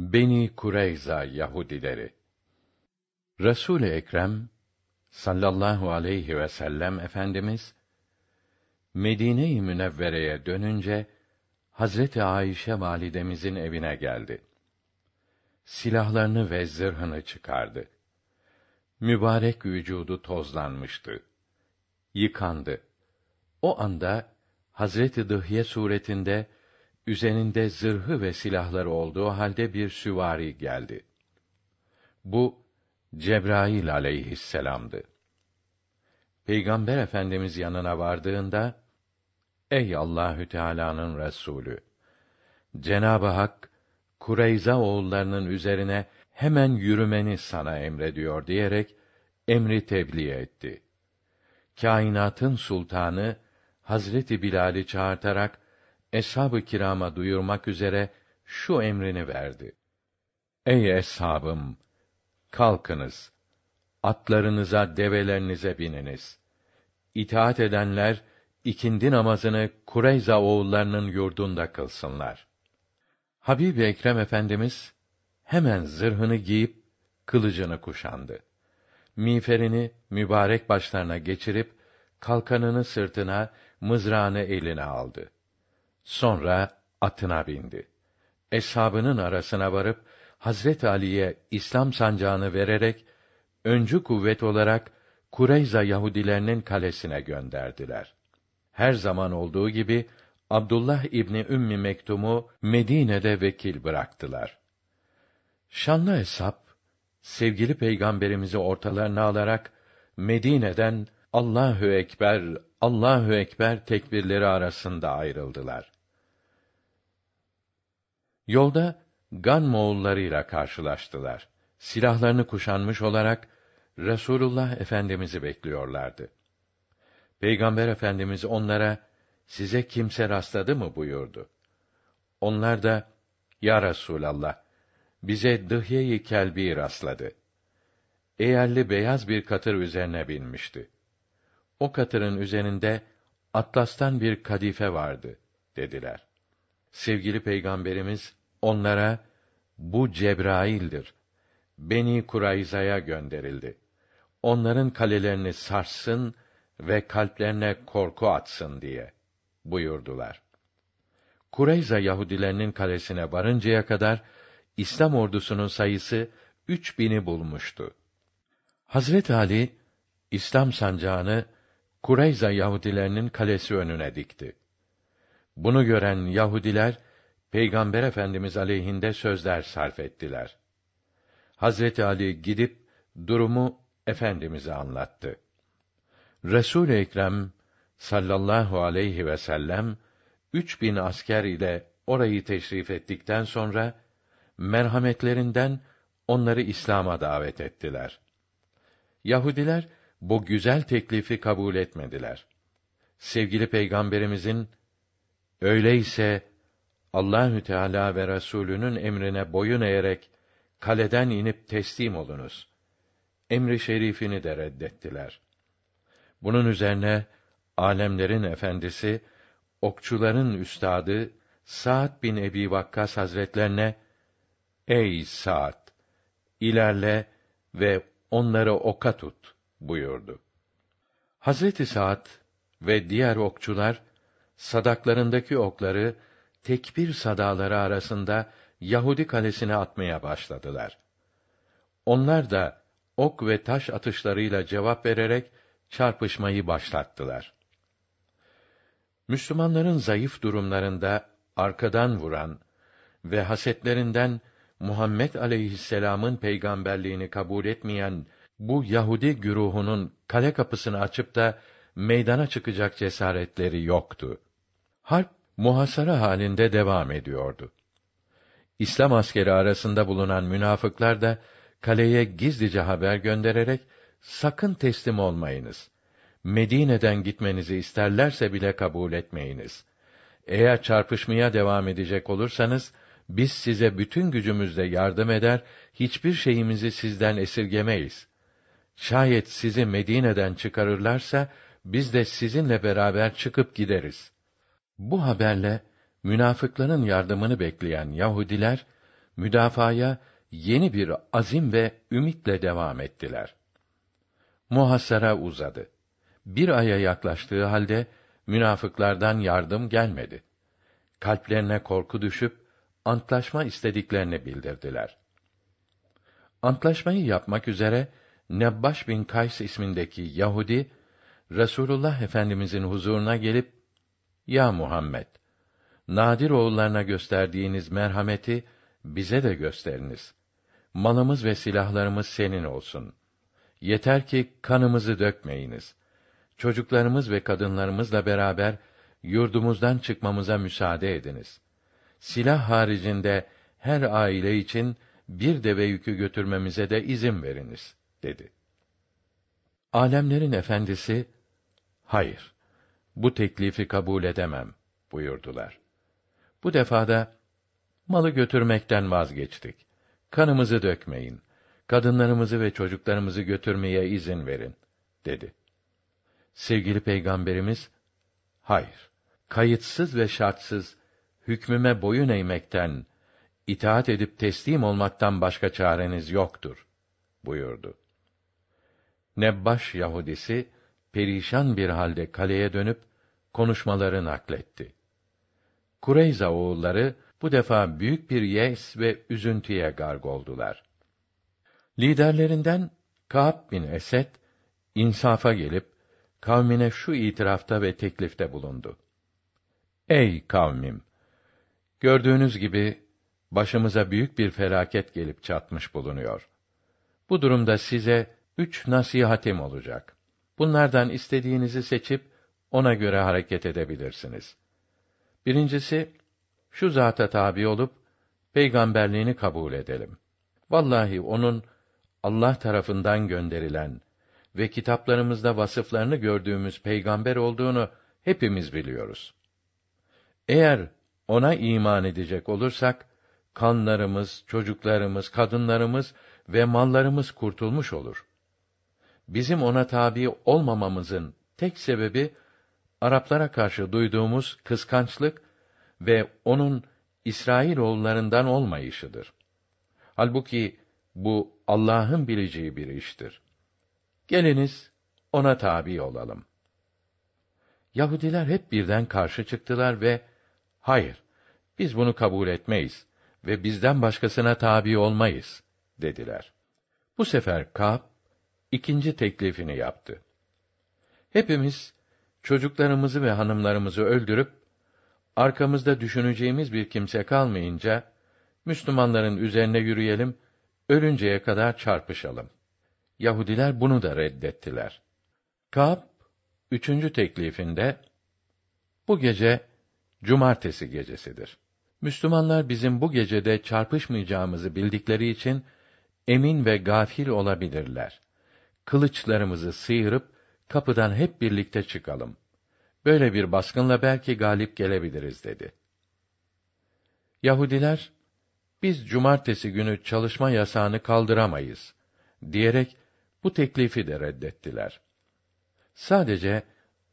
Beni Kureyza Yahudileri Resul Ekrem sallallahu aleyhi ve sellem efendimiz Medine-i Münevvere'ye dönünce Hazreti Ayşe validemizin evine geldi. Silahlarını ve zırhını çıkardı. Mübarek vücudu tozlanmıştı. Yıkandı. O anda Hazreti Dıhye suretinde üzerinde zırhı ve silahları olduğu halde bir süvari geldi. Bu Cebrail aleyhisselam'dı. Peygamber Efendimiz yanına vardığında Ey Allahü Teala'nın Resulü Cenabı Hak Kureyza oğullarının üzerine hemen yürümeni sana emrediyor diyerek emri tebliğ etti. Kainatın sultanı Hazreti Bilal'i çağırtarak eshab-ı kirama duyurmak üzere şu emrini verdi. Ey eshabım! Kalkınız! Atlarınıza, develerinize bininiz. İtaat edenler, ikindi namazını Kureyza oğullarının yurdunda kılsınlar. Habib Ekrem Efendimiz hemen zırhını giyip kılıcını kuşandı. Miğferini mübarek başlarına geçirip kalkanını sırtına, mızrağını eline aldı. Sonra atına bindi. Eshabının arasına varıp Hazret Ali'ye İslam sancağını vererek öncü kuvvet olarak Kureyza Yahudilerinin kalesine gönderdiler. Her zaman olduğu gibi Abdullah İbni Ümmi Mektum'u Medine'de vekil bıraktılar. Şanlı hesap sevgili peygamberimizi ortalarına alarak Medine'den Allahü ekber, Allahü ekber tekbirleri arasında ayrıldılar. Yolda Gan Moğullarıyla karşılaştılar. Silahlarını kuşanmış olarak Resulullah Efendimizi bekliyorlardı. Peygamber Efendimiz onlara size kimse rastladı mı buyurdu. Onlar da ya Resulallah bize Dıhye-i Kelbi rastladı. Eğerli beyaz bir katır üzerine binmişti. O katırın üzerinde atlastan bir kadife vardı dediler. Sevgili peygamberimiz onlara bu Cebrail'dir. Beni Kurayza'ya gönderildi. Onların kalelerini sarsın ve kalplerine korku atsın diye buyurdular. Kureyza Yahudilerinin kalesine varıncaya kadar İslam ordusunun sayısı üç bini bulmuştu. Hazret Ali İslam sancağını Kureyza Yahudilerinin kalesi önüne dikti. Bunu gören Yahudiler Peygamber Efendimiz aleyhinde sözler sarf ettiler. Hazreti Ali gidip durumu efendimize anlattı. Resul Ekrem sallallahu aleyhi ve sellem üç bin asker ile orayı teşrif ettikten sonra merhametlerinden onları İslam'a davet ettiler. Yahudiler bu güzel teklifi kabul etmediler. Sevgili peygamberimizin öyleyse Allahü Teala ve Resulünün emrine boyun eğerek kaleden inip teslim olunuz. Emri şerifini de reddettiler. Bunun üzerine alemlerin efendisi, okçuların üstadı Sa'd bin Ebi Vakkas Hazretlerine Ey Sa'd, ilerle ve onları oka tut buyurdu. Hazreti Sa'd ve diğer okçular sadaklarındaki okları tekbir sadaları arasında Yahudi kalesine atmaya başladılar. Onlar da ok ve taş atışlarıyla cevap vererek çarpışmayı başlattılar. Müslümanların zayıf durumlarında arkadan vuran ve hasetlerinden Muhammed aleyhisselam'ın peygamberliğini kabul etmeyen bu Yahudi güruhunun kale kapısını açıp da meydana çıkacak cesaretleri yoktu. Harp muhasara halinde devam ediyordu. İslam askeri arasında bulunan münafıklar da kaleye gizlice haber göndererek sakın teslim olmayınız. Medine'den gitmenizi isterlerse bile kabul etmeyiniz. Eğer çarpışmaya devam edecek olursanız biz size bütün gücümüzle yardım eder, hiçbir şeyimizi sizden esirgemeyiz. Şayet sizi Medine'den çıkarırlarsa biz de sizinle beraber çıkıp gideriz. Bu haberle münafıkların yardımını bekleyen Yahudiler müdafaya yeni bir azim ve ümitle devam ettiler. Muhasara uzadı. Bir aya yaklaştığı halde münafıklardan yardım gelmedi. Kalplerine korku düşüp antlaşma istediklerini bildirdiler. Antlaşmayı yapmak üzere Nebbaş bin Kays ismindeki Yahudi Resulullah Efendimizin huzuruna gelip Ya Muhammed Nadir oğullarına gösterdiğiniz merhameti bize de gösteriniz. Malımız ve silahlarımız senin olsun. Yeter ki kanımızı dökmeyiniz. Çocuklarımız ve kadınlarımızla beraber yurdumuzdan çıkmamıza müsaade ediniz. Silah haricinde her aile için bir deve yükü götürmemize de izin veriniz, dedi. Alemlerin efendisi, hayır, bu teklifi kabul edemem, buyurdular. Bu defada, malı götürmekten vazgeçtik. Kanımızı dökmeyin. Kadınlarımızı ve çocuklarımızı götürmeye izin verin, dedi. Sevgili Peygamberimiz, hayır, kayıtsız ve şartsız, hükmüme boyun eğmekten, itaat edip teslim olmaktan başka çareniz yoktur, buyurdu. Nebbaş Yahudisi, perişan bir halde kaleye dönüp, konuşmaları nakletti. Kureyza oğulları, bu defa büyük bir yes ve üzüntüye garg oldular. Liderlerinden Ka'b bin Esed insafa gelip kavmine şu itirafta ve teklifte bulundu. Ey kavmim! Gördüğünüz gibi başımıza büyük bir felaket gelip çatmış bulunuyor. Bu durumda size üç nasihatim olacak. Bunlardan istediğinizi seçip ona göre hareket edebilirsiniz. Birincisi, şu zata tabi olup peygamberliğini kabul edelim. Vallahi onun Allah tarafından gönderilen ve kitaplarımızda vasıflarını gördüğümüz peygamber olduğunu hepimiz biliyoruz. Eğer ona iman edecek olursak kanlarımız, çocuklarımız, kadınlarımız ve mallarımız kurtulmuş olur. Bizim ona tabi olmamamızın tek sebebi Araplara karşı duyduğumuz kıskançlık ve onun İsrail oğullarından olmayışıdır. Halbuki bu Allah'ın bileceği bir iştir. Geliniz ona tabi olalım. Yahudiler hep birden karşı çıktılar ve hayır biz bunu kabul etmeyiz ve bizden başkasına tabi olmayız dediler. Bu sefer Kâb ikinci teklifini yaptı. Hepimiz çocuklarımızı ve hanımlarımızı öldürüp arkamızda düşüneceğimiz bir kimse kalmayınca Müslümanların üzerine yürüyelim, ölünceye kadar çarpışalım. Yahudiler bunu da reddettiler. Kâb üçüncü teklifinde bu gece cumartesi gecesidir. Müslümanlar bizim bu gecede çarpışmayacağımızı bildikleri için emin ve gafil olabilirler. Kılıçlarımızı sıyırıp kapıdan hep birlikte çıkalım. Böyle bir baskınla belki galip gelebiliriz dedi. Yahudiler biz cumartesi günü çalışma yasağını kaldıramayız diyerek bu teklifi de reddettiler. Sadece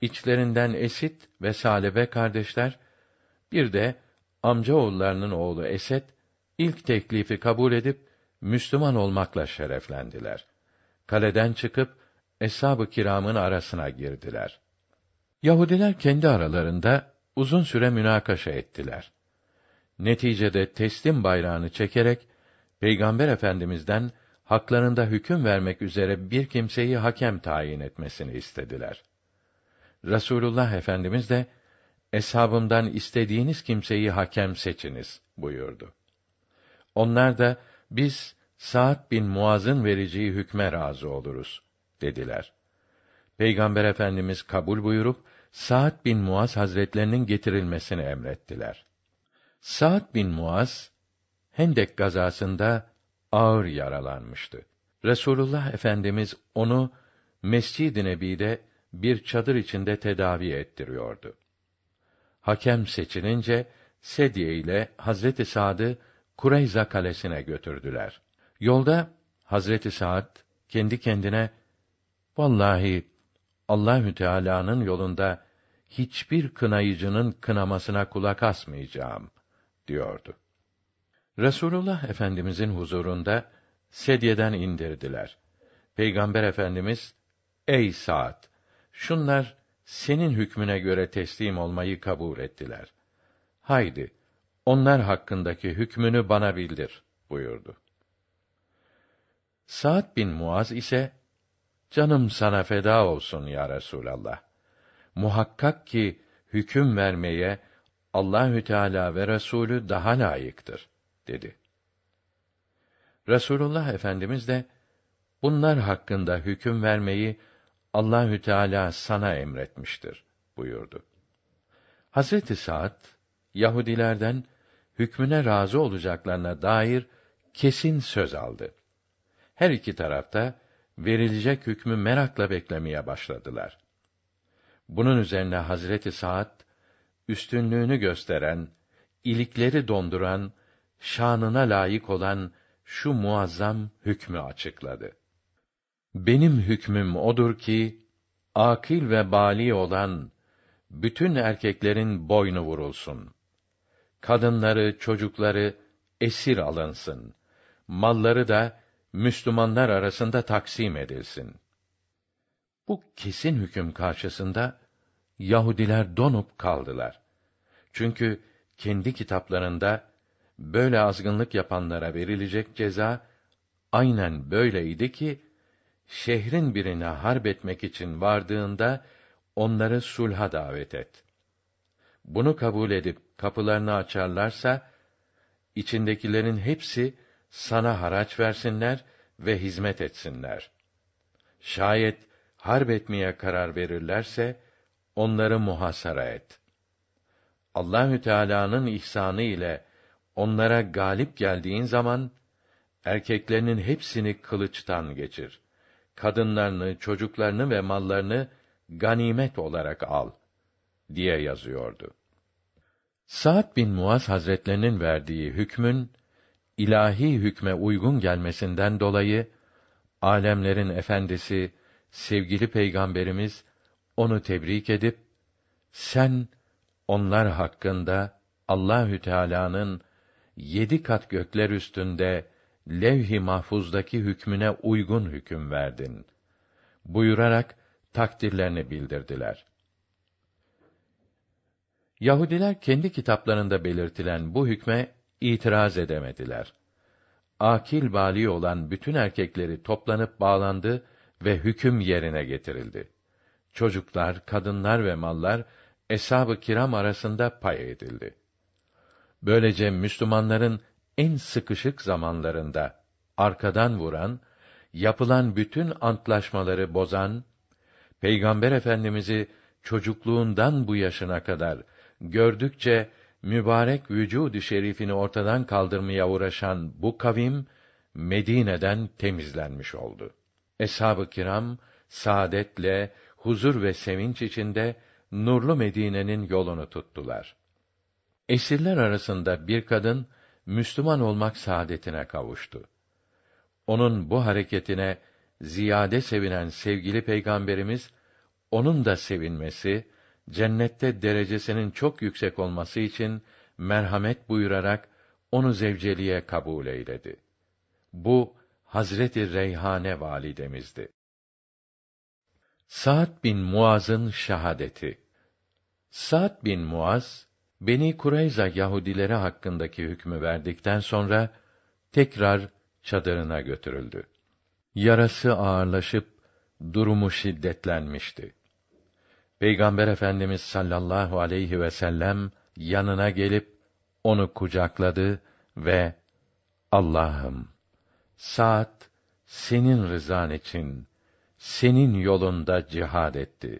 içlerinden Esit ve Salebe kardeşler bir de amcaoğullarının oğlu Esed ilk teklifi kabul edip Müslüman olmakla şereflendiler. Kaleden çıkıp eshab-ı kiramın arasına girdiler. Yahudiler kendi aralarında uzun süre münakaşa ettiler. Neticede teslim bayrağını çekerek Peygamber Efendimizden haklarında hüküm vermek üzere bir kimseyi hakem tayin etmesini istediler. Rasulullah Efendimiz de eshabımdan istediğiniz kimseyi hakem seçiniz buyurdu. Onlar da biz Sa'd bin Muaz'ın vereceği hükme razı oluruz dediler. Peygamber Efendimiz kabul buyurup Sa'd bin Muaz Hazretlerinin getirilmesini emrettiler. Sa'd bin Muaz Hendek gazasında ağır yaralanmıştı. Resulullah Efendimiz onu Mescid-i Nebi'de bir çadır içinde tedavi ettiriyordu. Hakem seçilince sedye ile Hazreti Sa'd'ı Kureyza kalesine götürdüler. Yolda Hazreti Sa'd kendi kendine vallahi Allahü Teala'nın yolunda hiçbir kınayıcının kınamasına kulak asmayacağım diyordu. Resulullah Efendimizin huzurunda sedyeden indirdiler. Peygamber Efendimiz, ey Saat, şunlar senin hükmüne göre teslim olmayı kabul ettiler. Haydi, onlar hakkındaki hükmünü bana bildir, buyurdu. Sa'd bin Muaz ise, canım sana feda olsun ya Resulallah. Muhakkak ki hüküm vermeye Allahü Teala ve Resulü daha layıktır dedi. Resulullah Efendimiz de bunlar hakkında hüküm vermeyi Allahü Teala sana emretmiştir buyurdu. Hazreti Sa'd Yahudilerden hükmüne razı olacaklarına dair kesin söz aldı. Her iki tarafta verilecek hükmü merakla beklemeye başladılar. Bunun üzerine Hazreti Sa'd üstünlüğünü gösteren, ilikleri donduran, şanına layık olan şu muazzam hükmü açıkladı. Benim hükmüm odur ki akil ve bali olan bütün erkeklerin boynu vurulsun. Kadınları, çocukları esir alınsın. Malları da Müslümanlar arasında taksim edilsin. Bu kesin hüküm karşısında Yahudiler donup kaldılar. Çünkü kendi kitaplarında böyle azgınlık yapanlara verilecek ceza aynen böyleydi ki şehrin birine harp etmek için vardığında onları sulha davet et. Bunu kabul edip kapılarını açarlarsa içindekilerin hepsi sana haraç versinler ve hizmet etsinler. Şayet harp etmeye karar verirlerse onları muhasara et. Allahü Teala'nın ihsanı ile onlara galip geldiğin zaman erkeklerinin hepsini kılıçtan geçir. Kadınlarını, çocuklarını ve mallarını ganimet olarak al diye yazıyordu. Sa'd bin Muaz Hazretlerinin verdiği hükmün ilahi hükme uygun gelmesinden dolayı alemlerin efendisi sevgili peygamberimiz onu tebrik edip sen onlar hakkında Allahü Teala'nın yedi kat gökler üstünde levh-i mahfuzdaki hükmüne uygun hüküm verdin buyurarak takdirlerini bildirdiler. Yahudiler kendi kitaplarında belirtilen bu hükme itiraz edemediler. Akil bali olan bütün erkekleri toplanıp bağlandı ve hüküm yerine getirildi. Çocuklar, kadınlar ve mallar eshab-ı kiram arasında pay edildi. Böylece Müslümanların en sıkışık zamanlarında arkadan vuran, yapılan bütün antlaşmaları bozan, Peygamber Efendimizi çocukluğundan bu yaşına kadar gördükçe mübarek vücud-u şerifini ortadan kaldırmaya uğraşan bu kavim Medine'den temizlenmiş oldu. Eshab-ı kiram saadetle, huzur ve sevinç içinde nurlu Medine'nin yolunu tuttular. Esirler arasında bir kadın Müslüman olmak saadetine kavuştu. Onun bu hareketine ziyade sevinen sevgili peygamberimiz onun da sevinmesi, cennette derecesinin çok yüksek olması için merhamet buyurarak onu zevceliğe kabul eyledi. Bu Hazreti Reyhane validemizdi. Sa'd bin Muaz'ın şahadeti. Sa'd bin Muaz Beni Kureyza Yahudileri hakkındaki hükmü verdikten sonra tekrar çadırına götürüldü. Yarası ağırlaşıp durumu şiddetlenmişti. Peygamber Efendimiz sallallahu aleyhi ve sellem yanına gelip onu kucakladı ve Allah'ım saat senin rızan için senin yolunda cihad etti.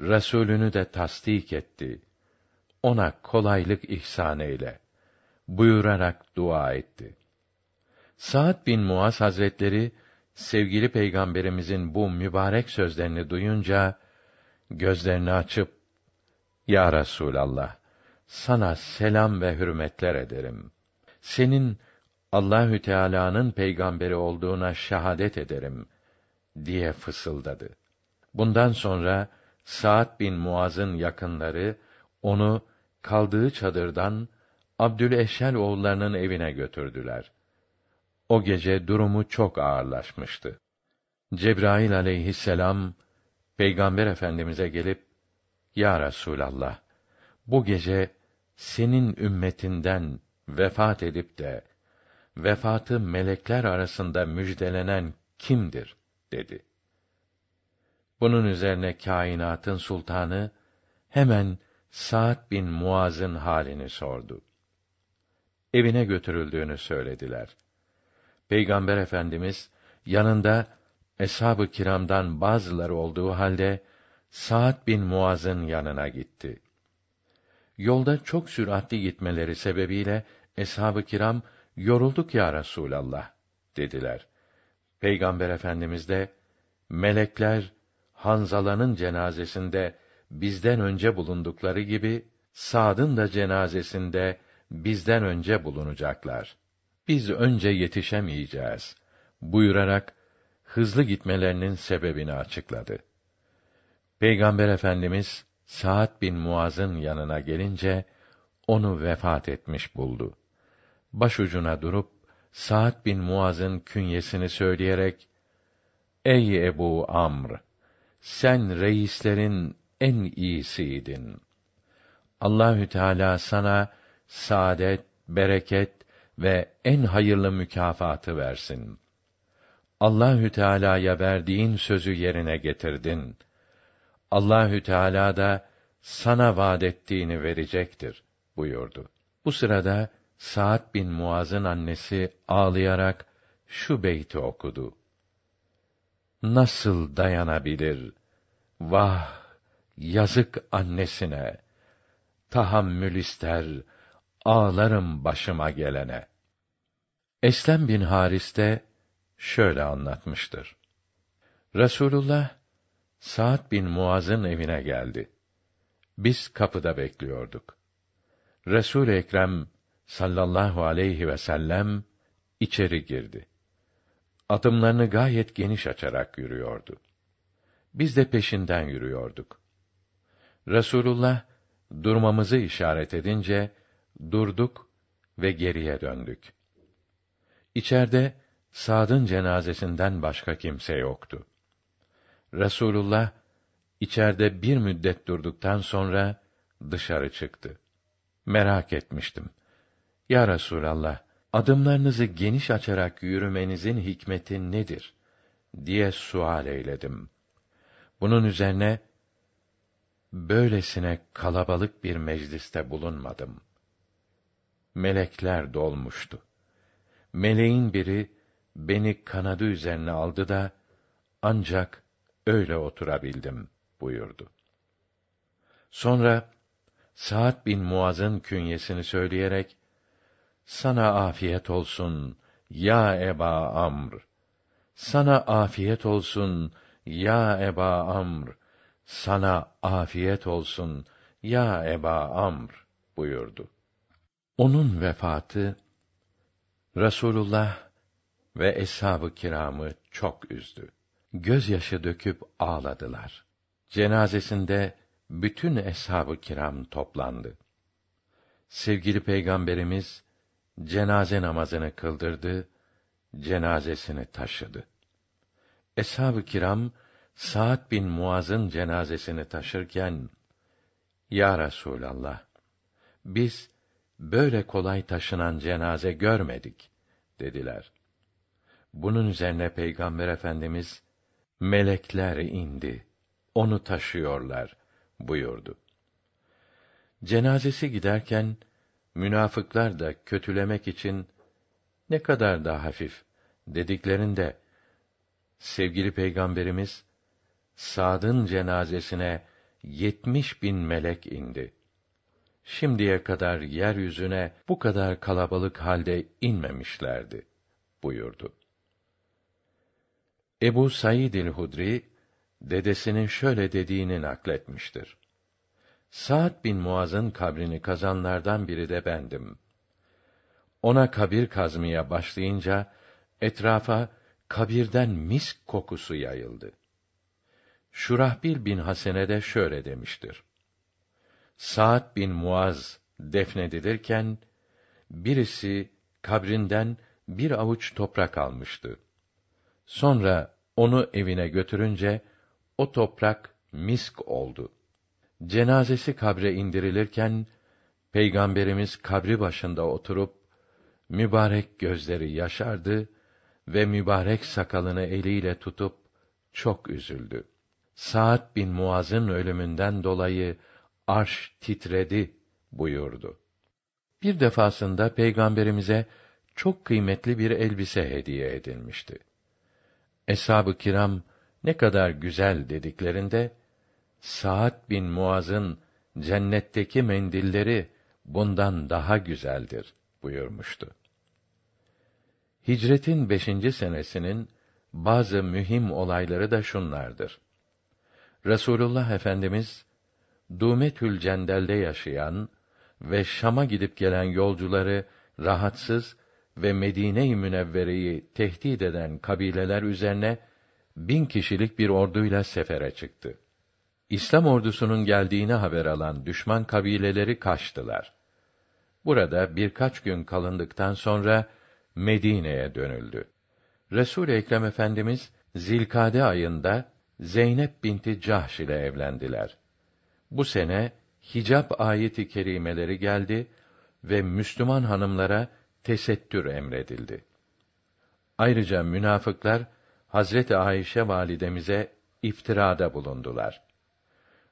Resulünü de tasdik etti. Ona kolaylık ihsan eyle buyurarak dua etti. Sa'd bin Muaz Hazretleri sevgili peygamberimizin bu mübarek sözlerini duyunca gözlerini açıp Ya Resulallah sana selam ve hürmetler ederim. Senin Allahü Teala'nın peygamberi olduğuna şahadet ederim diye fısıldadı. Bundan sonra Sa'd bin Muaz'ın yakınları onu kaldığı çadırdan Abdüleşşel oğullarının evine götürdüler. O gece durumu çok ağırlaşmıştı. Cebrail aleyhisselam Peygamber Efendimize gelip Ya Resulallah bu gece senin ümmetinden vefat edip de vefatı melekler arasında müjdelenen kimdir dedi. Bunun üzerine kainatın sultanı hemen Sa'd bin Muaz'ın halini sordu. Evine götürüldüğünü söylediler. Peygamber Efendimiz yanında eshab-ı kiramdan bazıları olduğu halde Sa'd bin Muaz'ın yanına gitti. Yolda çok süratli gitmeleri sebebiyle eshab-ı kiram yorulduk ya Resulallah dediler. Peygamber Efendimiz de melekler Hanzala'nın cenazesinde bizden önce bulundukları gibi Sad'ın da cenazesinde bizden önce bulunacaklar. Biz önce yetişemeyeceğiz buyurarak hızlı gitmelerinin sebebini açıkladı. Peygamber Efendimiz Sa'd bin Muaz'ın yanına gelince onu vefat etmiş buldu. Başucuna durup Sa'd bin Muaz'ın künyesini söyleyerek Ey Ebu Amr sen reislerin en iyisiydin. Allahü Teala sana saadet, bereket ve en hayırlı mükafatı versin. Allahü Teala'ya verdiğin sözü yerine getirdin. Allahü Teala da sana vaad ettiğini verecektir buyurdu. Bu sırada Sa'd bin Muaz'ın annesi ağlayarak şu beyti okudu. Nasıl dayanabilir? Vah, yazık annesine. Tahammül ister, ağlarım başıma gelene. Eslem bin Haris de şöyle anlatmıştır. Resulullah Sa'd bin Muaz'ın evine geldi. Biz kapıda bekliyorduk. Resul Ekrem sallallahu aleyhi ve sellem içeri girdi. Adımlarını gayet geniş açarak yürüyordu. Biz de peşinden yürüyorduk. Resulullah durmamızı işaret edince durduk ve geriye döndük. İçeride Sad'ın cenazesinden başka kimse yoktu. Resulullah içeride bir müddet durduktan sonra dışarı çıktı. Merak etmiştim. Ya Resulallah, adımlarınızı geniş açarak yürümenizin hikmeti nedir? diye sual eyledim. Bunun üzerine böylesine kalabalık bir mecliste bulunmadım. Melekler dolmuştu. Meleğin biri beni kanadı üzerine aldı da ancak öyle oturabildim buyurdu. Sonra Sa'd bin Muaz'ın künyesini söyleyerek sana afiyet olsun ya Eba Amr. Sana afiyet olsun ya Eba Amr. Sana afiyet olsun ya Eba Amr buyurdu. Onun vefatı Rasulullah ve eshab-ı kiramı çok üzdü. Gözyaşı döküp ağladılar. Cenazesinde bütün eshab-ı kiram toplandı. Sevgili Peygamberimiz cenaze namazını kıldırdı, cenazesini taşıdı. Eshab-ı kiram Sa'd bin Muaz'ın cenazesini taşırken Ya Resulallah biz böyle kolay taşınan cenaze görmedik dediler. Bunun üzerine Peygamber Efendimiz melekler indi. Onu taşıyorlar buyurdu. Cenazesi giderken münafıklar da kötülemek için ne kadar da hafif dediklerinde sevgili peygamberimiz Sad'ın cenazesine yetmiş bin melek indi. Şimdiye kadar yeryüzüne bu kadar kalabalık halde inmemişlerdi buyurdu. Ebu Said el-Hudri dedesinin şöyle dediğini nakletmiştir. Sa'd bin Muaz'ın kabrini kazanlardan biri de bendim. Ona kabir kazmaya başlayınca etrafa kabirden misk kokusu yayıldı. Şurahbil bin Hasene de şöyle demiştir. Sa'd bin Muaz defnedilirken birisi kabrinden bir avuç toprak almıştı. Sonra onu evine götürünce o toprak misk oldu. Cenazesi kabre indirilirken Peygamberimiz kabri başında oturup mübarek gözleri yaşardı ve mübarek sakalını eliyle tutup çok üzüldü. Saat bin Muaz'ın ölümünden dolayı arş titredi buyurdu. Bir defasında peygamberimize çok kıymetli bir elbise hediye edilmişti. Eshab-ı kiram ne kadar güzel dediklerinde Saat bin Muaz'ın cennetteki mendilleri bundan daha güzeldir buyurmuştu. Hicretin beşinci senesinin bazı mühim olayları da şunlardır. Resulullah Efendimiz Dumetül Cendel'de yaşayan ve Şam'a gidip gelen yolcuları rahatsız ve Medine-i Münevvere'yi tehdit eden kabileler üzerine bin kişilik bir orduyla sefere çıktı. İslam ordusunun geldiğini haber alan düşman kabileleri kaçtılar. Burada birkaç gün kalındıktan sonra Medine'ye dönüldü. Resul Ekrem Efendimiz Zilkade ayında Zeynep binti Cahş ile evlendiler. Bu sene hicap ayeti kerimeleri geldi ve Müslüman hanımlara tesettür emredildi. Ayrıca münafıklar Hazreti Ayşe validemize iftirada bulundular.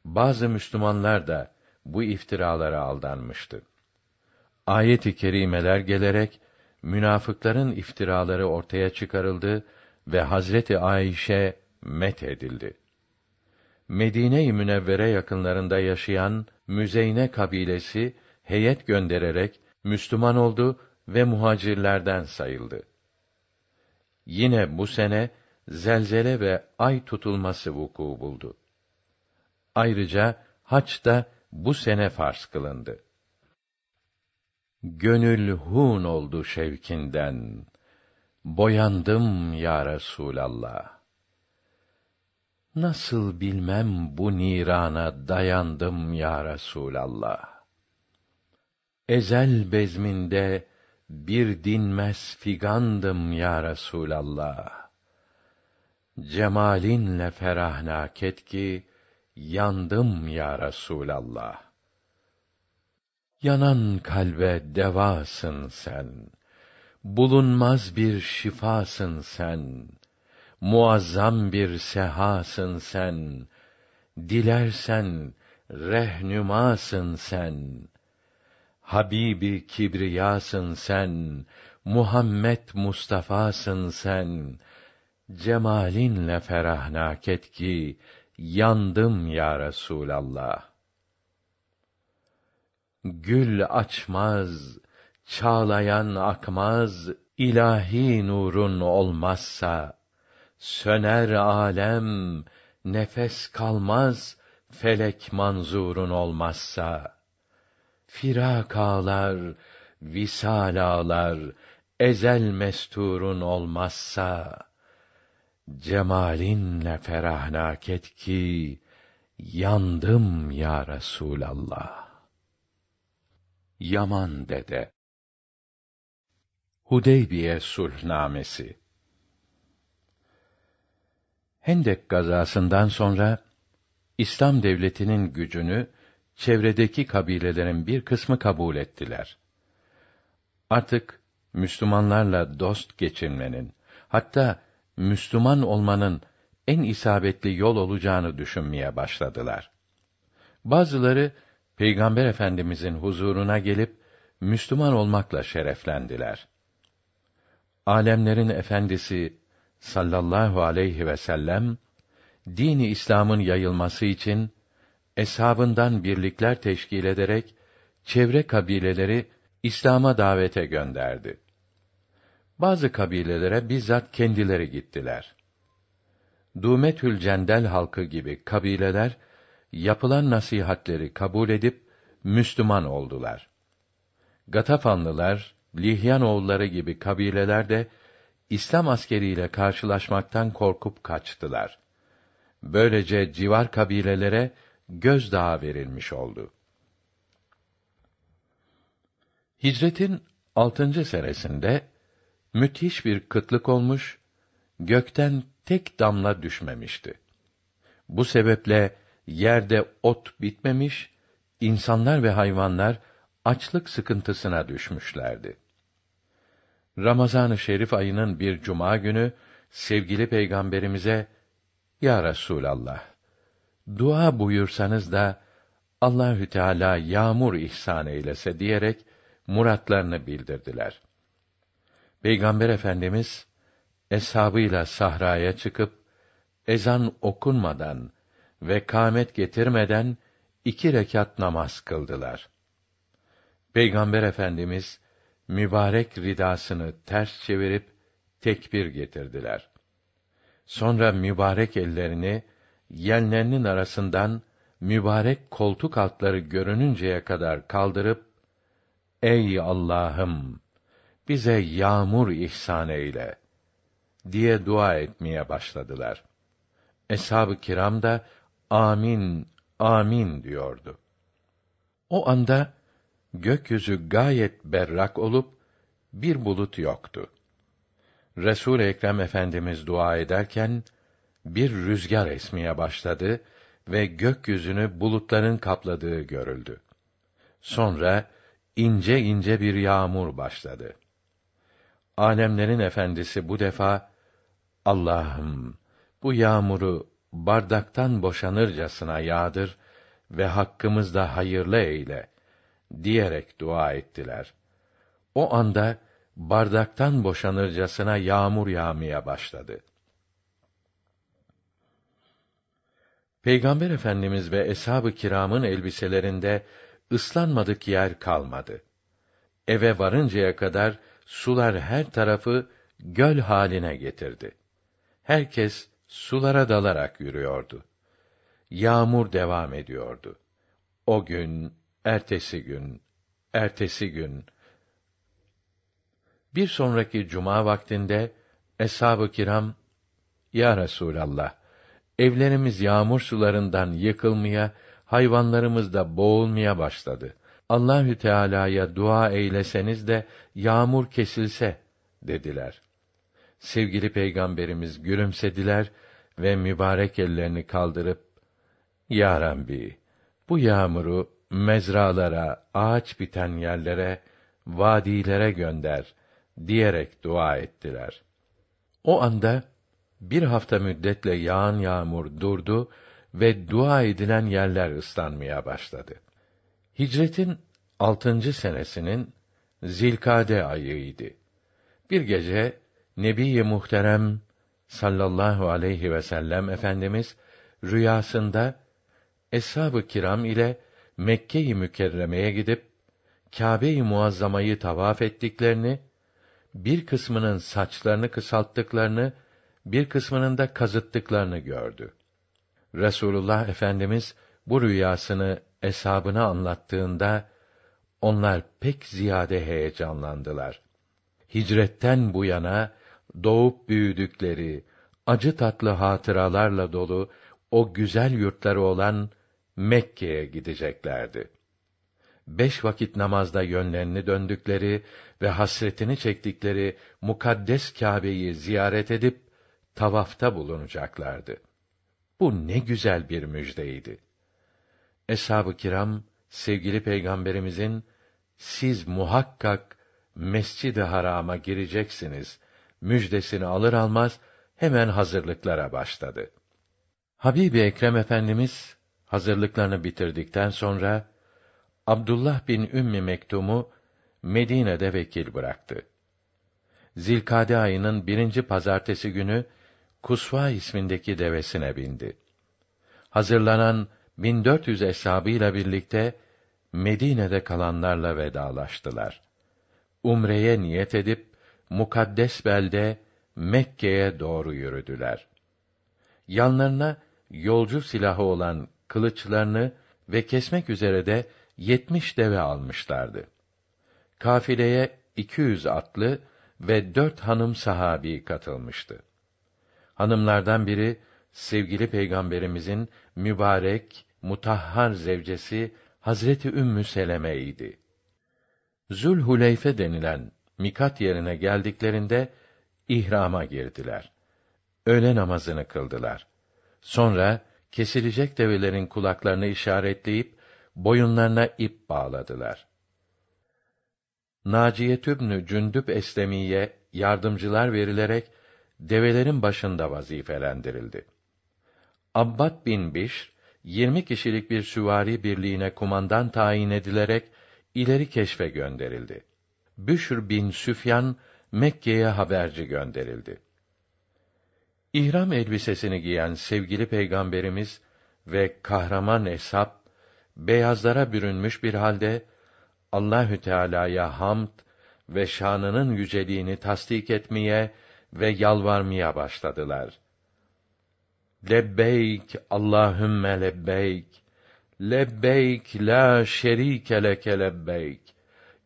Bazı Müslümanlar da bu iftiralara aldanmıştı. Ayet-i kerimeler gelerek münafıkların iftiraları ortaya çıkarıldı ve Hazreti Ayşe met edildi. Medine-i Münevvere yakınlarında yaşayan Müzeyne kabilesi heyet göndererek Müslüman oldu ve muhacirlerden sayıldı. Yine bu sene zelzele ve ay tutulması vuku buldu. Ayrıca haç da bu sene farz kılındı. Gönül hun oldu şevkinden. Boyandım ya Resulallah. Nasıl bilmem bu nirana dayandım ya Resulallah. Ezel bezminde bir dinmez figandım ya Resulallah. Cemalinle ferahnak et ki yandım ya Resulallah. Yanan kalbe devasın sen. Bulunmaz bir şifasın sen. Muazzam bir sehasın sen. Dilersen rehnümasın sen. Habibi kibriyasın sen. Muhammed Mustafa'sın sen. Cemalinle ferahnak et ki yandım ya Resulallah. Gül açmaz, çağlayan akmaz, ilahi nurun olmazsa, söner alem, nefes kalmaz, felek manzurun olmazsa. Firak ağlar, visal ağlar, ezel mesturun olmazsa, cemalinle ferahnak et ki, yandım ya Resulallah. Yaman Dede Hudeybiye Sulhnamesi Hendek gazasından sonra İslam devletinin gücünü çevredeki kabilelerin bir kısmı kabul ettiler. Artık Müslümanlarla dost geçinmenin, hatta Müslüman olmanın en isabetli yol olacağını düşünmeye başladılar. Bazıları Peygamber Efendimizin huzuruna gelip Müslüman olmakla şereflendiler. Alemlerin efendisi sallallahu aleyhi ve sellem dini İslam'ın yayılması için eshabından birlikler teşkil ederek çevre kabileleri İslam'a davete gönderdi. Bazı kabilelere bizzat kendileri gittiler. Dumetül Cendel halkı gibi kabileler yapılan nasihatleri kabul edip Müslüman oldular. Gatafanlılar, Lihyanoğulları gibi kabileler de İslam askeriyle karşılaşmaktan korkup kaçtılar. Böylece civar kabilelere gözdağı verilmiş oldu. Hicretin altıncı senesinde müthiş bir kıtlık olmuş, gökten tek damla düşmemişti. Bu sebeple yerde ot bitmemiş, insanlar ve hayvanlar açlık sıkıntısına düşmüşlerdi. Ramazan-ı Şerif ayının bir cuma günü sevgili peygamberimize Ya Resulallah dua buyursanız da Allahü Teala yağmur ihsan eylese diyerek muratlarını bildirdiler. Peygamber Efendimiz eshabıyla sahraya çıkıp ezan okunmadan ve kâmet getirmeden iki rekat namaz kıldılar. Peygamber Efendimiz mübarek ridasını ters çevirip tekbir getirdiler. Sonra mübarek ellerini yenlerinin arasından mübarek koltuk altları görününceye kadar kaldırıp Ey Allah'ım bize yağmur ihsan eyle diye dua etmeye başladılar. Eshab-ı kiram da amin amin diyordu. O anda gökyüzü gayet berrak olup bir bulut yoktu. Resul Ekrem Efendimiz dua ederken bir rüzgar esmeye başladı ve gökyüzünü bulutların kapladığı görüldü. Sonra ince ince bir yağmur başladı. Alemlerin efendisi bu defa Allah'ım bu yağmuru bardaktan boşanırcasına yağdır ve hakkımızda hayırlı eyle diyerek dua ettiler. O anda bardaktan boşanırcasına yağmur yağmaya başladı. Peygamber Efendimiz ve eshab-ı kiramın elbiselerinde ıslanmadık yer kalmadı. Eve varıncaya kadar sular her tarafı göl haline getirdi. Herkes sulara dalarak yürüyordu. Yağmur devam ediyordu. O gün, ertesi gün, ertesi gün. Bir sonraki cuma vaktinde eshab-ı kiram Ya Resulallah evlerimiz yağmur sularından yıkılmaya, hayvanlarımız da boğulmaya başladı. Allahü Teala'ya dua eyleseniz de yağmur kesilse dediler. Sevgili peygamberimiz gülümsediler ve mübarek ellerini kaldırıp Ya Rabbi, bu yağmuru mezralara, ağaç biten yerlere, vadilere gönder diyerek dua ettiler. O anda bir hafta müddetle yağan yağmur durdu ve dua edilen yerler ıslanmaya başladı. Hicretin altıncı senesinin Zilkade ayıydı. Bir gece Nebi Muhterem sallallahu aleyhi ve sellem efendimiz rüyasında eshab-ı kiram ile Mekke-i Mükerreme'ye gidip Kâbe-i Muazzama'yı tavaf ettiklerini, bir kısmının saçlarını kısalttıklarını, bir kısmının da kazıttıklarını gördü. Resulullah Efendimiz bu rüyasını eshabına anlattığında onlar pek ziyade heyecanlandılar. Hicretten bu yana doğup büyüdükleri acı tatlı hatıralarla dolu o güzel yurtları olan Mekke'ye gideceklerdi. Beş vakit namazda yönlerini döndükleri ve hasretini çektikleri mukaddes Kâbe'yi ziyaret edip tavafta bulunacaklardı. Bu ne güzel bir müjdeydi. Eshab-ı kiram sevgili peygamberimizin siz muhakkak Mescid-i Haram'a gireceksiniz müjdesini alır almaz hemen hazırlıklara başladı. Habibi Ekrem Efendimiz hazırlıklarını bitirdikten sonra Abdullah bin Ümmi Mektum'u Medine'de vekil bıraktı. Zilkade ayının birinci pazartesi günü Kusva ismindeki devesine bindi. Hazırlanan 1400 eshabıyla birlikte Medine'de kalanlarla vedalaştılar. Umreye niyet edip mukaddes belde Mekke'ye doğru yürüdüler. Yanlarına yolcu silahı olan kılıçlarını ve kesmek üzere de yetmiş deve almışlardı. Kafileye iki yüz atlı ve dört hanım sahabi katılmıştı. Hanımlardan biri sevgili peygamberimizin mübarek, mutahhar zevcesi Hazreti Ümmü Seleme idi. Zülhuleyfe denilen mikat yerine geldiklerinde ihrama girdiler. Öğle namazını kıldılar. Sonra kesilecek develerin kulaklarını işaretleyip boyunlarına ip bağladılar. Naciye Tübnü Cündüp Eslemiye yardımcılar verilerek develerin başında vazifelendirildi. Abbad bin Bişr 20 kişilik bir süvari birliğine kumandan tayin edilerek ileri keşfe gönderildi. Büşr bin Süfyan Mekke'ye haberci gönderildi. İhram elbisesini giyen sevgili peygamberimiz ve kahraman Eshab beyazlara bürünmüş bir halde Allahü Teala'ya hamd ve şanının yüceliğini tasdik etmeye ve yalvarmaya başladılar. Lebbeyk Allahümme lebbeyk. Lebbeyk la şerike leke lebbeyk.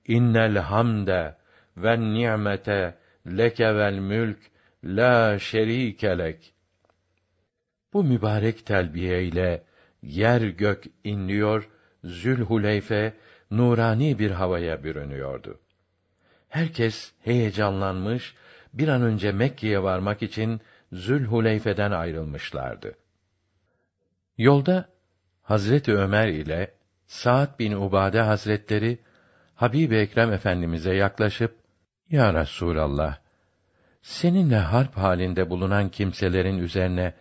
İnnel hamde ve ni'mete leke vel mülk la şerike lek. Bu mübarek telbiye ile yer gök inliyor, Zülhuleyfe nurani bir havaya bürünüyordu. Herkes heyecanlanmış, bir an önce Mekke'ye varmak için Zülhuleyfe'den ayrılmışlardı. Yolda Hazreti Ömer ile Sa'd bin Ubade Hazretleri Habib Ekrem Efendimize yaklaşıp Ya Resulallah seninle harp halinde bulunan kimselerin üzerine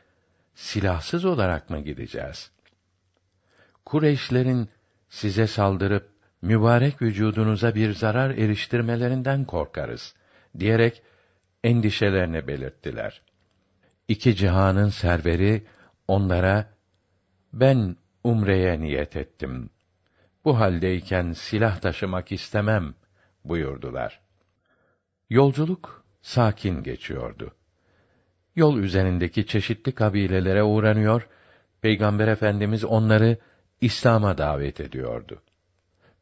silahsız olarak mı gideceğiz? Kureyşlerin size saldırıp mübarek vücudunuza bir zarar eriştirmelerinden korkarız diyerek endişelerini belirttiler. İki cihanın serveri onlara ben umreye niyet ettim. Bu haldeyken silah taşımak istemem buyurdular. Yolculuk sakin geçiyordu. Yol üzerindeki çeşitli kabilelere uğranıyor, Peygamber Efendimiz onları İslam'a davet ediyordu.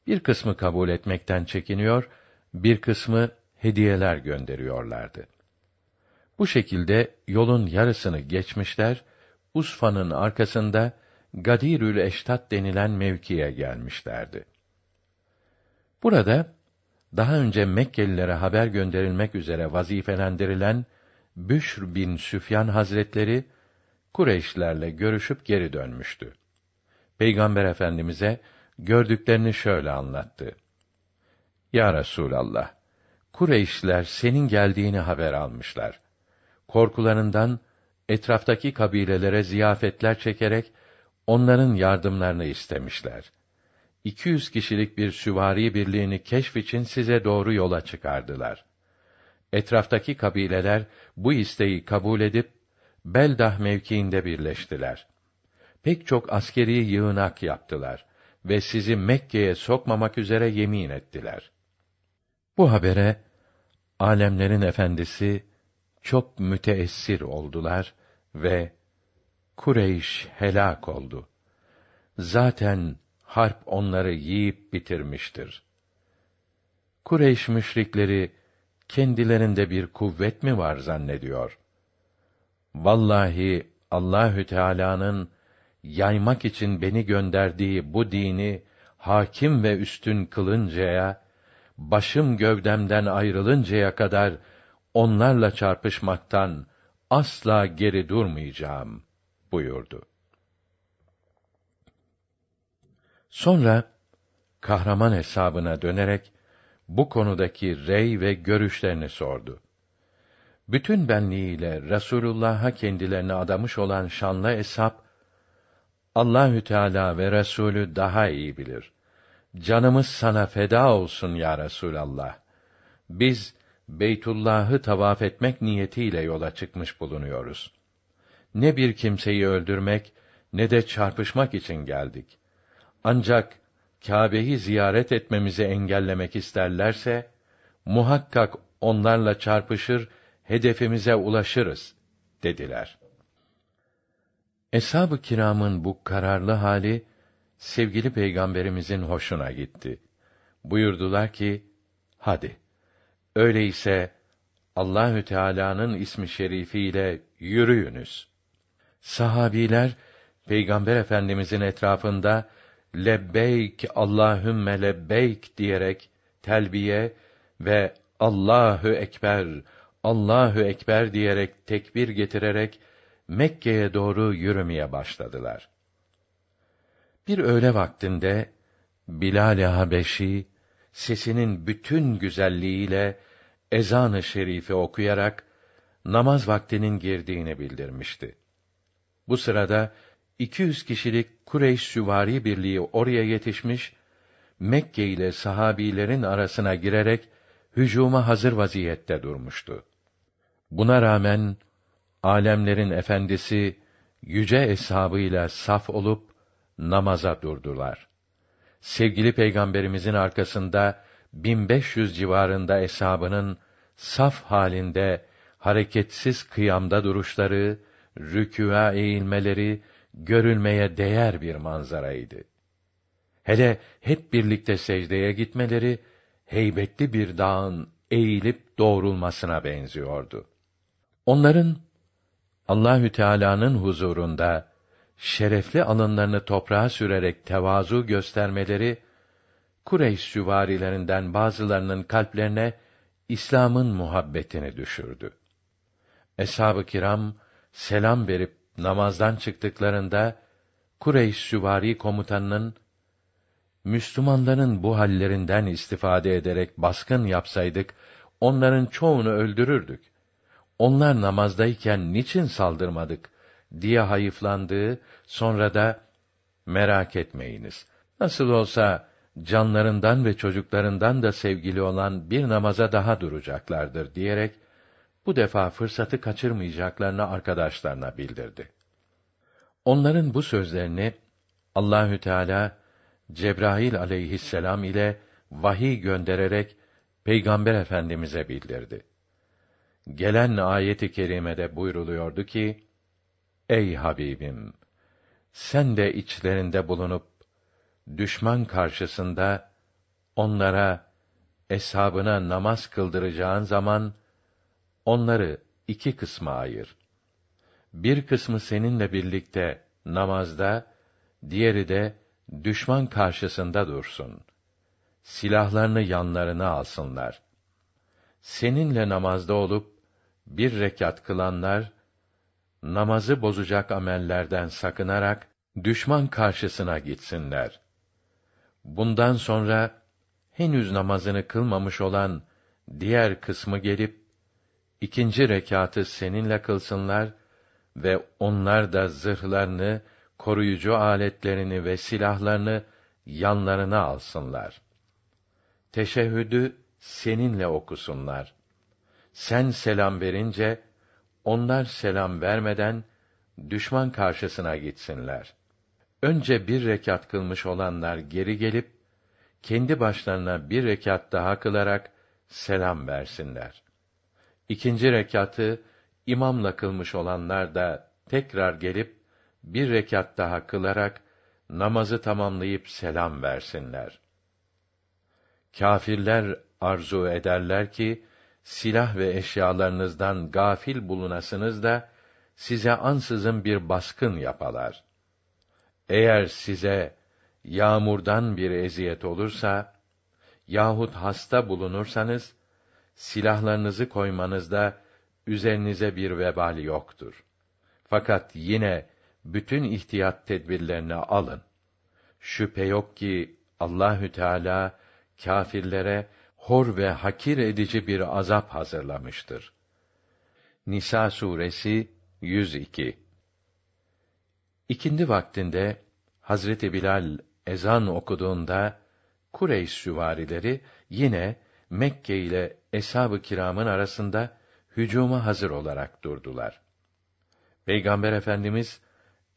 Bir kısmı kabul etmekten çekiniyor, bir kısmı hediyeler gönderiyorlardı. Bu şekilde yolun yarısını geçmişler, Usfa'nın arkasında Gadirül Eştat denilen mevkiye gelmişlerdi. Burada daha önce Mekkelilere haber gönderilmek üzere vazifelendirilen Büşr bin Süfyan Hazretleri Kureyşlerle görüşüp geri dönmüştü. Peygamber Efendimize gördüklerini şöyle anlattı. Ya Resulallah, Kureyşler senin geldiğini haber almışlar. Korkularından etraftaki kabilelere ziyafetler çekerek onların yardımlarını istemişler. 200 kişilik bir süvari birliğini keşf için size doğru yola çıkardılar. Etraftaki kabileler bu isteği kabul edip Beldah mevkiinde birleştiler. Pek çok askeri yığınak yaptılar ve sizi Mekke'ye sokmamak üzere yemin ettiler. Bu habere alemlerin efendisi çok müteessir oldular ve Kureyş helak oldu. Zaten harp onları yiyip bitirmiştir. Kureyş müşrikleri kendilerinde bir kuvvet mi var zannediyor? Vallahi Allahü Teala'nın yaymak için beni gönderdiği bu dini hakim ve üstün kılıncaya, başım gövdemden ayrılıncaya kadar onlarla çarpışmaktan asla geri durmayacağım buyurdu. Sonra kahraman hesabına dönerek bu konudaki rey ve görüşlerini sordu. Bütün benliğiyle Resulullah'a kendilerini adamış olan şanlı hesap Allahü Teala ve Resulü daha iyi bilir. Canımız sana feda olsun ya Resulallah. Biz Beytullah'ı tavaf etmek niyetiyle yola çıkmış bulunuyoruz. Ne bir kimseyi öldürmek ne de çarpışmak için geldik. Ancak Kâbe'yi ziyaret etmemizi engellemek isterlerse muhakkak onlarla çarpışır, hedefimize ulaşırız dediler. Eshab-ı kiramın bu kararlı hali sevgili peygamberimizin hoşuna gitti. Buyurdular ki: Hadi. Öyleyse Allahü Teala'nın ismi şerifiyle yürüyünüz. Sahabiler Peygamber Efendimizin etrafında lebbeyk Allahümme lebbeyk diyerek telbiye ve Allahu ekber, Allahu ekber diyerek tekbir getirerek Mekke'ye doğru yürümeye başladılar. Bir öğle vaktinde Bilal-i Habeşi sesinin bütün güzelliğiyle ezan-ı şerifi okuyarak namaz vaktinin girdiğini bildirmişti. Bu sırada 200 kişilik Kureyş süvari birliği oraya yetişmiş, Mekke ile sahabilerin arasına girerek hücuma hazır vaziyette durmuştu. Buna rağmen alemlerin efendisi yüce eshabıyla saf olup namaza durdular. Sevgili peygamberimizin arkasında 1500 civarında eshabının saf halinde hareketsiz kıyamda duruşları, rükûa eğilmeleri görülmeye değer bir manzaraydı. Hele hep birlikte secdeye gitmeleri heybetli bir dağın eğilip doğrulmasına benziyordu. Onların Allahü Teala'nın huzurunda şerefli alınlarını toprağa sürerek tevazu göstermeleri Kureyş süvarilerinden bazılarının kalplerine İslam'ın muhabbetini düşürdü. Eshab-ı kiram selam verip namazdan çıktıklarında Kureyş süvari komutanının Müslümanların bu hallerinden istifade ederek baskın yapsaydık onların çoğunu öldürürdük. Onlar namazdayken niçin saldırmadık diye hayıflandığı sonra da merak etmeyiniz. Nasıl olsa canlarından ve çocuklarından da sevgili olan bir namaza daha duracaklardır diyerek bu defa fırsatı kaçırmayacaklarını arkadaşlarına bildirdi. Onların bu sözlerini Allahü Teala Cebrail aleyhisselam ile vahiy göndererek Peygamber Efendimize bildirdi. Gelen ayeti kerimede buyruluyordu ki: Ey Habibim, sen de içlerinde bulunup düşman karşısında onlara eshabına namaz kıldıracağın zaman onları iki kısma ayır. Bir kısmı seninle birlikte namazda, diğeri de düşman karşısında dursun. Silahlarını yanlarına alsınlar. Seninle namazda olup bir rekat kılanlar namazı bozacak amellerden sakınarak düşman karşısına gitsinler. Bundan sonra henüz namazını kılmamış olan diğer kısmı gelip ikinci rekatı seninle kılsınlar ve onlar da zırhlarını, koruyucu aletlerini ve silahlarını yanlarına alsınlar. Teşehhüdü seninle okusunlar. Sen selam verince onlar selam vermeden düşman karşısına gitsinler. Önce bir rekat kılmış olanlar geri gelip kendi başlarına bir rekat daha kılarak selam versinler. İkinci rekatı imamla kılmış olanlar da tekrar gelip bir rekat daha kılarak namazı tamamlayıp selam versinler. Kâfirler arzu ederler ki silah ve eşyalarınızdan gafil bulunasınız da size ansızın bir baskın yapalar. Eğer size yağmurdan bir eziyet olursa yahut hasta bulunursanız silahlarınızı koymanızda üzerinize bir vebali yoktur. Fakat yine bütün ihtiyat tedbirlerini alın. Şüphe yok ki Allahü Teala kâfirlere hor ve hakir edici bir azap hazırlamıştır. Nisa suresi 102 İkindi vaktinde Hazreti Bilal ezan okuduğunda Kureyş süvarileri yine Mekke ile eshab-ı kiramın arasında hücuma hazır olarak durdular. Peygamber Efendimiz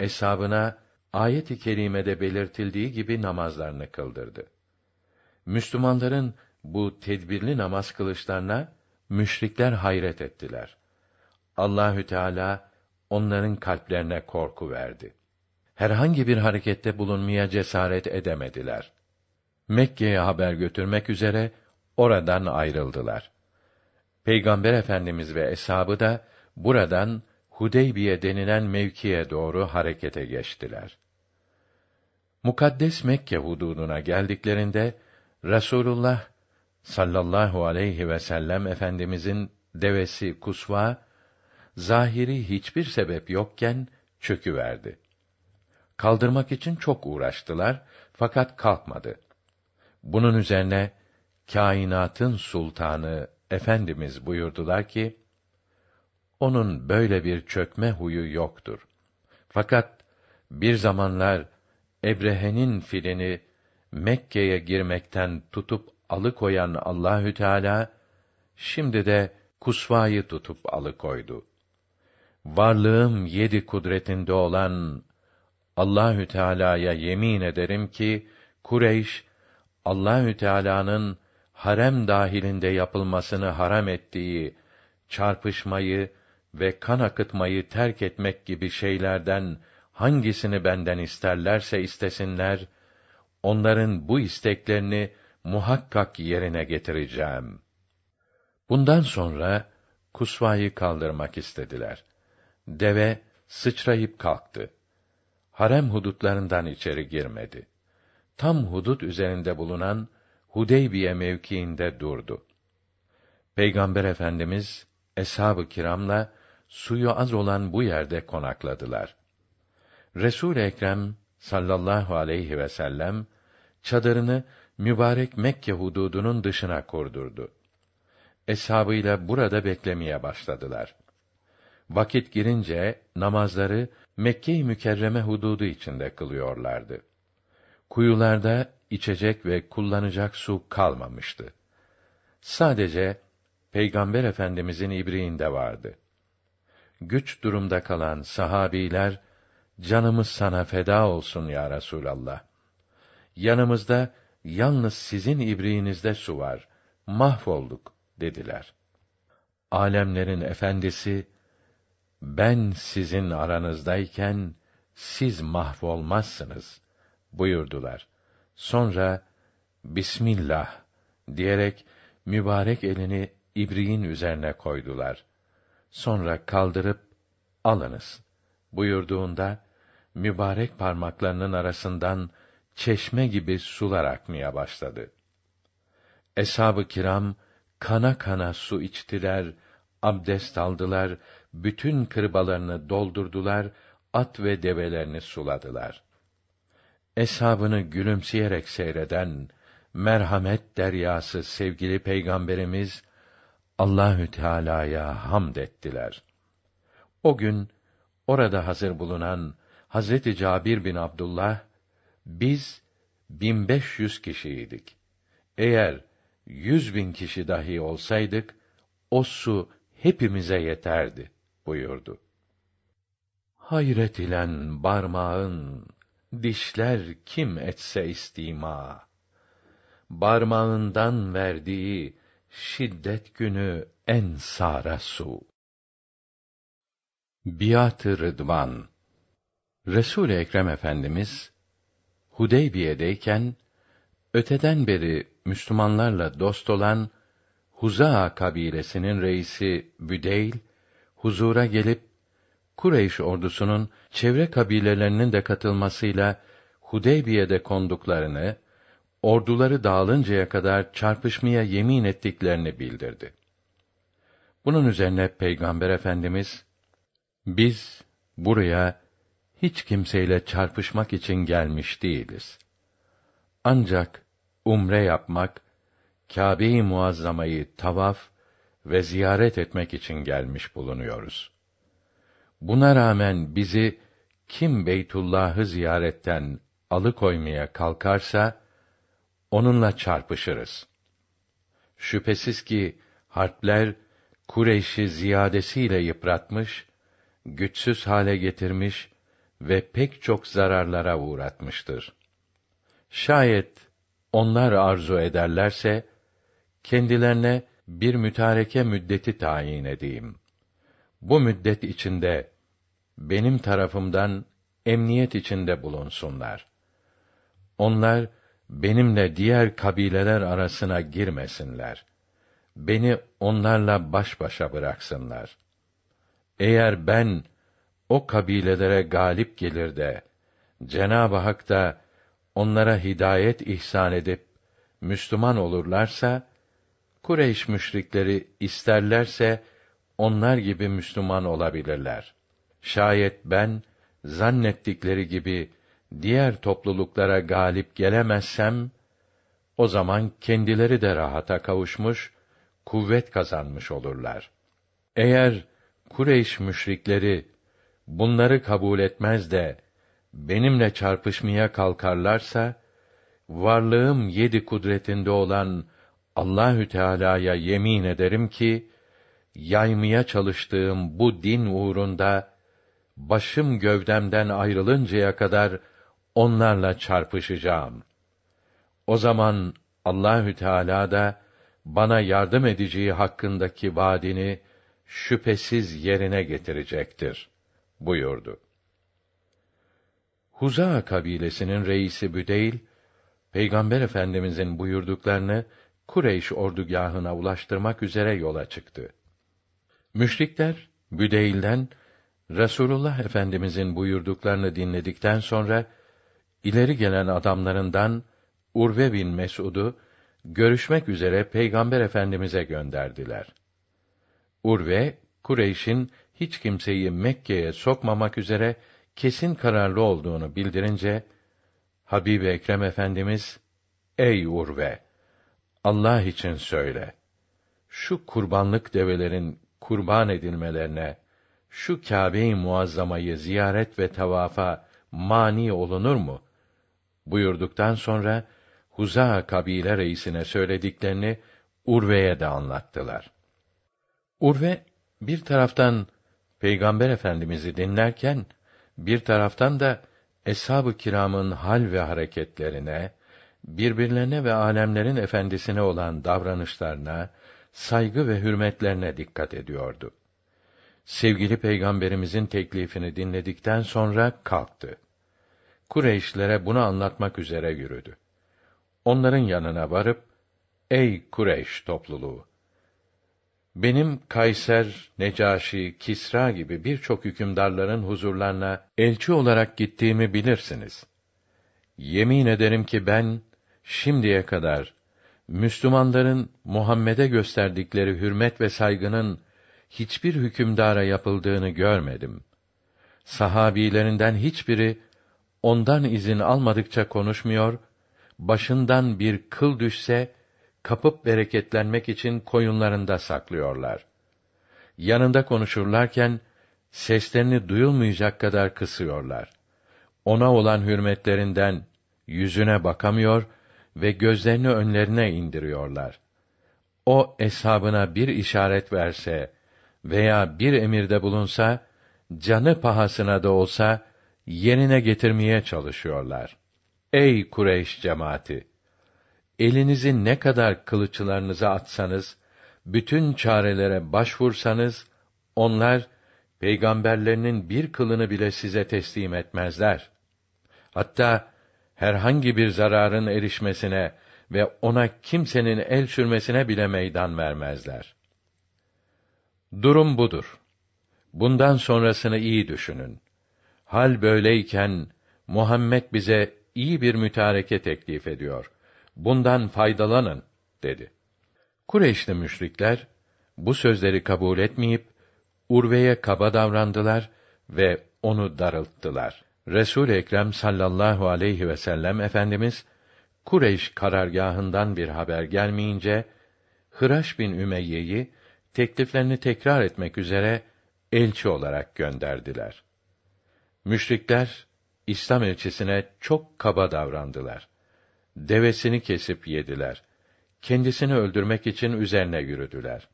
eshabına ayet-i kerimede belirtildiği gibi namazlarını kıldırdı. Müslümanların bu tedbirli namaz kılışlarına müşrikler hayret ettiler. Allahü Teala onların kalplerine korku verdi. Herhangi bir harekette bulunmaya cesaret edemediler. Mekke'ye haber götürmek üzere oradan ayrıldılar. Peygamber Efendimiz ve eshabı da buradan Hudeybiye denilen mevkiye doğru harekete geçtiler. Mukaddes Mekke hududuna geldiklerinde Rasulullah sallallahu aleyhi ve sellem efendimizin devesi Kusva zahiri hiçbir sebep yokken çöküverdi. Kaldırmak için çok uğraştılar fakat kalkmadı. Bunun üzerine kainatın sultanı efendimiz buyurdular ki onun böyle bir çökme huyu yoktur. Fakat bir zamanlar Ebrehe'nin filini Mekke'ye girmekten tutup alıkoyan Allahü Teala şimdi de kusvayı tutup alıkoydu. Varlığım yedi kudretinde olan Allahü Teala'ya yemin ederim ki Kureyş Allahü Teala'nın harem dahilinde yapılmasını haram ettiği çarpışmayı ve kan akıtmayı terk etmek gibi şeylerden hangisini benden isterlerse istesinler, onların bu isteklerini muhakkak yerine getireceğim. Bundan sonra kusvayı kaldırmak istediler. Deve sıçrayıp kalktı. Harem hudutlarından içeri girmedi. Tam hudut üzerinde bulunan Hudeybiye mevkiinde durdu. Peygamber Efendimiz eshab-ı kiramla suyu az olan bu yerde konakladılar. Resul Ekrem sallallahu aleyhi ve sellem çadırını mübarek Mekke hududunun dışına kurdurdu. Eshabıyla burada beklemeye başladılar. Vakit girince namazları Mekke-i Mükerreme hududu içinde kılıyorlardı. Kuyularda içecek ve kullanacak su kalmamıştı. Sadece Peygamber Efendimizin ibriğinde vardı. Güç durumda kalan sahabiler canımız sana feda olsun ya Resulallah. Yanımızda yalnız sizin ibriğinizde su var. Mahvolduk dediler. Alemlerin efendisi ben sizin aranızdayken siz mahvolmazsınız buyurdular. Sonra Bismillah diyerek mübarek elini ibriğin üzerine koydular. Sonra kaldırıp alınız buyurduğunda mübarek parmaklarının arasından çeşme gibi sular akmaya başladı. Eshab-ı kiram kana kana su içtiler, abdest aldılar, bütün kırbalarını doldurdular, at ve develerini suladılar. Eshabını gülümseyerek seyreden merhamet deryası sevgili peygamberimiz Allahü Teala'ya hamd ettiler. O gün orada hazır bulunan Hazreti Cabir bin Abdullah biz 1500 kişiydik. Eğer yüz bin kişi dahi olsaydık, o su hepimize yeterdi buyurdu. Hayret ilen barmağın, dişler kim etse istima. Barmağından verdiği şiddet günü en sara su. Biat-ı Rıdvan Resul Ekrem Efendimiz Hudeybiye'deyken öteden beri Müslümanlarla dost olan Huzaa kabilesinin reisi Büdeyl huzura gelip Kureyş ordusunun çevre kabilelerinin de katılmasıyla Hudeybiye'de konduklarını, orduları dağılıncaya kadar çarpışmaya yemin ettiklerini bildirdi. Bunun üzerine Peygamber Efendimiz biz buraya hiç kimseyle çarpışmak için gelmiş değiliz. Ancak umre yapmak, Kâbe-i Muazzama'yı tavaf ve ziyaret etmek için gelmiş bulunuyoruz. Buna rağmen bizi kim Beytullah'ı ziyaretten alıkoymaya kalkarsa onunla çarpışırız. Şüphesiz ki harpler Kureyş'i ziyadesiyle yıpratmış, güçsüz hale getirmiş ve pek çok zararlara uğratmıştır. Şayet onlar arzu ederlerse kendilerine bir mütareke müddeti tayin edeyim. Bu müddet içinde benim tarafımdan emniyet içinde bulunsunlar. Onlar benimle diğer kabileler arasına girmesinler. Beni onlarla baş başa bıraksınlar. Eğer ben o kabilelere galip gelir de Cenab-ı Hak da onlara hidayet ihsan edip Müslüman olurlarsa Kureyş müşrikleri isterlerse onlar gibi Müslüman olabilirler. Şayet ben zannettikleri gibi diğer topluluklara galip gelemezsem o zaman kendileri de rahata kavuşmuş, kuvvet kazanmış olurlar. Eğer Kureyş müşrikleri bunları kabul etmez de benimle çarpışmaya kalkarlarsa varlığım yedi kudretinde olan Allahü Teala'ya yemin ederim ki yaymaya çalıştığım bu din uğrunda başım gövdemden ayrılıncaya kadar onlarla çarpışacağım. O zaman Allahü Teala da bana yardım edeceği hakkındaki vaadini şüphesiz yerine getirecektir buyurdu. Huza kabilesinin reisi Büdeyl Peygamber Efendimizin buyurduklarını Kureyş ordugahına ulaştırmak üzere yola çıktı. Müşrikler Büdeyl'den Resulullah Efendimizin buyurduklarını dinledikten sonra ileri gelen adamlarından Urve bin Mes'ud'u görüşmek üzere Peygamber Efendimize gönderdiler. Urve, Kureyş'in hiç kimseyi Mekke'ye sokmamak üzere kesin kararlı olduğunu bildirince Habib Ekrem Efendimiz Ey Urve Allah için söyle. Şu kurbanlık develerin kurban edilmelerine şu Kâbe-i Muazzama'yı ziyaret ve tavafa mani olunur mu? buyurduktan sonra Huza kabile reisine söylediklerini Urve'ye de anlattılar. Urve bir taraftan Peygamber Efendimizi dinlerken bir taraftan da eshab-ı kiramın hal ve hareketlerine, birbirlerine ve alemlerin efendisine olan davranışlarına, saygı ve hürmetlerine dikkat ediyordu. Sevgili peygamberimizin teklifini dinledikten sonra kalktı. Kureyşlere bunu anlatmak üzere yürüdü. Onların yanına varıp, Ey Kureyş topluluğu! Benim Kayser, Necaşi, Kisra gibi birçok hükümdarların huzurlarına elçi olarak gittiğimi bilirsiniz. Yemin ederim ki ben şimdiye kadar Müslümanların Muhammed'e gösterdikleri hürmet ve saygının hiçbir hükümdara yapıldığını görmedim. Sahabilerinden hiçbiri ondan izin almadıkça konuşmuyor, başından bir kıl düşse kapıp bereketlenmek için koyunlarında saklıyorlar. Yanında konuşurlarken seslerini duyulmayacak kadar kısıyorlar. Ona olan hürmetlerinden yüzüne bakamıyor ve gözlerini önlerine indiriyorlar. O eshabına bir işaret verse veya bir emirde bulunsa canı pahasına da olsa yerine getirmeye çalışıyorlar. Ey Kureyş cemaati! Elinizi ne kadar kılıçlarınıza atsanız, bütün çarelere başvursanız, onlar peygamberlerinin bir kılını bile size teslim etmezler. Hatta herhangi bir zararın erişmesine ve ona kimsenin el sürmesine bile meydan vermezler. Durum budur. Bundan sonrasını iyi düşünün. Hal böyleyken Muhammed bize iyi bir mütareke teklif ediyor. Bundan faydalanın dedi. Kureyşli müşrikler bu sözleri kabul etmeyip Urve'ye kaba davrandılar ve onu darılttılar. Resul Ekrem sallallahu aleyhi ve sellem efendimiz Kureyş karargahından bir haber gelmeyince Hıraş bin Ümeyye'yi tekliflerini tekrar etmek üzere elçi olarak gönderdiler. Müşrikler İslam elçisine çok kaba davrandılar. Devesini kesip yediler. Kendisini öldürmek için üzerine yürüdüler.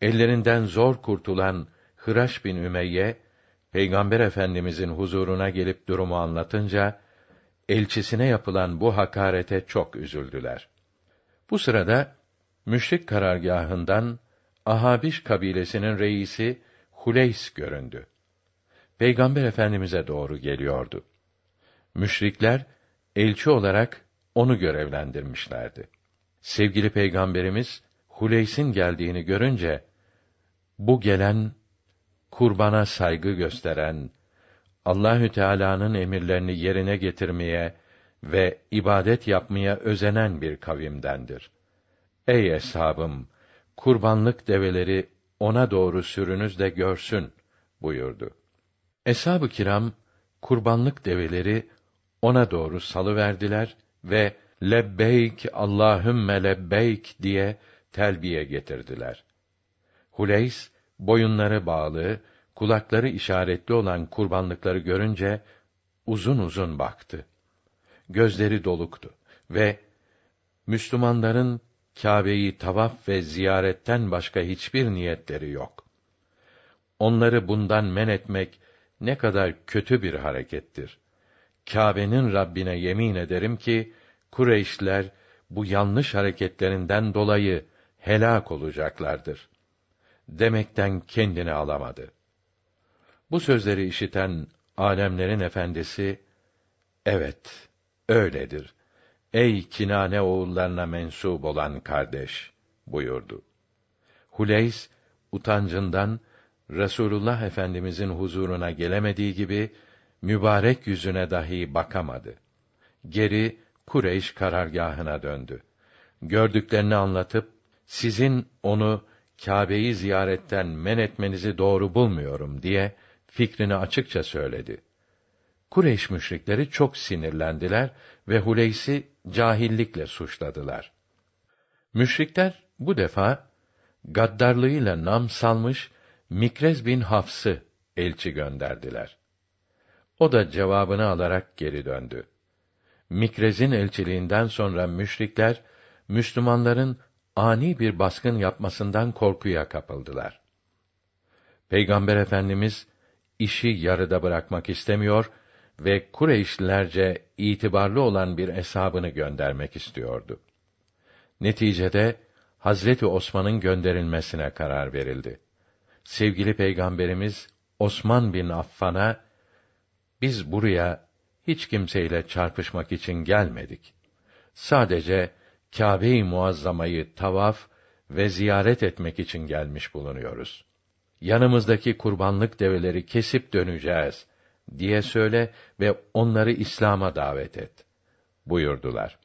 Ellerinden zor kurtulan Hıraş bin Ümeyye Peygamber Efendimizin huzuruna gelip durumu anlatınca elçisine yapılan bu hakarete çok üzüldüler. Bu sırada müşrik karargahından Ahabiş kabilesinin reisi Huleys göründü. Peygamber Efendimize doğru geliyordu. Müşrikler elçi olarak onu görevlendirmişlerdi. Sevgili Peygamberimiz Huleys'in geldiğini görünce bu gelen kurbana saygı gösteren, Allahü Teala'nın emirlerini yerine getirmeye ve ibadet yapmaya özenen bir kavimdendir. Ey eshabım, kurbanlık develeri ona doğru sürünüz de görsün buyurdu. Eshab-ı kiram kurbanlık develeri ona doğru salıverdiler ve lebbeyk Allahümme lebbeyk diye telbiye getirdiler. Huleys boyunları bağlı, kulakları işaretli olan kurbanlıkları görünce uzun uzun baktı. Gözleri doluktu ve Müslümanların Kâbe'yi tavaf ve ziyaretten başka hiçbir niyetleri yok. Onları bundan men etmek ne kadar kötü bir harekettir. Kâbe'nin Rabbine yemin ederim ki Kureyşler bu yanlış hareketlerinden dolayı helak olacaklardır. Demekten kendini alamadı. Bu sözleri işiten alemlerin efendisi evet öyledir. Ey Kinane oğullarına mensup olan kardeş buyurdu. Huleys utancından Resulullah Efendimizin huzuruna gelemediği gibi mübarek yüzüne dahi bakamadı. Geri Kureyş karargahına döndü. Gördüklerini anlatıp sizin onu Kâbe'yi ziyaretten men etmenizi doğru bulmuyorum diye fikrini açıkça söyledi. Kureyş müşrikleri çok sinirlendiler ve Huleys'i cahillikle suçladılar. Müşrikler bu defa gaddarlığıyla nam salmış Mikrez bin Hafs'ı elçi gönderdiler. O da cevabını alarak geri döndü. Mikrez'in elçiliğinden sonra müşrikler Müslümanların ani bir baskın yapmasından korkuya kapıldılar. Peygamber Efendimiz işi yarıda bırakmak istemiyor ve Kureyşlilerce itibarlı olan bir hesabını göndermek istiyordu. Neticede Hazreti Osman'ın gönderilmesine karar verildi. Sevgili Peygamberimiz Osman bin Affan'a biz buraya hiç kimseyle çarpışmak için gelmedik. Sadece Kâbe-i Muazzama'yı tavaf ve ziyaret etmek için gelmiş bulunuyoruz. Yanımızdaki kurbanlık develeri kesip döneceğiz diye söyle ve onları İslam'a davet et buyurdular.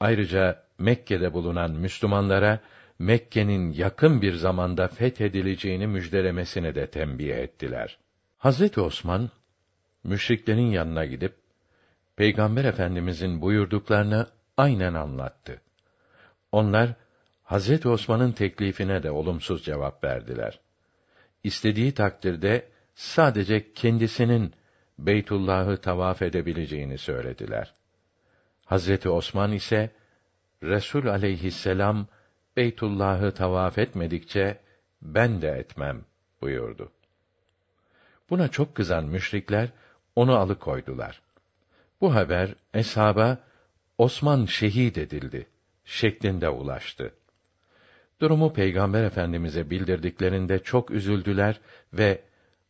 Ayrıca Mekke'de bulunan Müslümanlara Mekke'nin yakın bir zamanda fethedileceğini müjdelemesini de tembih ettiler. Hazreti Osman müşriklerin yanına gidip Peygamber Efendimizin buyurduklarını aynen anlattı. Onlar Hazreti Osman'ın teklifine de olumsuz cevap verdiler. İstediği takdirde sadece kendisinin Beytullah'ı tavaf edebileceğini söylediler. Hazreti Osman ise Resul aleyhisselam Beytullah'ı tavaf etmedikçe ben de etmem buyurdu. Buna çok kızan müşrikler onu alıkoydular. Bu haber eshaba Osman şehit edildi şeklinde ulaştı. Durumu Peygamber Efendimize bildirdiklerinde çok üzüldüler ve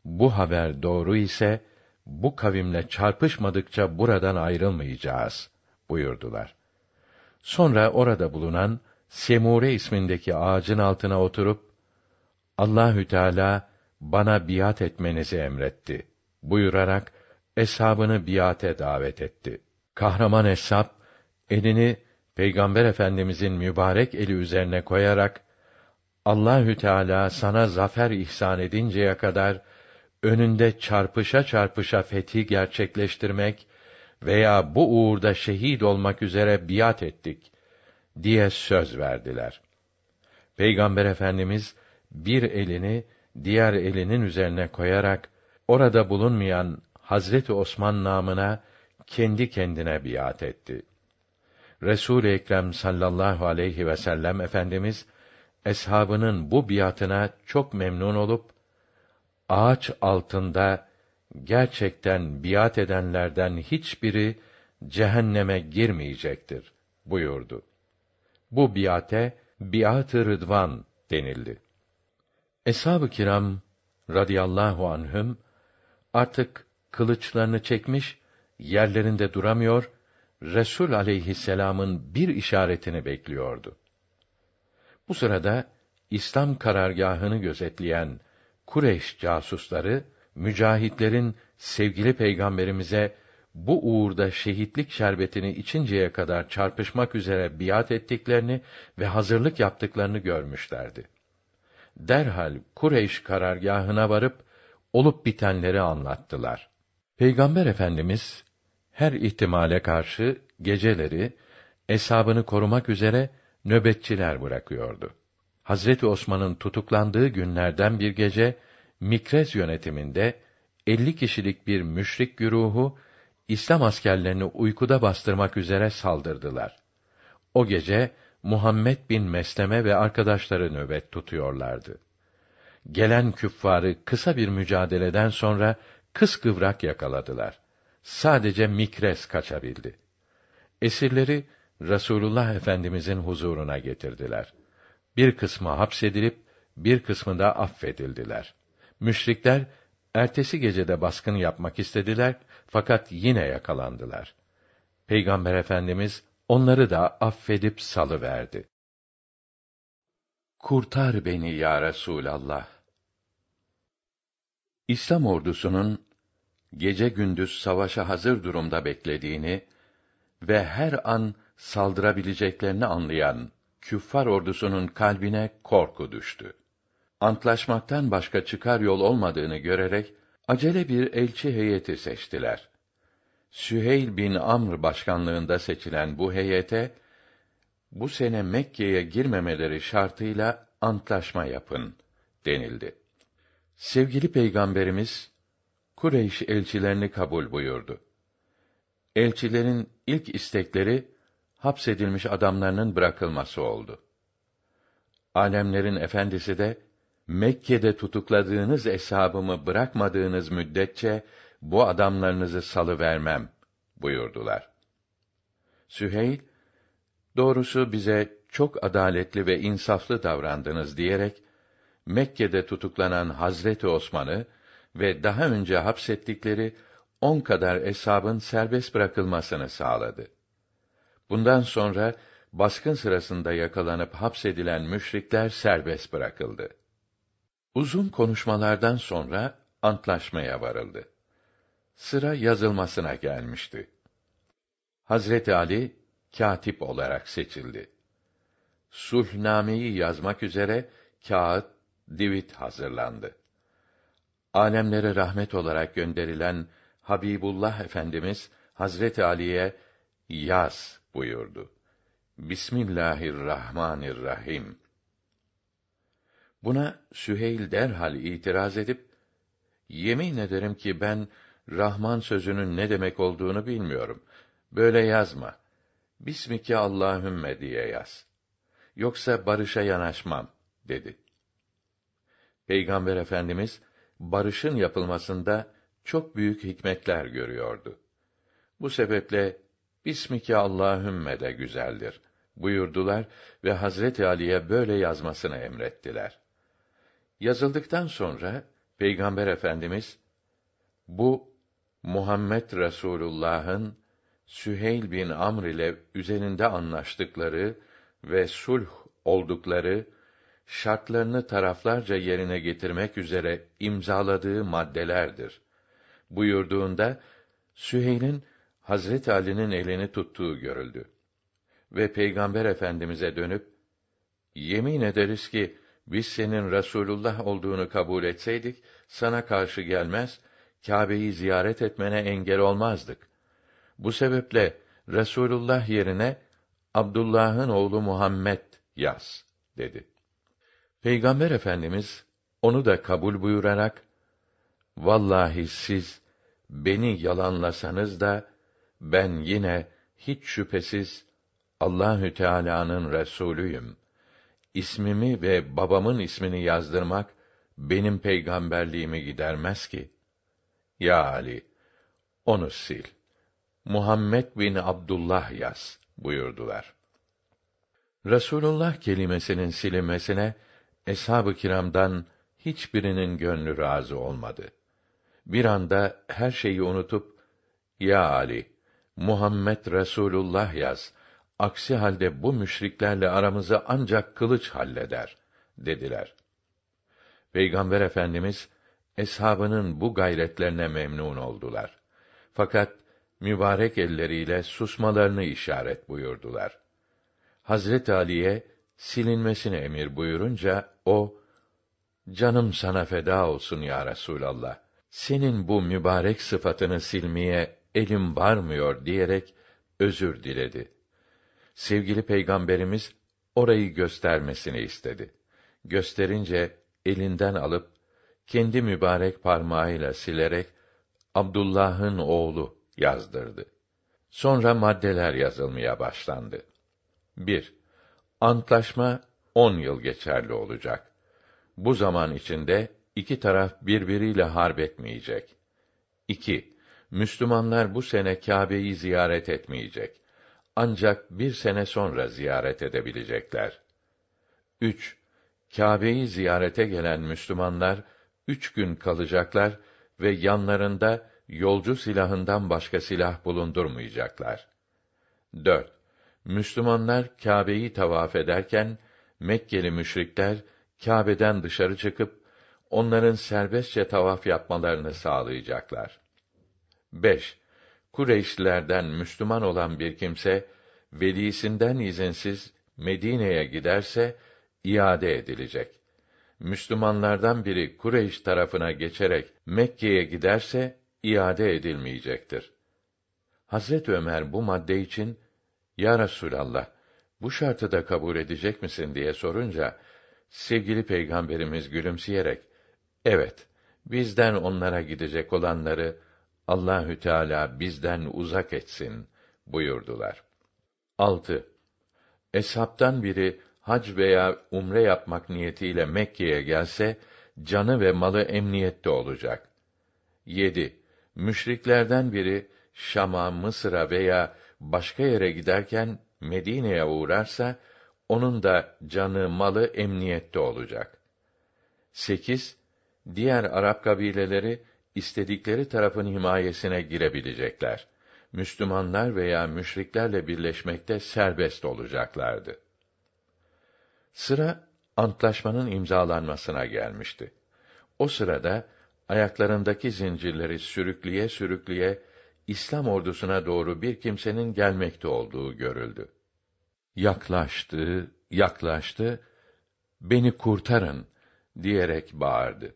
bu haber doğru ise bu kavimle çarpışmadıkça buradan ayrılmayacağız buyurdular. Sonra orada bulunan Semure ismindeki ağacın altına oturup Allahü Teala bana biat etmenizi emretti buyurarak eshabını biate davet etti. Kahraman eshab elini Peygamber Efendimizin mübarek eli üzerine koyarak Allahü Teala sana zafer ihsan edinceye kadar önünde çarpışa çarpışa fethi gerçekleştirmek veya bu uğurda şehit olmak üzere biat ettik diye söz verdiler. Peygamber Efendimiz bir elini diğer elinin üzerine koyarak orada bulunmayan Hazreti Osman namına kendi kendine biat etti. Resul Ekrem sallallahu aleyhi ve sellem efendimiz eshabının bu biatına çok memnun olup ağaç altında gerçekten biat edenlerden hiçbiri cehenneme girmeyecektir buyurdu. Bu biate biat-ı rıdvan denildi. Eshab-ı kiram radıyallahu anhüm artık kılıçlarını çekmiş yerlerinde duramıyor Resul aleyhisselam'ın bir işaretini bekliyordu. Bu sırada İslam karargahını gözetleyen Kureyş casusları mücahitlerin sevgili peygamberimize bu uğurda şehitlik şerbetini içinceye kadar çarpışmak üzere biat ettiklerini ve hazırlık yaptıklarını görmüşlerdi. Derhal Kureyş karargahına varıp olup bitenleri anlattılar. Peygamber Efendimiz her ihtimale karşı geceleri eshabını korumak üzere nöbetçiler bırakıyordu. Hazreti Osman'ın tutuklandığı günlerden bir gece Mikrez yönetiminde 50 kişilik bir müşrik güruhu İslam askerlerini uykuda bastırmak üzere saldırdılar. O gece Muhammed bin Mesleme ve arkadaşları nöbet tutuyorlardı. Gelen küffarı kısa bir mücadeleden sonra kıskıvrak yakaladılar. Sadece Mikres kaçabildi. Esirleri Rasulullah Efendimizin huzuruna getirdiler. Bir kısmı hapsedilip bir kısmı da affedildiler. Müşrikler ertesi gecede baskın yapmak istediler fakat yine yakalandılar. Peygamber Efendimiz onları da affedip salıverdi. Kurtar beni ya Resulallah. İslam ordusunun gece gündüz savaşa hazır durumda beklediğini ve her an saldırabileceklerini anlayan küffar ordusunun kalbine korku düştü. Antlaşmaktan başka çıkar yol olmadığını görerek acele bir elçi heyeti seçtiler. Süheyl bin Amr başkanlığında seçilen bu heyete bu sene Mekke'ye girmemeleri şartıyla antlaşma yapın denildi. Sevgili peygamberimiz Kureyş elçilerini kabul buyurdu. Elçilerin ilk istekleri hapsedilmiş adamlarının bırakılması oldu. Alemlerin efendisi de Mekke'de tutukladığınız eshabımı bırakmadığınız müddetçe bu adamlarınızı salı vermem buyurdular. Süheyl, doğrusu bize çok adaletli ve insaflı davrandınız diyerek Mekke'de tutuklanan Hazreti Osman'ı ve daha önce hapsettikleri on kadar eshabın serbest bırakılmasını sağladı. Bundan sonra baskın sırasında yakalanıp hapsedilen müşrikler serbest bırakıldı. Uzun konuşmalardan sonra antlaşmaya varıldı. Sıra yazılmasına gelmişti. Hazreti Ali katip olarak seçildi. Sulhnameyi yazmak üzere kağıt, divit hazırlandı. Alemlere rahmet olarak gönderilen Habibullah Efendimiz Hazreti Ali'ye yaz buyurdu. Bismillahirrahmanirrahim. Buna Süheyl derhal itiraz edip, yemin ederim ki ben Rahman sözünün ne demek olduğunu bilmiyorum. Böyle yazma. Bismike Allahümme diye yaz. Yoksa barışa yanaşmam, dedi. Peygamber Efendimiz, barışın yapılmasında çok büyük hikmetler görüyordu. Bu sebeple, Bismike Allahümme de güzeldir, buyurdular ve Hazreti Ali'ye böyle yazmasını emrettiler. Yazıldıktan sonra Peygamber Efendimiz bu Muhammed Resulullah'ın Süheyl bin Amr ile üzerinde anlaştıkları ve sulh oldukları şartlarını taraflarca yerine getirmek üzere imzaladığı maddelerdir. Buyurduğunda Süheyl'in Hazret Ali'nin elini tuttuğu görüldü. Ve Peygamber Efendimize dönüp yemin ederiz ki biz senin Resulullah olduğunu kabul etseydik sana karşı gelmez, Kâbe'yi ziyaret etmene engel olmazdık. Bu sebeple Resulullah yerine Abdullah'ın oğlu Muhammed yaz dedi. Peygamber Efendimiz onu da kabul buyurarak vallahi siz beni yalanlasanız da ben yine hiç şüphesiz Allahü Teala'nın resulüyüm ismimi ve babamın ismini yazdırmak benim peygamberliğimi gidermez ki. Ya Ali, onu sil. Muhammed bin Abdullah yaz buyurdular. Resulullah kelimesinin silinmesine eshab-ı kiramdan hiçbirinin gönlü razı olmadı. Bir anda her şeyi unutup ya Ali Muhammed Resulullah yaz Aksi halde bu müşriklerle aramızı ancak kılıç halleder dediler. Peygamber Efendimiz eshabının bu gayretlerine memnun oldular. Fakat mübarek elleriyle susmalarını işaret buyurdular. Hazret Ali'ye silinmesini emir buyurunca o canım sana feda olsun ya Resulallah. Senin bu mübarek sıfatını silmeye elim varmıyor diyerek özür diledi. Sevgili peygamberimiz orayı göstermesini istedi. Gösterince elinden alıp kendi mübarek parmağıyla silerek Abdullah'ın oğlu yazdırdı. Sonra maddeler yazılmaya başlandı. 1. Antlaşma on yıl geçerli olacak. Bu zaman içinde iki taraf birbiriyle harp etmeyecek. 2. Müslümanlar bu sene Kâbe'yi ziyaret etmeyecek. Ancak bir sene sonra ziyaret edebilecekler. 3. Kâbe'yi ziyarete gelen Müslümanlar üç gün kalacaklar ve yanlarında yolcu silahından başka silah bulundurmayacaklar. 4. Müslümanlar Kâbe'yi tavaf ederken Mekkeli müşrikler Kâbe'den dışarı çıkıp onların serbestçe tavaf yapmalarını sağlayacaklar. 5. Kureyşlilerden Müslüman olan bir kimse velisinden izinsiz Medine'ye giderse iade edilecek. Müslümanlardan biri Kureyş tarafına geçerek Mekke'ye giderse iade edilmeyecektir. Hazret Ömer bu madde için ya Resulallah bu şartı da kabul edecek misin diye sorunca sevgili peygamberimiz gülümseyerek evet bizden onlara gidecek olanları Allahü Teala bizden uzak etsin buyurdular. 6. Eshaptan biri hac veya umre yapmak niyetiyle Mekke'ye gelse canı ve malı emniyette olacak. 7. Müşriklerden biri Şam'a, Mısır'a veya başka yere giderken Medine'ye uğrarsa onun da canı, malı emniyette olacak. 8. Diğer Arap kabileleri istedikleri tarafın himayesine girebilecekler. Müslümanlar veya müşriklerle birleşmekte serbest olacaklardı. Sıra antlaşmanın imzalanmasına gelmişti. O sırada ayaklarındaki zincirleri sürükleye sürükleye İslam ordusuna doğru bir kimsenin gelmekte olduğu görüldü. Yaklaştı, yaklaştı, beni kurtarın diyerek bağırdı.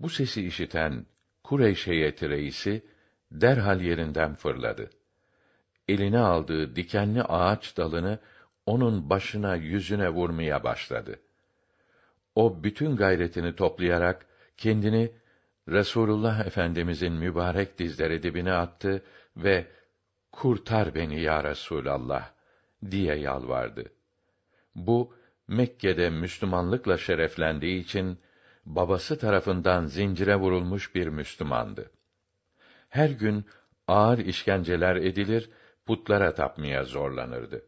Bu sesi işiten Kureyş heyeti reisi derhal yerinden fırladı. Eline aldığı dikenli ağaç dalını onun başına yüzüne vurmaya başladı. O bütün gayretini toplayarak kendini Resulullah Efendimizin mübarek dizleri dibine attı ve kurtar beni ya Resulallah diye yalvardı. Bu Mekke'de Müslümanlıkla şereflendiği için babası tarafından zincire vurulmuş bir Müslümandı. Her gün ağır işkenceler edilir, putlara tapmaya zorlanırdı.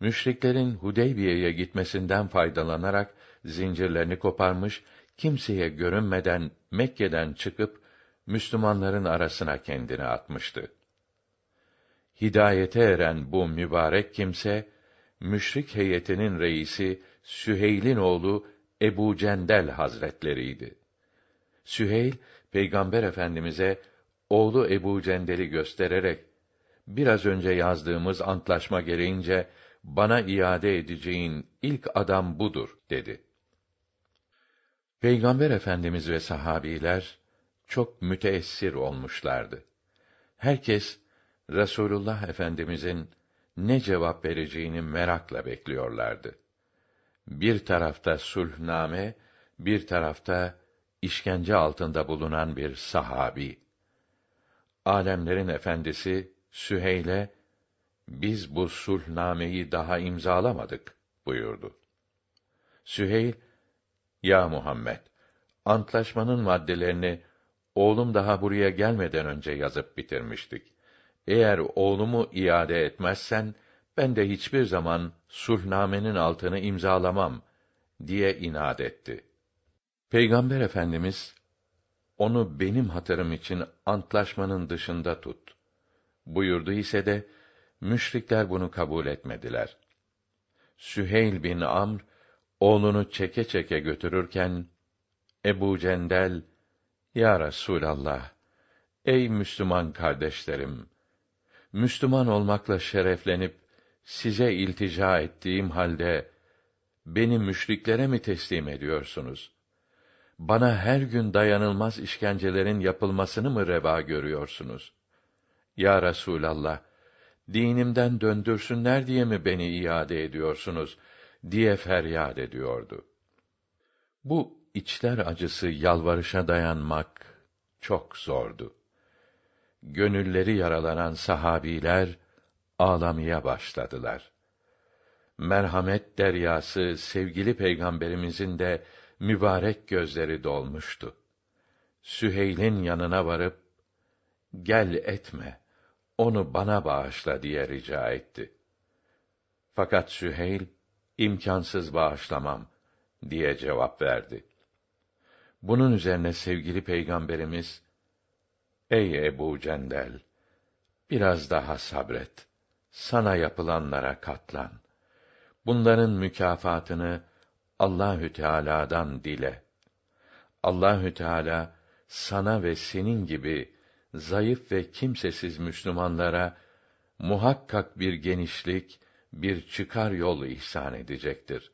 Müşriklerin Hudeybiye'ye gitmesinden faydalanarak zincirlerini koparmış, kimseye görünmeden Mekke'den çıkıp Müslümanların arasına kendini atmıştı. Hidayete eren bu mübarek kimse müşrik heyetinin reisi Süheyl'in oğlu Ebu Cendel Hazretleriydi. Süheyl Peygamber Efendimize oğlu Ebu Cendel'i göstererek biraz önce yazdığımız antlaşma gereğince bana iade edeceğin ilk adam budur dedi. Peygamber Efendimiz ve sahabiler çok müteessir olmuşlardı. Herkes Resulullah Efendimizin ne cevap vereceğini merakla bekliyorlardı. Bir tarafta sulhname, bir tarafta işkence altında bulunan bir sahabi. Alemlerin efendisi Süheyl'e biz bu sulhnameyi daha imzalamadık buyurdu. Süheyl ya Muhammed, antlaşmanın maddelerini oğlum daha buraya gelmeden önce yazıp bitirmiştik. Eğer oğlumu iade etmezsen ben de hiçbir zaman sulhnamenin altını imzalamam diye inat etti. Peygamber Efendimiz onu benim hatırım için antlaşmanın dışında tut buyurdu ise de müşrikler bunu kabul etmediler. Süheyl bin Amr oğlunu çeke çeke götürürken Ebu Cendel Ya Resulallah Ey Müslüman kardeşlerim! Müslüman olmakla şereflenip size iltica ettiğim halde beni müşriklere mi teslim ediyorsunuz? Bana her gün dayanılmaz işkencelerin yapılmasını mı reva görüyorsunuz? Ya Resulallah, dinimden döndürsünler diye mi beni iade ediyorsunuz diye feryat ediyordu. Bu içler acısı yalvarışa dayanmak çok zordu. Gönülleri yaralanan sahabiler ağlamaya başladılar. Merhamet deryası sevgili peygamberimizin de mübarek gözleri dolmuştu. Süheyl'in yanına varıp gel etme onu bana bağışla diye rica etti. Fakat Süheyl imkansız bağışlamam diye cevap verdi. Bunun üzerine sevgili peygamberimiz Ey Ebu Cendel biraz daha sabret. Sana yapılanlara katlan. Bunların mükafatını Allahü Teala'dan dile. Allahü Teala sana ve senin gibi zayıf ve kimsesiz Müslümanlara muhakkak bir genişlik, bir çıkar yol ihsan edecektir.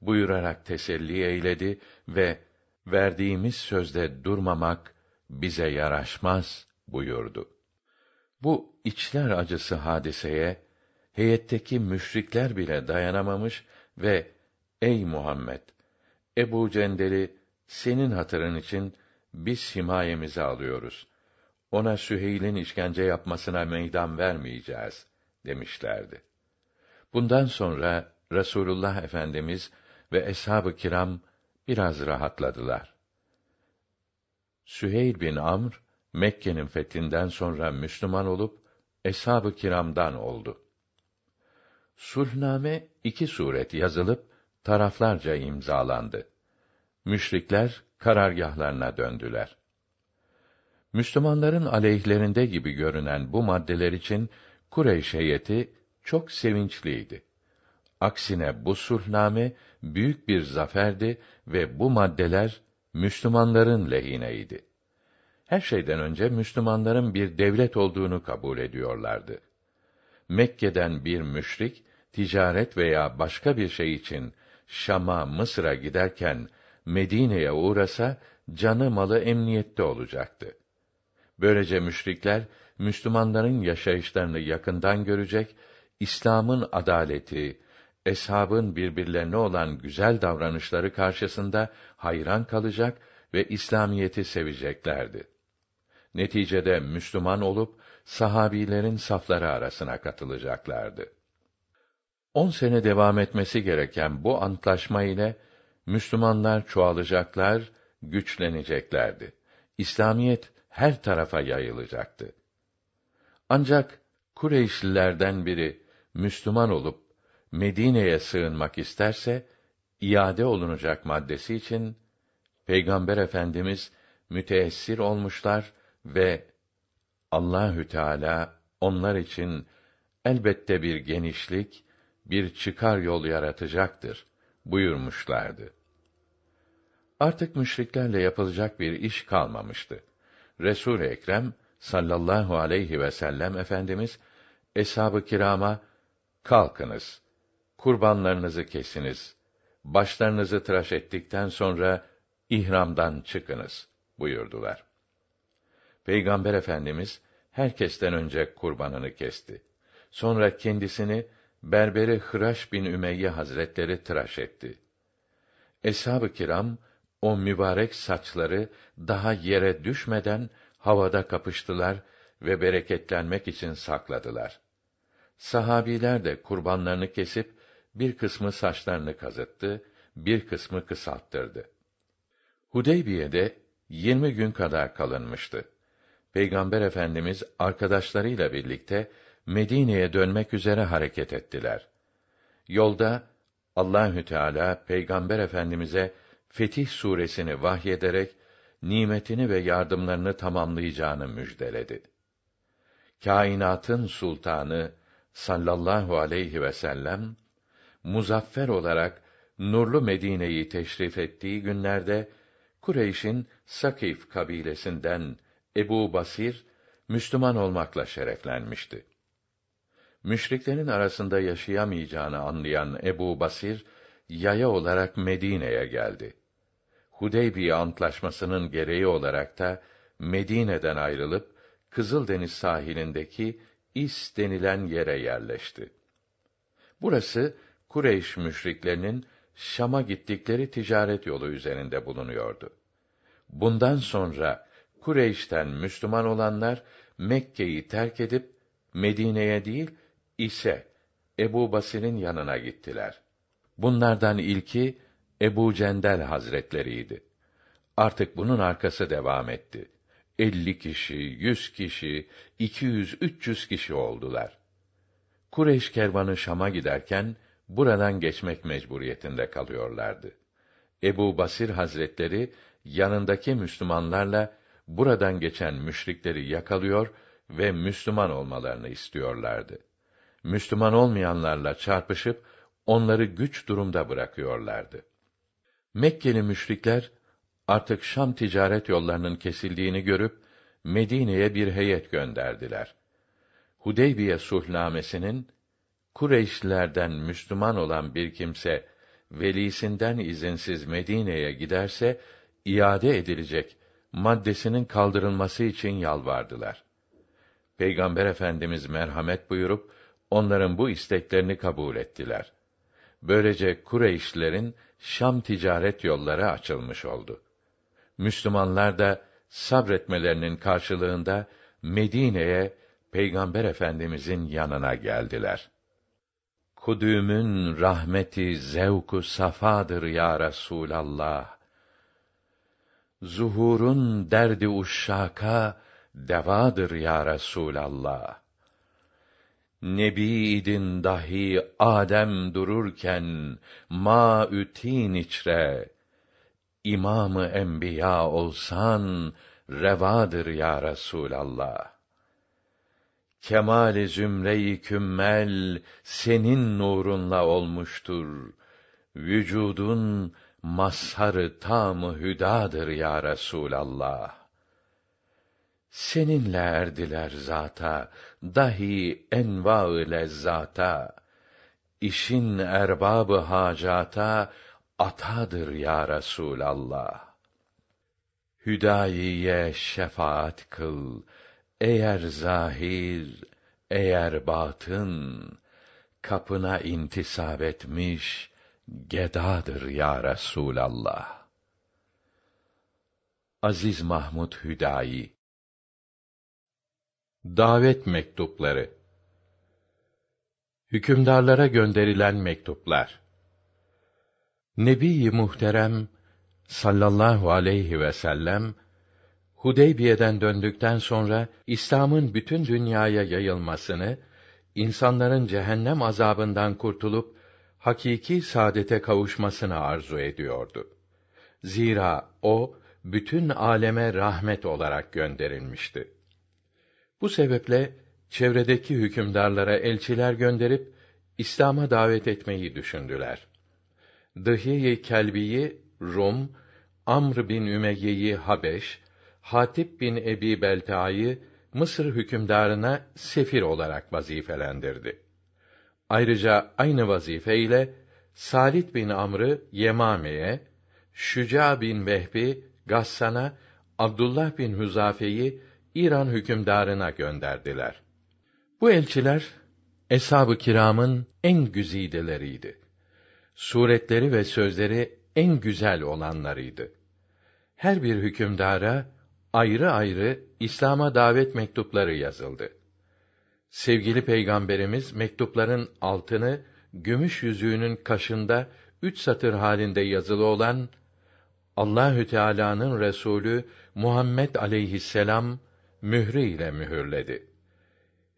Buyurarak teselli eyledi ve verdiğimiz sözde durmamak bize yaraşmaz buyurdu. Bu içler acısı hadiseye heyetteki müşrikler bile dayanamamış ve ey Muhammed Ebu Cendel'i senin hatırın için biz himayemize alıyoruz ona Süheyl'in işkence yapmasına meydan vermeyeceğiz demişlerdi. Bundan sonra Resulullah Efendimiz ve eshab-ı kiram biraz rahatladılar. Süheyl bin Amr Mekke'nin fethinden sonra Müslüman olup eshab-ı kiramdan oldu. Sulhname iki suret yazılıp taraflarca imzalandı. Müşrikler karargahlarına döndüler. Müslümanların aleyhlerinde gibi görünen bu maddeler için Kureyş heyeti çok sevinçliydi. Aksine bu sulhname büyük bir zaferdi ve bu maddeler Müslümanların lehineydi. Her şeyden önce Müslümanların bir devlet olduğunu kabul ediyorlardı. Mekke'den bir müşrik ticaret veya başka bir şey için Şam'a, Mısır'a giderken Medine'ye uğrasa canı malı emniyette olacaktı. Böylece müşrikler Müslümanların yaşayışlarını yakından görecek, İslam'ın adaleti, eshabın birbirlerine olan güzel davranışları karşısında hayran kalacak ve İslamiyeti seveceklerdi. Neticede Müslüman olup sahabilerin safları arasına katılacaklardı. On sene devam etmesi gereken bu antlaşma ile Müslümanlar çoğalacaklar, güçleneceklerdi. İslamiyet her tarafa yayılacaktı. Ancak Kureyşlilerden biri Müslüman olup Medine'ye sığınmak isterse iade olunacak maddesi için Peygamber Efendimiz müteessir olmuşlar ve Allahü Teala onlar için elbette bir genişlik, bir çıkar yol yaratacaktır buyurmuşlardı. Artık müşriklerle yapılacak bir iş kalmamıştı. Resul Ekrem sallallahu aleyhi ve sellem efendimiz eshab-ı kirama kalkınız kurbanlarınızı kesiniz başlarınızı tıraş ettikten sonra ihramdan çıkınız buyurdular. Peygamber Efendimiz herkesten önce kurbanını kesti. Sonra kendisini berberi Hıraş bin Ümeyye Hazretleri tıraş etti. Eshab-ı kiram o mübarek saçları daha yere düşmeden havada kapıştılar ve bereketlenmek için sakladılar. Sahabiler de kurbanlarını kesip bir kısmı saçlarını kazıttı, bir kısmı kısalttırdı. Hudeybiye'de yirmi gün kadar kalınmıştı. Peygamber Efendimiz arkadaşlarıyla birlikte Medine'ye dönmek üzere hareket ettiler. Yolda Allahü Teala Peygamber Efendimize Fetih suresini vahyederek nimetini ve yardımlarını tamamlayacağını müjdeledi. Kainatın sultanı sallallahu aleyhi ve sellem muzaffer olarak nurlu Medine'yi teşrif ettiği günlerde Kureyş'in Sakif kabilesinden Ebu Basir Müslüman olmakla şereflenmişti. Müşriklerin arasında yaşayamayacağını anlayan Ebu Basir yaya olarak Medine'ye geldi. Hudeybiye antlaşmasının gereği olarak da Medine'den ayrılıp Kızıldeniz sahilindeki İs denilen yere yerleşti. Burası Kureyş müşriklerinin Şam'a gittikleri ticaret yolu üzerinde bulunuyordu. Bundan sonra Kureyş'ten Müslüman olanlar Mekke'yi terk edip Medine'ye değil ise Ebu Basir'in yanına gittiler. Bunlardan ilki Ebu Cendel Hazretleriydi. Artık bunun arkası devam etti. Elli kişi, yüz kişi, iki yüz, üç yüz kişi oldular. Kureyş kervanı Şam'a giderken, buradan geçmek mecburiyetinde kalıyorlardı. Ebu Basir Hazretleri, yanındaki Müslümanlarla, buradan geçen müşrikleri yakalıyor ve Müslüman olmalarını istiyorlardı. Müslüman olmayanlarla çarpışıp, onları güç durumda bırakıyorlardı. Mekkeli müşrikler artık Şam ticaret yollarının kesildiğini görüp Medine'ye bir heyet gönderdiler. Hudeybiye sulhnamesinin Kureyşlilerden Müslüman olan bir kimse velisinden izinsiz Medine'ye giderse iade edilecek maddesinin kaldırılması için yalvardılar. Peygamber Efendimiz merhamet buyurup onların bu isteklerini kabul ettiler. Böylece Kureyşlilerin Şam ticaret yolları açılmış oldu. Müslümanlar da sabretmelerinin karşılığında Medine'ye Peygamber Efendimizin yanına geldiler. Kudümün rahmeti zevku safadır ya Resulallah. Zuhurun derdi uşşaka devadır ya Resulallah. Nebiydin dahi Adem dururken ma ütin içre imamı enbiya olsan revadır ya Resulallah. Kemal zümre-i kümmel senin nurunla olmuştur. Vücudun mazharı tam hüdadır ya Resulallah. Seninle erdiler zata, dahi enva-ı lezzata. İşin erbabı hacata, atadır ya Resulallah. Hüdayiye şefaat kıl, eğer zahir, eğer batın, kapına intisab etmiş, gedadır ya Resulallah. Aziz Mahmud Hüdayi Davet mektupları Hükümdarlara gönderilen mektuplar Nebi Muhterem sallallahu aleyhi ve sellem Hudeybiye'den döndükten sonra İslam'ın bütün dünyaya yayılmasını, insanların cehennem azabından kurtulup hakiki saadete kavuşmasını arzu ediyordu. Zira o bütün aleme rahmet olarak gönderilmişti. Bu sebeple çevredeki hükümdarlara elçiler gönderip İslam'a davet etmeyi düşündüler. Dıhiye-i Kelbi'yi Rum, Amr bin Ümeyye'yi Habeş, Hatip bin Ebi Belta'yı Mısır hükümdarına sefir olarak vazifelendirdi. Ayrıca aynı vazife ile Salit bin Amr'ı Yemame'ye, Şüca bin Vehbi Gassan'a, Abdullah bin Huzafe'yi İran hükümdarına gönderdiler. Bu elçiler eshab-ı kiramın en güzideleriydi. Suretleri ve sözleri en güzel olanlarıydı. Her bir hükümdara ayrı ayrı İslam'a davet mektupları yazıldı. Sevgili Peygamberimiz mektupların altını gümüş yüzüğünün kaşında üç satır halinde yazılı olan Allahü Teala'nın Resulü Muhammed aleyhisselam mührü ile mühürledi.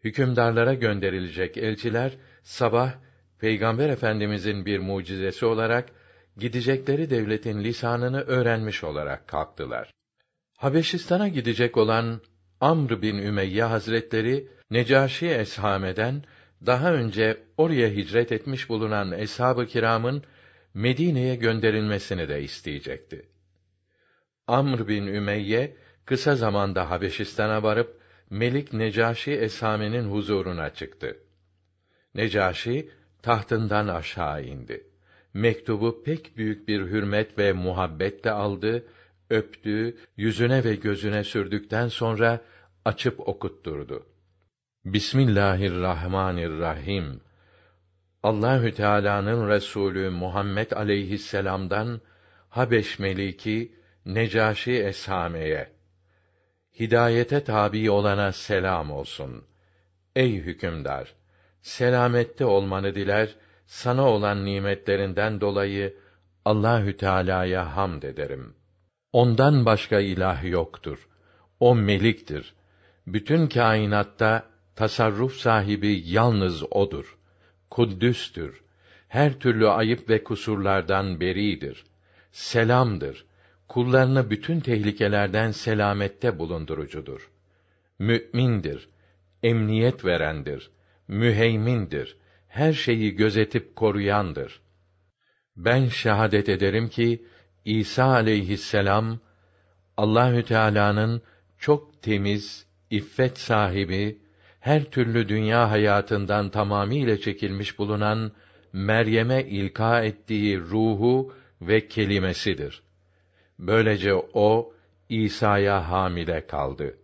Hükümdarlara gönderilecek elçiler sabah Peygamber Efendimizin bir mucizesi olarak gidecekleri devletin lisanını öğrenmiş olarak kalktılar. Habeşistan'a gidecek olan Amr bin Ümeyye Hazretleri Necaşi Eshame'den daha önce oraya hicret etmiş bulunan eshab-ı kiramın Medine'ye gönderilmesini de isteyecekti. Amr bin Ümeyye kısa zamanda Habeşistan'a varıp Melik Necaşi Esami'nin huzuruna çıktı. Necaşi tahtından aşağı indi. Mektubu pek büyük bir hürmet ve muhabbetle aldı, öptü, yüzüne ve gözüne sürdükten sonra açıp okutturdu. Bismillahirrahmanirrahim. Allahü Teala'nın Resulü Muhammed aleyhisselam'dan Habeş meliki Necaşi Eshame'ye hidayete tabi olana selam olsun. Ey hükümdar, selamette olmanı diler, sana olan nimetlerinden dolayı Allahü Teala'ya hamd ederim. Ondan başka ilah yoktur. O meliktir. Bütün kainatta tasarruf sahibi yalnız odur. Kuddüstür. Her türlü ayıp ve kusurlardan beridir. Selamdır. Kullarını bütün tehlikelerden selamette bulundurucudur. Mü'mindir. Emniyet verendir. Müheymindir. Her şeyi gözetip koruyandır. Ben şehadet ederim ki İsa aleyhisselam Allahü Teala'nın çok temiz, iffet sahibi, her türlü dünya hayatından tamamiyle çekilmiş bulunan Meryem'e ilka ettiği ruhu ve kelimesidir. Böylece o İsa'ya hamile kaldı.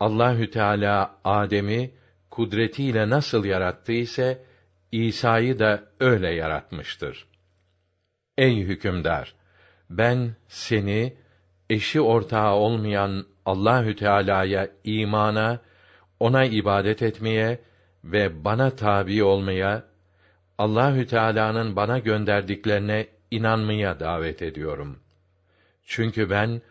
Allahü Teala Adem'i kudretiyle nasıl yarattı ise İsa'yı da öyle yaratmıştır. Ey hükümdar, ben seni eşi ortağı olmayan Allahü Teala'ya imana, ona ibadet etmeye ve bana tabi olmaya, Allahü Teala'nın bana gönderdiklerine inanmaya davet ediyorum. Çünkü ben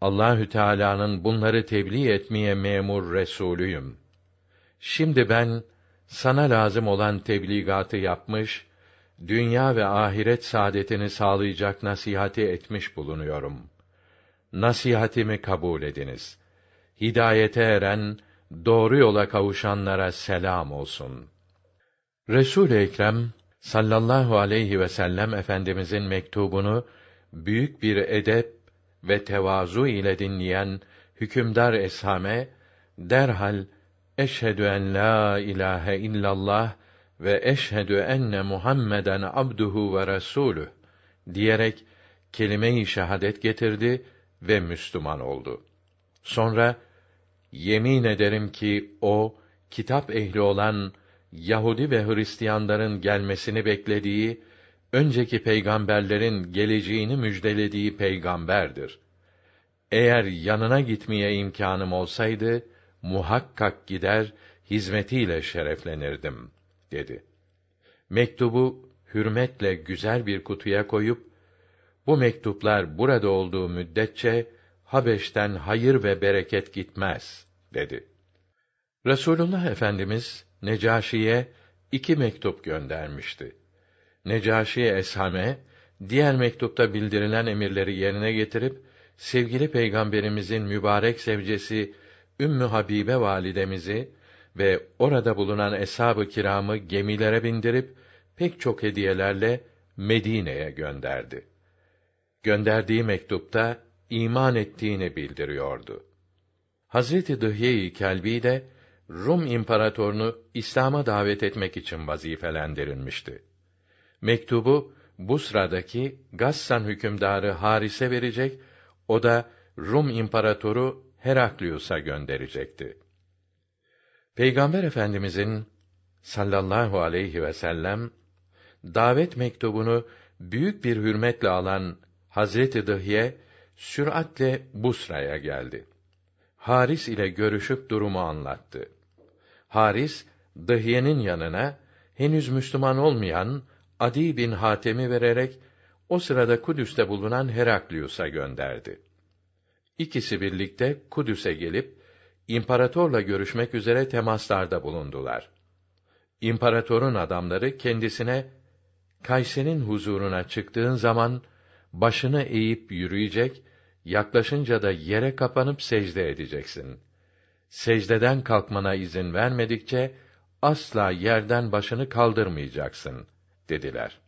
Allahü Teala'nın bunları tebliğ etmeye memur resulüyüm. Şimdi ben sana lazım olan tebligatı yapmış, dünya ve ahiret saadetini sağlayacak nasihati etmiş bulunuyorum. Nasihatimi kabul ediniz. Hidayete eren, doğru yola kavuşanlara selam olsun. Resul Ekrem sallallahu aleyhi ve sellem efendimizin mektubunu büyük bir edep ve tevazu ile dinleyen hükümdar Eshame derhal eşhedü en la ilahe illallah ve eşhedü enne Muhammeden abduhu ve resulü diyerek kelime-i şehadet getirdi ve Müslüman oldu. Sonra yemin ederim ki o kitap ehli olan Yahudi ve Hristiyanların gelmesini beklediği önceki peygamberlerin geleceğini müjdelediği peygamberdir. Eğer yanına gitmeye imkanım olsaydı muhakkak gider hizmetiyle şereflenirdim dedi. Mektubu hürmetle güzel bir kutuya koyup bu mektuplar burada olduğu müddetçe Habeş'ten hayır ve bereket gitmez dedi. Resulullah Efendimiz Necaşi'ye iki mektup göndermişti. Necaşi Eshame diğer mektupta bildirilen emirleri yerine getirip sevgili peygamberimizin mübarek sevcesi Ümmü Habibe validemizi ve orada bulunan eshab-ı kiramı gemilere bindirip pek çok hediyelerle Medine'ye gönderdi. Gönderdiği mektupta iman ettiğini bildiriyordu. Hazreti Dıhye-i Kelbi de Rum imparatorunu İslam'a davet etmek için vazifelendirilmişti. Mektubu bu sıradaki Gassan hükümdarı Haris'e verecek, o da Rum imparatoru Heraklius'a gönderecekti. Peygamber Efendimizin sallallahu aleyhi ve sellem davet mektubunu büyük bir hürmetle alan Hazreti Dıhye süratle Busra'ya geldi. Haris ile görüşüp durumu anlattı. Haris Dıhye'nin yanına henüz Müslüman olmayan Adi bin Hatem'i vererek o sırada Kudüs'te bulunan Heraklius'a gönderdi. İkisi birlikte Kudüs'e gelip imparatorla görüşmek üzere temaslarda bulundular. İmparatorun adamları kendisine Kayser'in huzuruna çıktığın zaman başını eğip yürüyecek, yaklaşınca da yere kapanıp secde edeceksin. Secdeden kalkmana izin vermedikçe asla yerden başını kaldırmayacaksın dediler.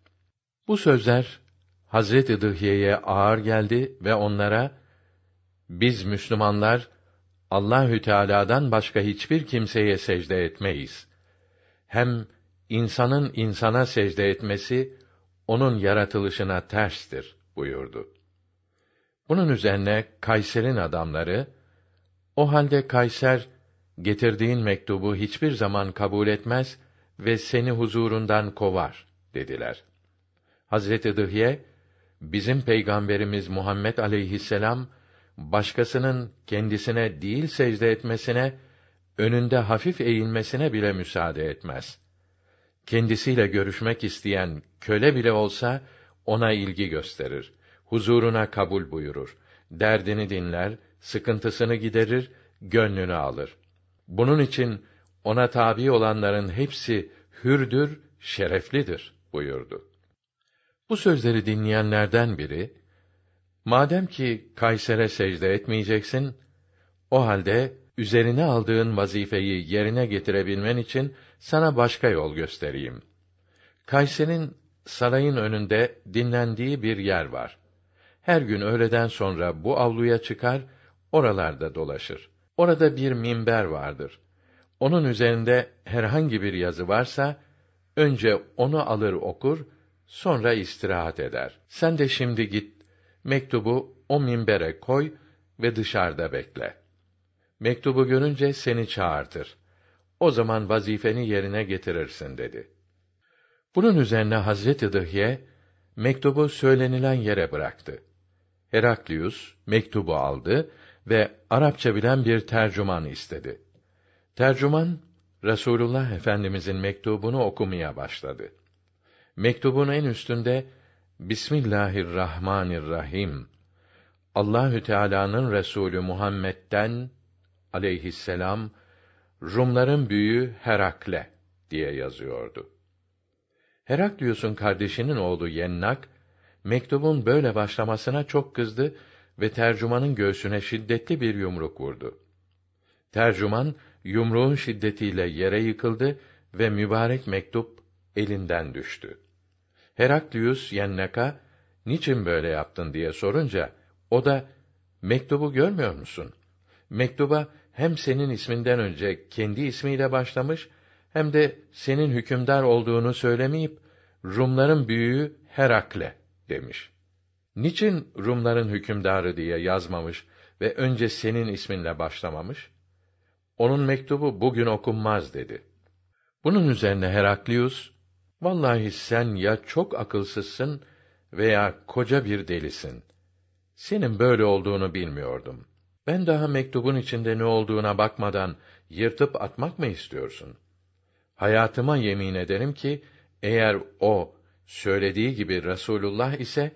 Bu sözler Hazreti Dıhye'ye ağır geldi ve onlara Biz Müslümanlar Allahü Teala'dan başka hiçbir kimseye secde etmeyiz. Hem insanın insana secde etmesi onun yaratılışına terstir buyurdu. Bunun üzerine Kayser'in adamları o halde Kayser getirdiğin mektubu hiçbir zaman kabul etmez ve seni huzurundan kovar dediler. Hazreti Dıhye bizim peygamberimiz Muhammed aleyhisselam başkasının kendisine değil secde etmesine, önünde hafif eğilmesine bile müsaade etmez. Kendisiyle görüşmek isteyen köle bile olsa ona ilgi gösterir. Huzuruna kabul buyurur. Derdini dinler, sıkıntısını giderir, gönlünü alır. Bunun için ona tabi olanların hepsi hürdür, şereflidir buyurdu. Bu sözleri dinleyenlerden biri, madem ki Kayser'e secde etmeyeceksin, o halde üzerine aldığın vazifeyi yerine getirebilmen için sana başka yol göstereyim. Kayser'in sarayın önünde dinlendiği bir yer var. Her gün öğleden sonra bu avluya çıkar, oralarda dolaşır. Orada bir minber vardır. Onun üzerinde herhangi bir yazı varsa, önce onu alır okur, sonra istirahat eder. Sen de şimdi git, mektubu o minbere koy ve dışarıda bekle. Mektubu görünce seni çağırtır. O zaman vazifeni yerine getirirsin dedi. Bunun üzerine Hazreti Dıhye mektubu söylenilen yere bıraktı. Heraklius mektubu aldı ve Arapça bilen bir tercüman istedi. Tercüman Resulullah Efendimizin mektubunu okumaya başladı. Mektubun en üstünde Bismillahirrahmanirrahim. Allahü Teala'nın Resulü Muhammed'den aleyhisselam Rumların büyüğü Herakle diye yazıyordu. Heraklius'un kardeşinin oğlu Yennak mektubun böyle başlamasına çok kızdı ve tercümanın göğsüne şiddetli bir yumruk vurdu. Tercüman yumruğun şiddetiyle yere yıkıldı ve mübarek mektup elinden düştü. Heraklius Yennak'a niçin böyle yaptın diye sorunca o da mektubu görmüyor musun? Mektuba hem senin isminden önce kendi ismiyle başlamış hem de senin hükümdar olduğunu söylemeyip Rumların büyüğü Herakle demiş. Niçin Rumların hükümdarı diye yazmamış ve önce senin isminle başlamamış? Onun mektubu bugün okunmaz dedi. Bunun üzerine Heraklius, vallahi sen ya çok akılsızsın veya koca bir delisin. Senin böyle olduğunu bilmiyordum. Ben daha mektubun içinde ne olduğuna bakmadan yırtıp atmak mı istiyorsun? Hayatıma yemin ederim ki eğer o söylediği gibi Resulullah ise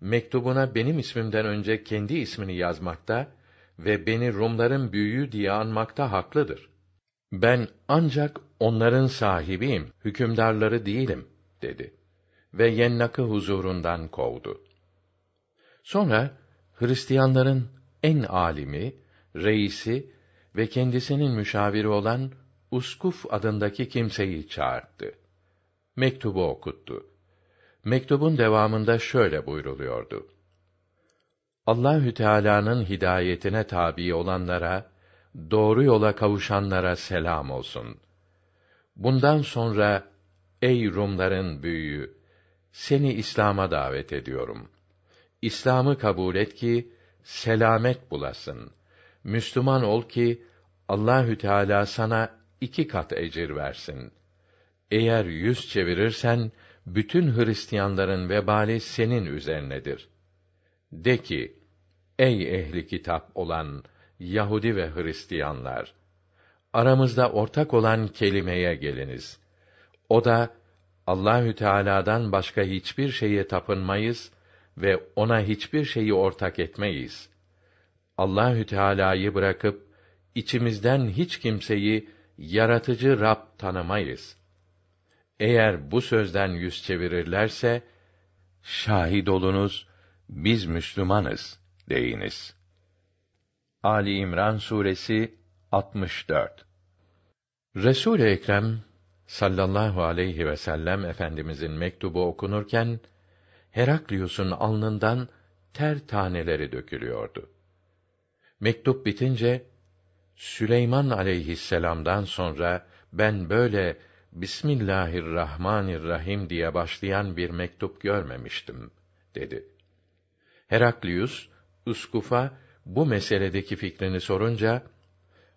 mektubuna benim ismimden önce kendi ismini yazmakta ve beni Rumların büyüğü diye anmakta haklıdır. Ben ancak onların sahibiyim, hükümdarları değilim, dedi. Ve Yennak'ı huzurundan kovdu. Sonra, Hristiyanların en alimi, reisi ve kendisinin müşaviri olan Uskuf adındaki kimseyi çağırdı. Mektubu okuttu. Mektubun devamında şöyle buyruluyordu: Allahü Teala'nın hidayetine tabi olanlara, doğru yola kavuşanlara selam olsun. Bundan sonra ey Rumların büyüğü, seni İslam'a davet ediyorum. İslam'ı kabul et ki selamet bulasın. Müslüman ol ki Allahü Teala sana iki kat ecir versin. Eğer yüz çevirirsen bütün Hristiyanların vebali senin üzerinedir. De ki, ey ehli kitap olan Yahudi ve Hristiyanlar, aramızda ortak olan kelimeye geliniz. O da Allahü Teala'dan başka hiçbir şeye tapınmayız ve ona hiçbir şeyi ortak etmeyiz. Allahü Teala'yı bırakıp içimizden hiç kimseyi yaratıcı Rab tanımayız. Eğer bu sözden yüz çevirirlerse şahit olunuz biz Müslümanız deyiniz. Ali İmran suresi 64 Resul Ekrem sallallahu aleyhi ve sellem efendimizin mektubu okunurken Heraklius'un alnından ter taneleri dökülüyordu. Mektup bitince Süleyman aleyhisselam'dan sonra ben böyle Bismillahirrahmanirrahim diye başlayan bir mektup görmemiştim dedi. Heraklius uskufa bu meseledeki fikrini sorunca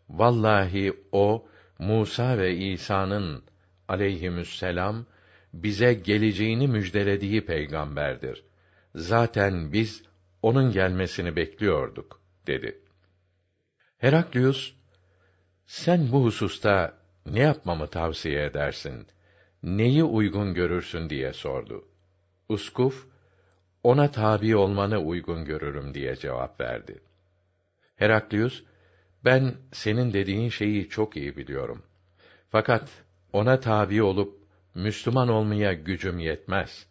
vallahi o Musa ve İsa'nın aleyhimüsselam bize geleceğini müjdelediği peygamberdir. Zaten biz onun gelmesini bekliyorduk dedi. Heraklius sen bu hususta ne yapmamı tavsiye edersin? Neyi uygun görürsün diye sordu. Uskuf ona tabi olmanı uygun görürüm diye cevap verdi. Heraklius ben senin dediğin şeyi çok iyi biliyorum. Fakat ona tabi olup Müslüman olmaya gücüm yetmez.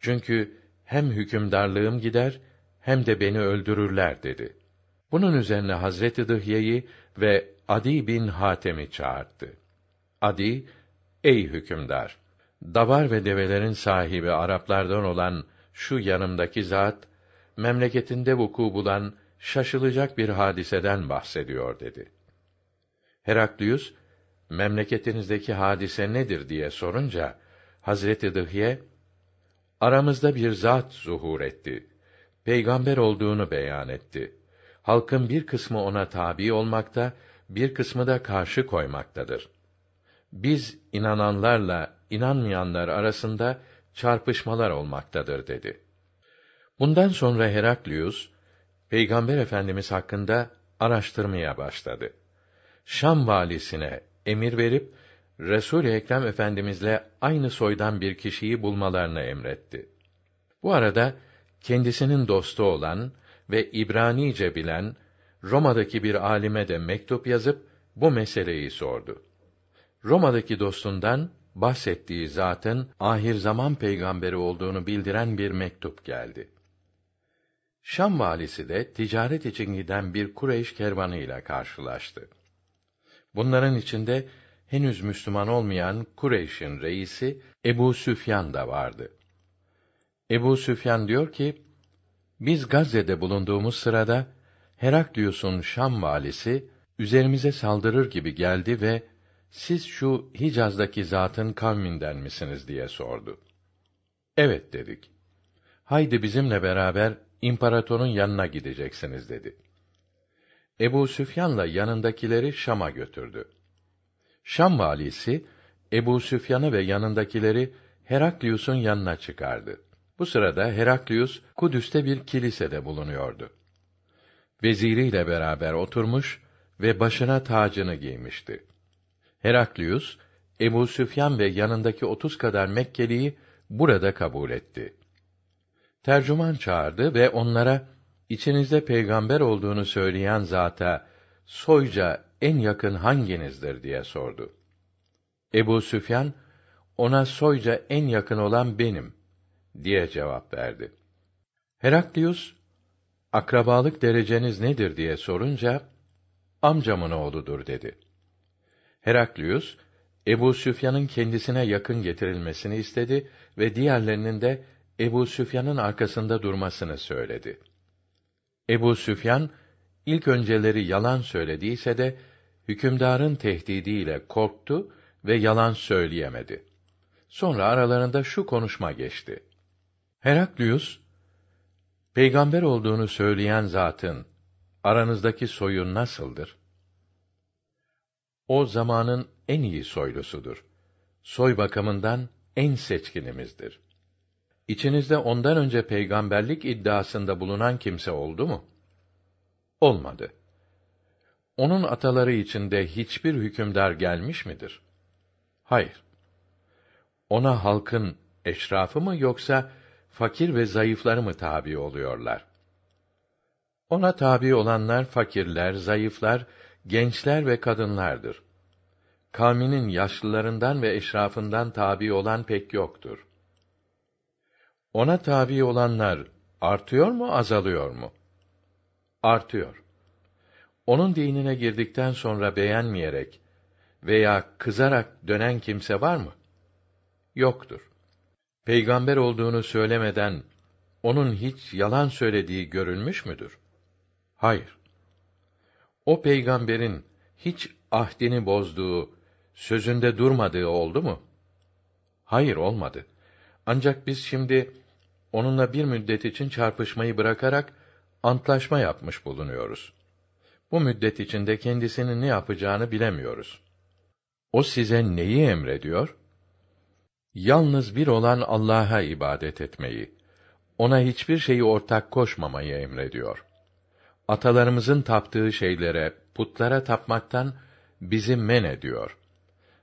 Çünkü hem hükümdarlığım gider hem de beni öldürürler dedi. Bunun üzerine Hazreti Dıhye'yi ve Adi bin Hatem'i çağırdı. Adi, ey hükümdar! Davar ve develerin sahibi Araplardan olan şu yanımdaki zat, memleketinde vuku bulan şaşılacak bir hadiseden bahsediyor dedi. Heraklius, memleketinizdeki hadise nedir diye sorunca, Hazreti Dıhye, aramızda bir zat zuhur etti. Peygamber olduğunu beyan etti. Halkın bir kısmı ona tabi olmakta, bir kısmı da karşı koymaktadır. Biz inananlarla inanmayanlar arasında çarpışmalar olmaktadır dedi. Bundan sonra Heraklius Peygamber Efendimiz hakkında araştırmaya başladı. Şam valisine emir verip Resul Ekrem Efendimizle aynı soydan bir kişiyi bulmalarını emretti. Bu arada kendisinin dostu olan ve İbranice bilen Roma'daki bir alime de mektup yazıp bu meseleyi sordu. Roma'daki dostundan bahsettiği zatın ahir zaman peygamberi olduğunu bildiren bir mektup geldi. Şam valisi de ticaret için giden bir Kureyş kervanı ile karşılaştı. Bunların içinde henüz Müslüman olmayan Kureyş'in reisi Ebu Süfyan da vardı. Ebu Süfyan diyor ki, biz Gazze'de bulunduğumuz sırada Heraklius'un Şam valisi üzerimize saldırır gibi geldi ve siz şu Hicaz'daki zatın kavminden misiniz diye sordu. Evet dedik. Haydi bizimle beraber imparatorun yanına gideceksiniz dedi. Ebu Süfyan'la yanındakileri Şam'a götürdü. Şam valisi Ebu Süfyan'ı ve yanındakileri Heraklius'un yanına çıkardı. Bu sırada Heraklius Kudüs'te bir kilisede bulunuyordu. Veziriyle beraber oturmuş ve başına tacını giymişti. Heraklius Ebu Süfyan ve yanındaki otuz kadar Mekkeliyi burada kabul etti. Tercüman çağırdı ve onlara içinizde peygamber olduğunu söyleyen zata soyca en yakın hanginizdir diye sordu. Ebu Süfyan ona soyca en yakın olan benim diye cevap verdi. Heraklius akrabalık dereceniz nedir diye sorunca amcamın oğludur dedi. Heraklius Ebu Süfyan'ın kendisine yakın getirilmesini istedi ve diğerlerinin de Ebu Süfyan'ın arkasında durmasını söyledi. Ebu Süfyan ilk önceleri yalan söylediyse de hükümdarın tehdidiyle korktu ve yalan söyleyemedi. Sonra aralarında şu konuşma geçti. Heraklius peygamber olduğunu söyleyen zatın aranızdaki soyu nasıldır? O zamanın en iyi soylusudur. Soy bakımından en seçkinimizdir. İçinizde ondan önce peygamberlik iddiasında bulunan kimse oldu mu? Olmadı. Onun ataları içinde hiçbir hükümdar gelmiş midir? Hayır. Ona halkın eşrafı mı yoksa fakir ve zayıfları mı tabi oluyorlar? Ona tabi olanlar fakirler, zayıflar, gençler ve kadınlardır. Kavminin yaşlılarından ve eşrafından tabi olan pek yoktur. Ona tabi olanlar artıyor mu, azalıyor mu? Artıyor. Onun dinine girdikten sonra beğenmeyerek veya kızarak dönen kimse var mı? Yoktur. Peygamber olduğunu söylemeden onun hiç yalan söylediği görülmüş müdür? Hayır. O peygamberin hiç ahdini bozduğu, sözünde durmadığı oldu mu? Hayır olmadı. Ancak biz şimdi onunla bir müddet için çarpışmayı bırakarak antlaşma yapmış bulunuyoruz. Bu müddet içinde kendisinin ne yapacağını bilemiyoruz. O size neyi emrediyor? Yalnız bir olan Allah'a ibadet etmeyi, ona hiçbir şeyi ortak koşmamayı emrediyor. Atalarımızın taptığı şeylere, putlara tapmaktan bizi men ediyor.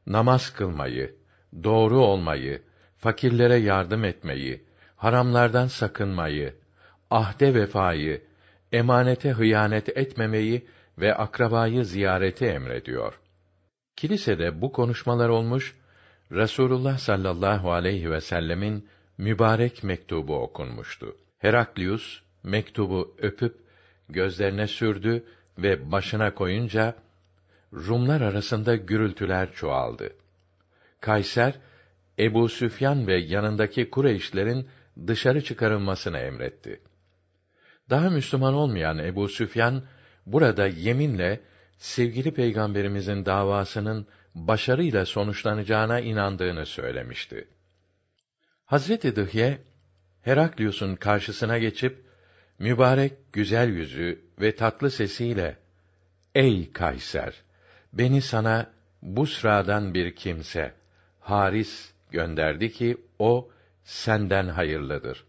Namaz kılmayı, doğru olmayı, fakirlere yardım etmeyi, haramlardan sakınmayı, ahde vefayı, emanete hıyanet etmemeyi ve akrabayı ziyareti emrediyor. Kilisede bu konuşmalar olmuş, Resulullah sallallahu aleyhi ve sellemin mübarek mektubu okunmuştu. Heraklius mektubu öpüp gözlerine sürdü ve başına koyunca Rumlar arasında gürültüler çoğaldı. Kayser Ebu Süfyan ve yanındaki Kureyşlerin dışarı çıkarılmasını emretti. Daha Müslüman olmayan Ebu Süfyan burada yeminle sevgili peygamberimizin davasının başarıyla sonuçlanacağına inandığını söylemişti. Hazreti Dıhye Heraklius'un karşısına geçip mübarek güzel yüzü ve tatlı sesiyle Ey Kayser beni sana Busra'dan bir kimse Haris gönderdi ki o senden hayırlıdır.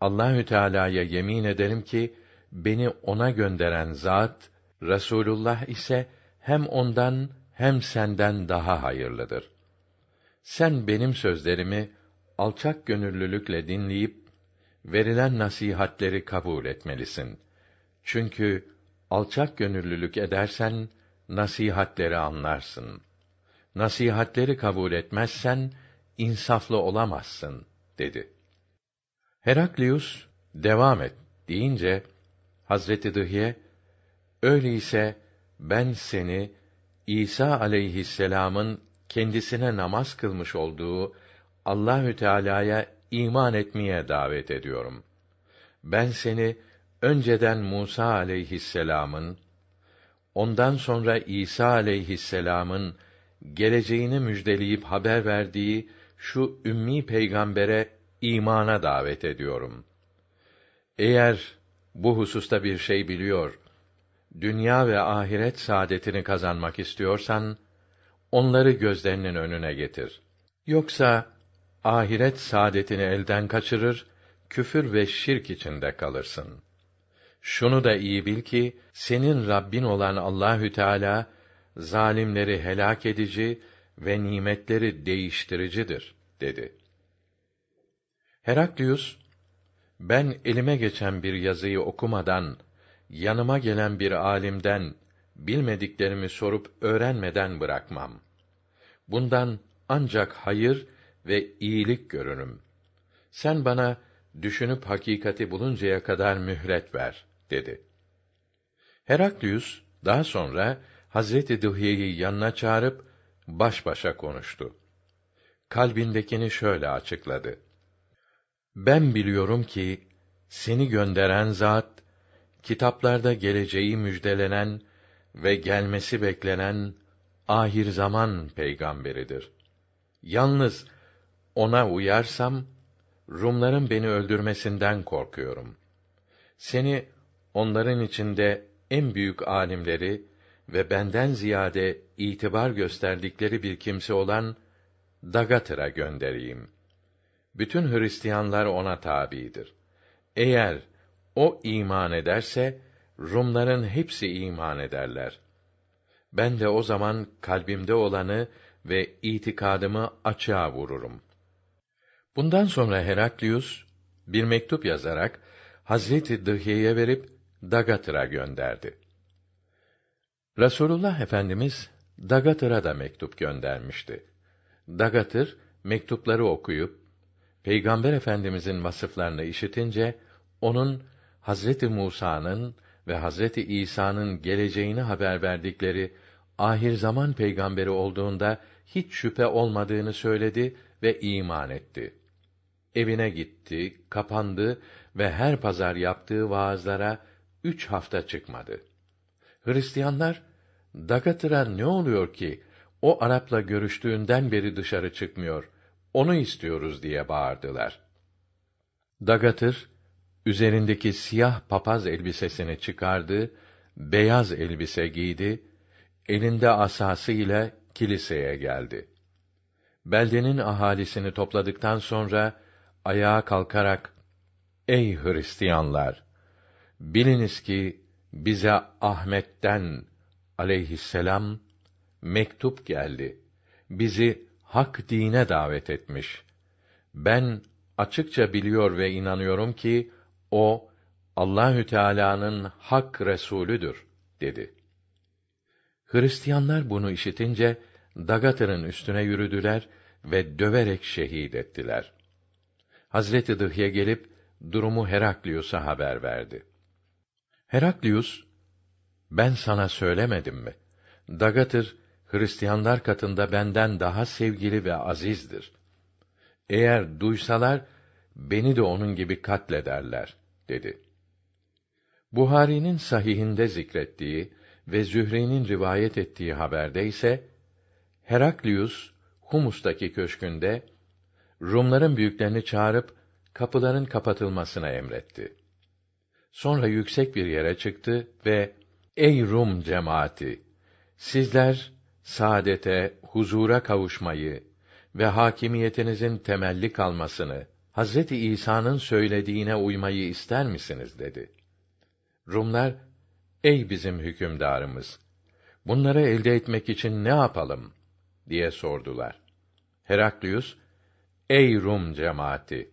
Allahü Teala'ya yemin ederim ki beni ona gönderen zat Resulullah ise hem ondan hem senden daha hayırlıdır. Sen benim sözlerimi alçak gönüllülükle dinleyip verilen nasihatleri kabul etmelisin. Çünkü alçak gönüllülük edersen nasihatleri anlarsın. Nasihatleri kabul etmezsen insaflı olamazsın dedi. Heraklius devam et deyince Hazreti Dıhye öyleyse ben seni İsa aleyhisselam'ın kendisine namaz kılmış olduğu Allahü Teala'ya iman etmeye davet ediyorum. Ben seni önceden Musa aleyhisselam'ın ondan sonra İsa aleyhisselam'ın geleceğini müjdeleyip haber verdiği şu ümmi peygambere imana davet ediyorum. Eğer bu hususta bir şey biliyor, dünya ve ahiret saadetini kazanmak istiyorsan, onları gözlerinin önüne getir. Yoksa ahiret saadetini elden kaçırır, küfür ve şirk içinde kalırsın. Şunu da iyi bil ki senin Rabbin olan Allahü Teala zalimleri helak edici ve nimetleri değiştiricidir dedi. Heraklius ben elime geçen bir yazıyı okumadan yanıma gelen bir alimden bilmediklerimi sorup öğrenmeden bırakmam. Bundan ancak hayır ve iyilik görürüm. Sen bana düşünüp hakikati buluncaya kadar mühlet ver dedi. Heraklius daha sonra Hazreti Dıhye'yi yanına çağırıp baş başa konuştu. Kalbindekini şöyle açıkladı. Ben biliyorum ki seni gönderen zat kitaplarda geleceği müjdelenen ve gelmesi beklenen ahir zaman peygamberidir. Yalnız ona uyarsam Rumların beni öldürmesinden korkuyorum. Seni onların içinde en büyük alimleri ve benden ziyade itibar gösterdikleri bir kimse olan Dagatır'a göndereyim. Bütün Hristiyanlar ona tabidir. Eğer o iman ederse Rumların hepsi iman ederler. Ben de o zaman kalbimde olanı ve itikadımı açığa vururum. Bundan sonra Heraklius bir mektup yazarak Hazreti Dıhye'ye verip Dagatır'a gönderdi. Rasulullah Efendimiz Dagatır'a da mektup göndermişti. Dagatır mektupları okuyup Peygamber Efendimizin vasıflarını işitince onun Hazreti Musa'nın ve Hazreti İsa'nın geleceğini haber verdikleri ahir zaman peygamberi olduğunda hiç şüphe olmadığını söyledi ve iman etti. Evine gitti, kapandı ve her pazar yaptığı vaazlara üç hafta çıkmadı. Hristiyanlar Dagatır'a ne oluyor ki o Arap'la görüştüğünden beri dışarı çıkmıyor. Onu istiyoruz diye bağırdılar. Dagatır üzerindeki siyah papaz elbisesini çıkardı, beyaz elbise giydi, elinde asası ile kiliseye geldi. Beldenin ahalisini topladıktan sonra ayağa kalkarak Ey Hristiyanlar! Biliniz ki bize Ahmet'ten aleyhisselam mektup geldi. Bizi hak dine davet etmiş. Ben açıkça biliyor ve inanıyorum ki o Allahü Teala'nın hak resulüdür dedi. Hristiyanlar bunu işitince Dagatır'ın üstüne yürüdüler ve döverek şehit ettiler. Hazreti Dıhye gelip durumu Heraklius'a haber verdi. Heraklius, ben sana söylemedim mi? Dagatır, Hristiyanlar katında benden daha sevgili ve azizdir. Eğer duysalar, beni de onun gibi katlederler, dedi. Buhari'nin sahihinde zikrettiği ve Zühre'nin rivayet ettiği haberde ise, Heraklius, Humus'taki köşkünde, Rumların büyüklerini çağırıp, kapıların kapatılmasına emretti. Sonra yüksek bir yere çıktı ve Ey Rum cemaati sizler saadete, huzura kavuşmayı ve hakimiyetinizin temelli kalmasını Hazreti İsa'nın söylediğine uymayı ister misiniz dedi. Rumlar Ey bizim hükümdarımız bunları elde etmek için ne yapalım diye sordular. Heraklius Ey Rum cemaati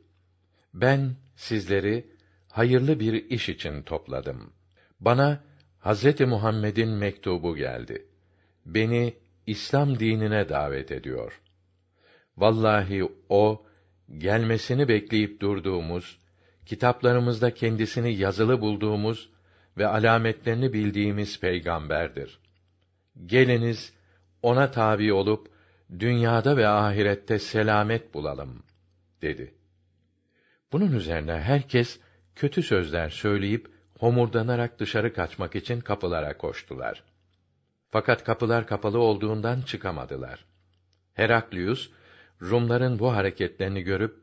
ben sizleri hayırlı bir iş için topladım. Bana Hazreti Muhammed'in mektubu geldi. Beni İslam dinine davet ediyor. Vallahi o gelmesini bekleyip durduğumuz, kitaplarımızda kendisini yazılı bulduğumuz ve alametlerini bildiğimiz peygamberdir. Geliniz ona tabi olup dünyada ve ahirette selamet bulalım dedi. Bunun üzerine herkes kötü sözler söyleyip homurdanarak dışarı kaçmak için kapılara koştular. Fakat kapılar kapalı olduğundan çıkamadılar. Heraklius Rumların bu hareketlerini görüp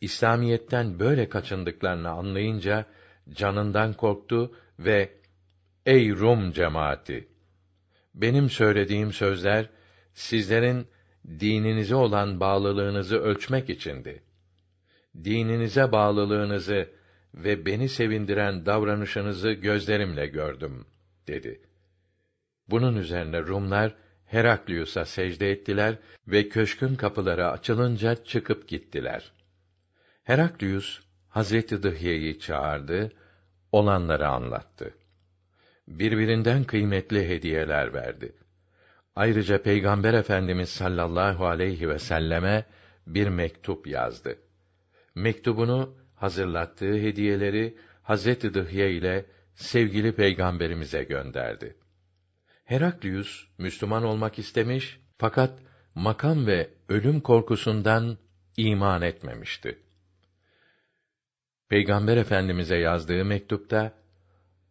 İslamiyetten böyle kaçındıklarını anlayınca canından korktu ve Ey Rum cemaati benim söylediğim sözler sizlerin dininize olan bağlılığınızı ölçmek içindi. Dininize bağlılığınızı ve beni sevindiren davranışınızı gözlerimle gördüm dedi. Bunun üzerine Rumlar Heraklius'a secde ettiler ve köşkün kapıları açılınca çıkıp gittiler. Heraklius Hazreti Dıhye'yi çağırdı, olanları anlattı. Birbirinden kıymetli hediyeler verdi. Ayrıca Peygamber Efendimiz sallallahu aleyhi ve selleme bir mektup yazdı. Mektubunu hazırlattığı hediyeleri Hazreti Dıhye ile sevgili peygamberimize gönderdi. Heraklius Müslüman olmak istemiş fakat makam ve ölüm korkusundan iman etmemişti. Peygamber Efendimize yazdığı mektupta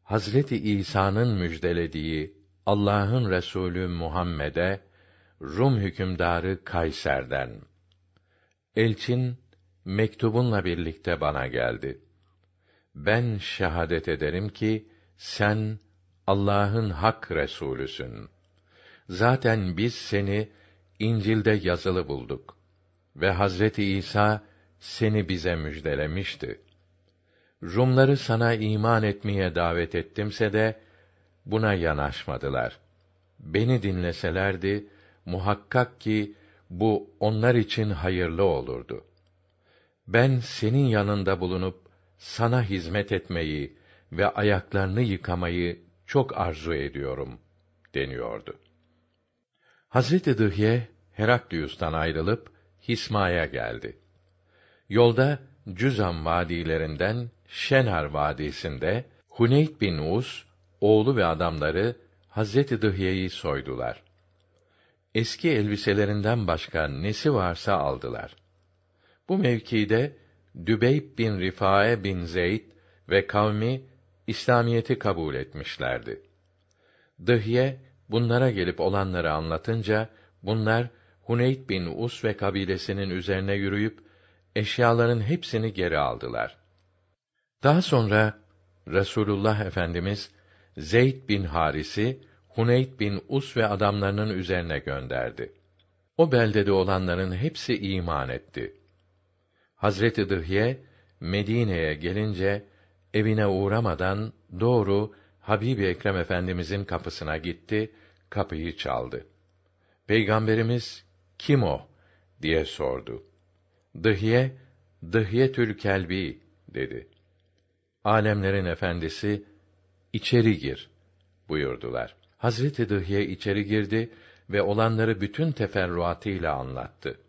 Hazreti İsa'nın müjdelediği Allah'ın Resulü Muhammed'e Rum hükümdarı Kayser'den Elçin mektubunla birlikte bana geldi. Ben şehadet ederim ki sen Allah'ın hak resulüsün. Zaten biz seni İncil'de yazılı bulduk ve Hazreti İsa seni bize müjdelemişti. Rumları sana iman etmeye davet ettimse de buna yanaşmadılar. Beni dinleselerdi muhakkak ki bu onlar için hayırlı olurdu. Ben senin yanında bulunup sana hizmet etmeyi ve ayaklarını yıkamayı çok arzu ediyorum deniyordu. Hazreti Dıhye Heraklius'tan ayrılıp Hisma'ya geldi. Yolda Cüzam vadilerinden Şenhar vadisinde Huneyt bin Us oğlu ve adamları Hazreti Dıhye'yi soydular. Eski elbiselerinden başka nesi varsa aldılar. Bu mevkide Dübeyb bin Rifae bin Zeyd ve kavmi İslamiyeti kabul etmişlerdi. Dıhye bunlara gelip olanları anlatınca bunlar Huneyt bin Us ve kabilesinin üzerine yürüyüp eşyaların hepsini geri aldılar. Daha sonra Resulullah Efendimiz Zeyd bin Haris'i Huneyt bin Us ve adamlarının üzerine gönderdi. O beldede olanların hepsi iman etti. Hazreti Dıhye Medine'ye gelince evine uğramadan doğru Habibi Ekrem Efendimizin kapısına gitti, kapıyı çaldı. Peygamberimiz kim o diye sordu. Dıhye, Dıhyetül Kelbi dedi. Alemlerin efendisi içeri gir buyurdular. Hazreti Dıhye içeri girdi ve olanları bütün teferruatıyla anlattı.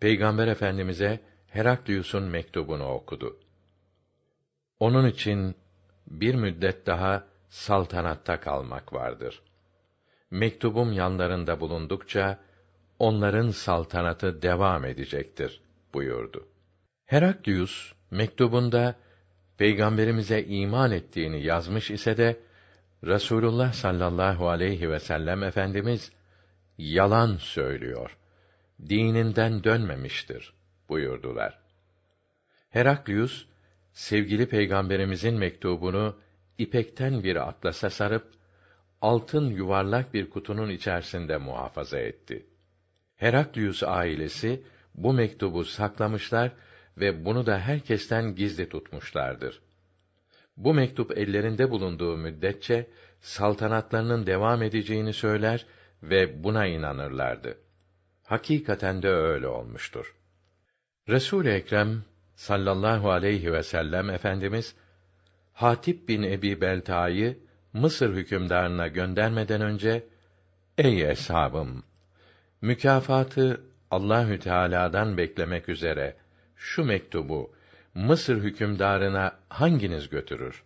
Peygamber Efendimize Heraklius'un mektubunu okudu. Onun için bir müddet daha saltanatta kalmak vardır. Mektubum yanlarında bulundukça onların saltanatı devam edecektir buyurdu. Heraklius mektubunda peygamberimize iman ettiğini yazmış ise de Rasulullah sallallahu aleyhi ve sellem efendimiz yalan söylüyor. Dininden dönmemiştir buyurdular. Heraklius sevgili peygamberimizin mektubunu ipekten bir atlasa sarıp altın yuvarlak bir kutunun içerisinde muhafaza etti. Heraklius ailesi bu mektubu saklamışlar ve bunu da herkesten gizli tutmuşlardır. Bu mektup ellerinde bulunduğu müddetçe saltanatlarının devam edeceğini söyler ve buna inanırlardı. Hakikaten de öyle olmuştur. Resul Ekrem sallallahu aleyhi ve sellem efendimiz Hatip bin Ebi Belta'yı Mısır hükümdarına göndermeden önce ey eshabım mükafatı Allahü Teala'dan beklemek üzere şu mektubu Mısır hükümdarına hanginiz götürür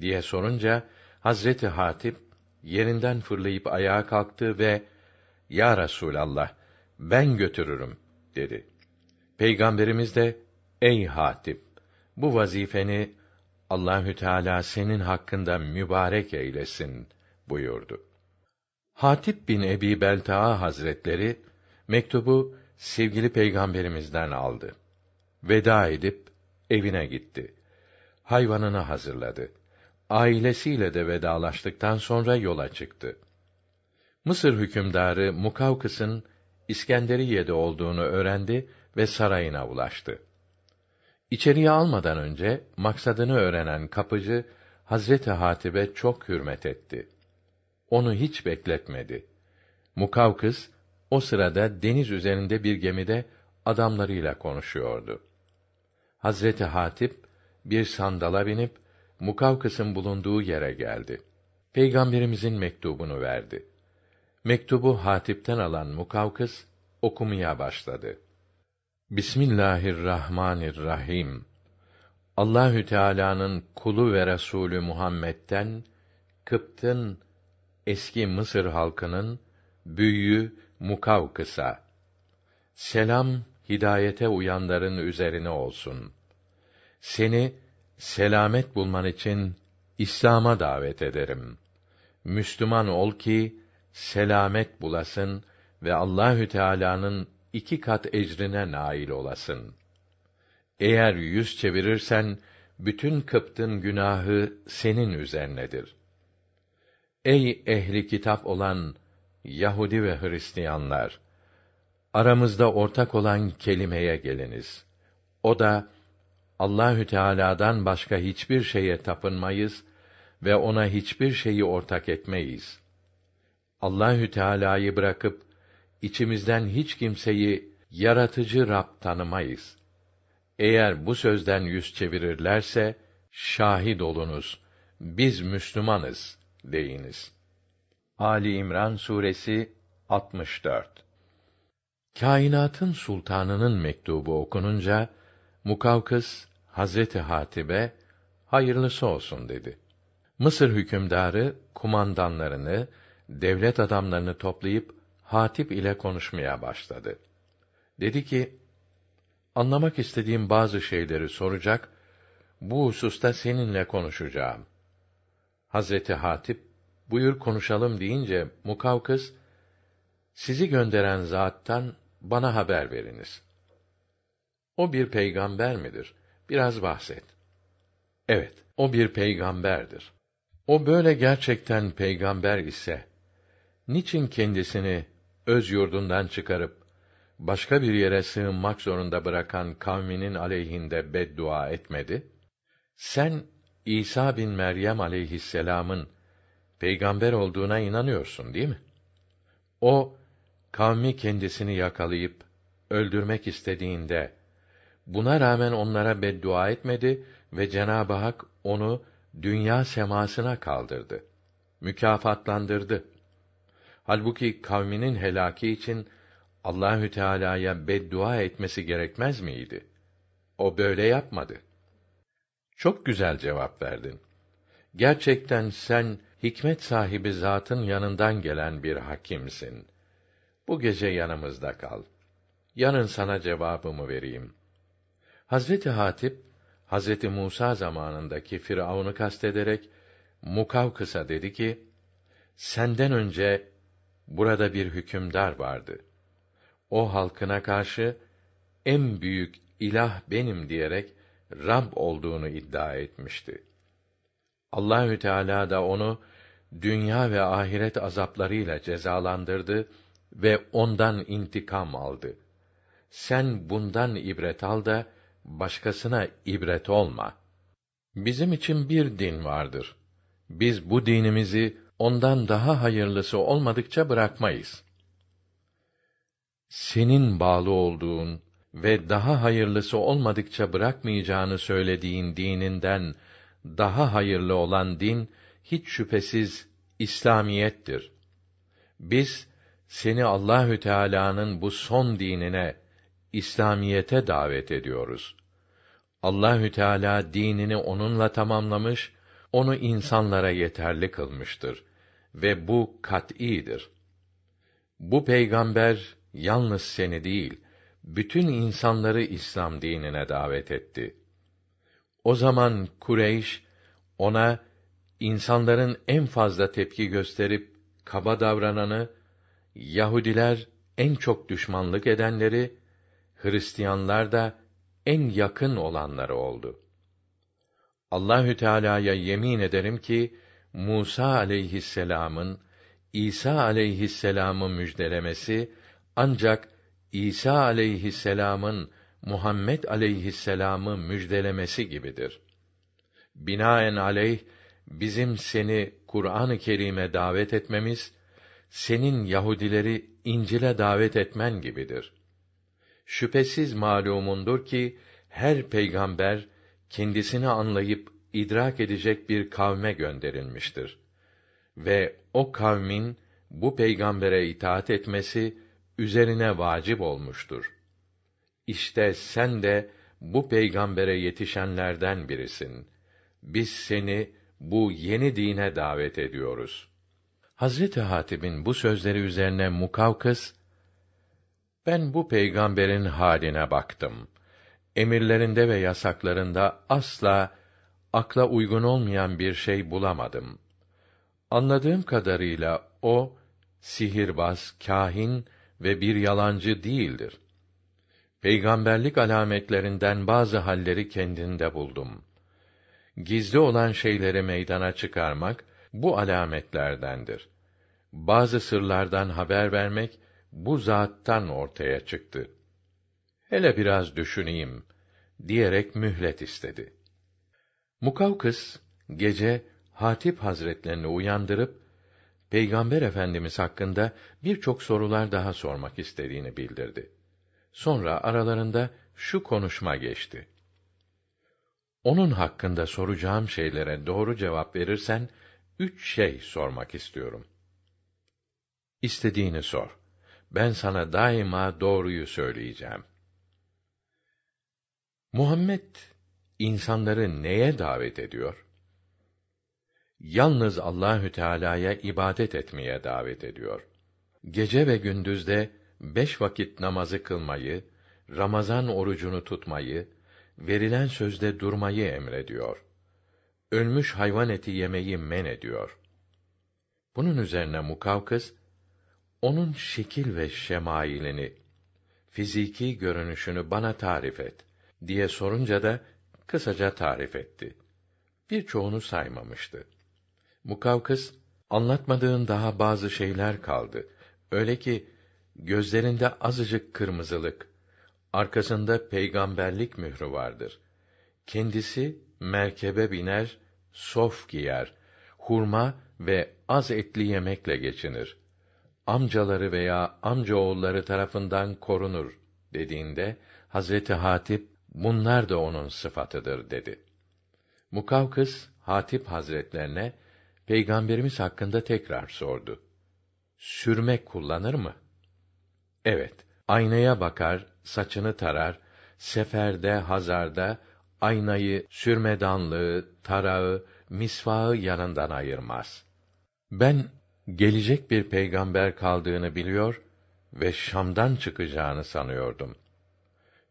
diye sorunca Hazreti Hatip yerinden fırlayıp ayağa kalktı ve Ya Resulallah ben götürürüm dedi. Peygamberimiz de ey Hatip bu vazifeni Allahü Teala senin hakkında mübarek eylesin buyurdu. Hatip bin Ebi Beltaa Hazretleri mektubu sevgili peygamberimizden aldı. Veda edip evine gitti. Hayvanını hazırladı. Ailesiyle de vedalaştıktan sonra yola çıktı. Mısır hükümdarı Mukavkıs'ın İskenderiye'de olduğunu öğrendi ve sarayına ulaştı. İçeriye almadan önce maksadını öğrenen kapıcı Hazreti Hatip'e çok hürmet etti. Onu hiç bekletmedi. Mukavkıs o sırada deniz üzerinde bir gemide adamlarıyla konuşuyordu. Hazreti Hatip bir sandala binip Mukavkıs'ın bulunduğu yere geldi. Peygamberimizin mektubunu verdi. Mektubu Hatip'ten alan Mukavkıs okumaya başladı. Bismillahirrahmanirrahim. Allahü Teala'nın kulu ve Resulü Muhammed'den Kıpt'ın eski Mısır halkının büyüğü Mukavkıs'a selam hidayete uyanların üzerine olsun. Seni selamet bulman için İslam'a davet ederim. Müslüman ol ki selamet bulasın ve Allahü Teala'nın iki kat ecrine nail olasın. Eğer yüz çevirirsen bütün Kıpt'ın günahı senin üzerinedir. Ey ehli kitap olan Yahudi ve Hristiyanlar aramızda ortak olan kelimeye geliniz. O da Allahü Teala'dan başka hiçbir şeye tapınmayız ve ona hiçbir şeyi ortak etmeyiz. Allahü Teala'yı bırakıp içimizden hiç kimseyi yaratıcı Rab tanımayız. Eğer bu sözden yüz çevirirlerse şahit olunuz. Biz Müslümanız deyiniz. Ali İmran suresi 64 Kainatın sultanının mektubu okununca Mukavkıs Hazreti Hatib'e hayırlısı olsun dedi. Mısır hükümdarı kumandanlarını, devlet adamlarını toplayıp Hatip ile konuşmaya başladı. Dedi ki: Anlamak istediğim bazı şeyleri soracak, bu hususta seninle konuşacağım. Hazreti Hatip buyur konuşalım deyince Mukavkıs sizi gönderen zattan bana haber veriniz. O bir peygamber midir? Biraz bahset. Evet, o bir peygamberdir. O böyle gerçekten peygamber ise niçin kendisini öz yurdundan çıkarıp başka bir yere sığınmak zorunda bırakan kavminin aleyhinde beddua etmedi? Sen İsa bin Meryem aleyhisselam'ın peygamber olduğuna inanıyorsun değil mi? O kavmi kendisini yakalayıp öldürmek istediğinde buna rağmen onlara beddua etmedi ve Cenab-ı Hak onu dünya semasına kaldırdı. Mükafatlandırdı. Halbuki kavminin helaki için Allahü Teala'ya beddua etmesi gerekmez miydi? O böyle yapmadı. Çok güzel cevap verdin. Gerçekten sen hikmet sahibi zatın yanından gelen bir hakimsin. Bu gece yanımızda kal. Yarın sana cevabımı vereyim. Hazreti Hatip, Hazreti Musa zamanındaki Firavun'u kastederek Mukavkıs'a dedi ki: Senden önce burada bir hükümdar vardı. O halkına karşı en büyük ilah benim diyerek Rab olduğunu iddia etmişti. Allahü Teala da onu dünya ve ahiret azaplarıyla cezalandırdı ve ondan intikam aldı. Sen bundan ibret al da başkasına ibret olma. Bizim için bir din vardır. Biz bu dinimizi ondan daha hayırlısı olmadıkça bırakmayız. Senin bağlı olduğun ve daha hayırlısı olmadıkça bırakmayacağını söylediğin dininden daha hayırlı olan din hiç şüphesiz İslamiyettir. Biz seni Allahü Teala'nın bu son dinine İslamiyete davet ediyoruz. Allahü Teala dinini onunla tamamlamış, onu insanlara yeterli kılmıştır ve bu kat'îdir. Bu peygamber yalnız seni değil, bütün insanları İslam dinine davet etti. O zaman Kureyş ona insanların en fazla tepki gösterip kaba davrananı Yahudiler en çok düşmanlık edenleri, Hristiyanlar da en yakın olanları oldu. Allahü Teala'ya yemin ederim ki Musa aleyhisselam'ın İsa aleyhisselam'ı müjdelemesi ancak İsa aleyhisselam'ın Muhammed aleyhisselam'ı müjdelemesi gibidir. Binaen aleyh bizim seni Kur'an-ı Kerim'e davet etmemiz senin Yahudileri İncil'e davet etmen gibidir. Şüphesiz malumundur ki her peygamber kendisini anlayıp idrak edecek bir kavme gönderilmiştir. Ve o kavmin bu peygambere itaat etmesi üzerine vacip olmuştur. İşte sen de bu peygambere yetişenlerden birisin. Biz seni bu yeni dine davet ediyoruz. Hazreti Hatib'in bu sözleri üzerine Mukavkıs, ben bu peygamberin haline baktım. Emirlerinde ve yasaklarında asla akla uygun olmayan bir şey bulamadım. Anladığım kadarıyla o sihirbaz, kahin ve bir yalancı değildir. Peygamberlik alametlerinden bazı halleri kendinde buldum. Gizli olan şeyleri meydana çıkarmak bu alametlerdendir. Bazı sırlardan haber vermek bu zattan ortaya çıktı. Hele biraz düşüneyim diyerek mühlet istedi. Mukavkıs gece Hatip Hazretlerini uyandırıp Peygamber Efendimiz hakkında birçok sorular daha sormak istediğini bildirdi. Sonra aralarında şu konuşma geçti. Onun hakkında soracağım şeylere doğru cevap verirsen üç şey sormak istiyorum. İstediğini sor. Ben sana daima doğruyu söyleyeceğim. Muhammed insanları neye davet ediyor? Yalnız Allahü Teala'ya ibadet etmeye davet ediyor. Gece ve gündüzde beş vakit namazı kılmayı, Ramazan orucunu tutmayı, verilen sözde durmayı emrediyor. Ölmüş hayvan eti yemeyi men ediyor. Bunun üzerine Mukavkıs, onun şekil ve şemailini, fiziki görünüşünü bana tarif et diye sorunca da kısaca tarif etti. Birçoğunu saymamıştı. Mukavkıs, anlatmadığın daha bazı şeyler kaldı. Öyle ki, gözlerinde azıcık kırmızılık, arkasında peygamberlik mührü vardır. Kendisi merkebe biner, sof giyer, hurma ve az etli yemekle geçinir. Amcaları veya amcaoğulları tarafından korunur dediğinde Hazreti Hatip bunlar da onun sıfatıdır dedi. Mukavkıs Hatip Hazretlerine Peygamberimiz hakkında tekrar sordu. Sürme kullanır mı? Evet, aynaya bakar, saçını tarar, seferde, hazarda aynayı, sürmedanlığı, tarağı, misvağı yanından ayırmaz. Ben gelecek bir peygamber kaldığını biliyor ve Şam'dan çıkacağını sanıyordum.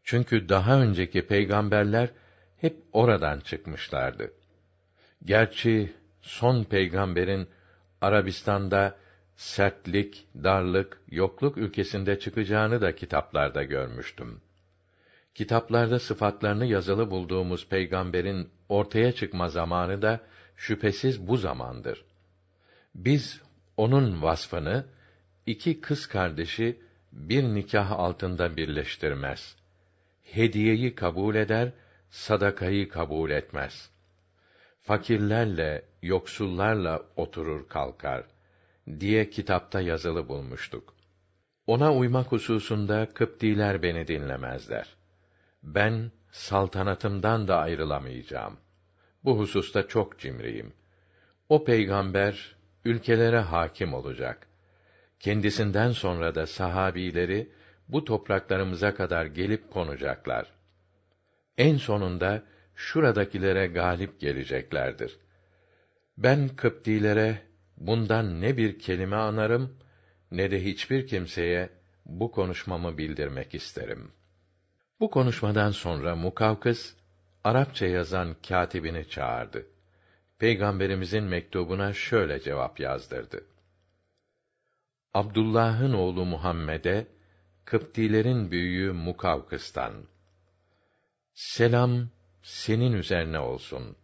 Çünkü daha önceki peygamberler hep oradan çıkmışlardı. Gerçi son peygamberin Arabistan'da sertlik, darlık, yokluk ülkesinde çıkacağını da kitaplarda görmüştüm. Kitaplarda sıfatlarını yazılı bulduğumuz peygamberin ortaya çıkma zamanı da şüphesiz bu zamandır. Biz onun vasfını iki kız kardeşi bir nikah altında birleştirmez. Hediyeyi kabul eder, sadakayı kabul etmez. Fakirlerle, yoksullarla oturur kalkar diye kitapta yazılı bulmuştuk. Ona uymak hususunda Kıptiler beni dinlemezler. Ben saltanatımdan da ayrılamayacağım. Bu hususta çok cimriyim. O peygamber ülkelere hakim olacak. Kendisinden sonra da sahabileri bu topraklarımıza kadar gelip konacaklar. En sonunda şuradakilere galip geleceklerdir. Ben Kıptilere bundan ne bir kelime anarım ne de hiçbir kimseye bu konuşmamı bildirmek isterim. Bu konuşmadan sonra Mukavkıs Arapça yazan katibini çağırdı. Peygamberimizin mektubuna şöyle cevap yazdırdı. Abdullah'ın oğlu Muhammed'e Kıptilerin büyüğü Mukavkıs'tan Selam senin üzerine olsun.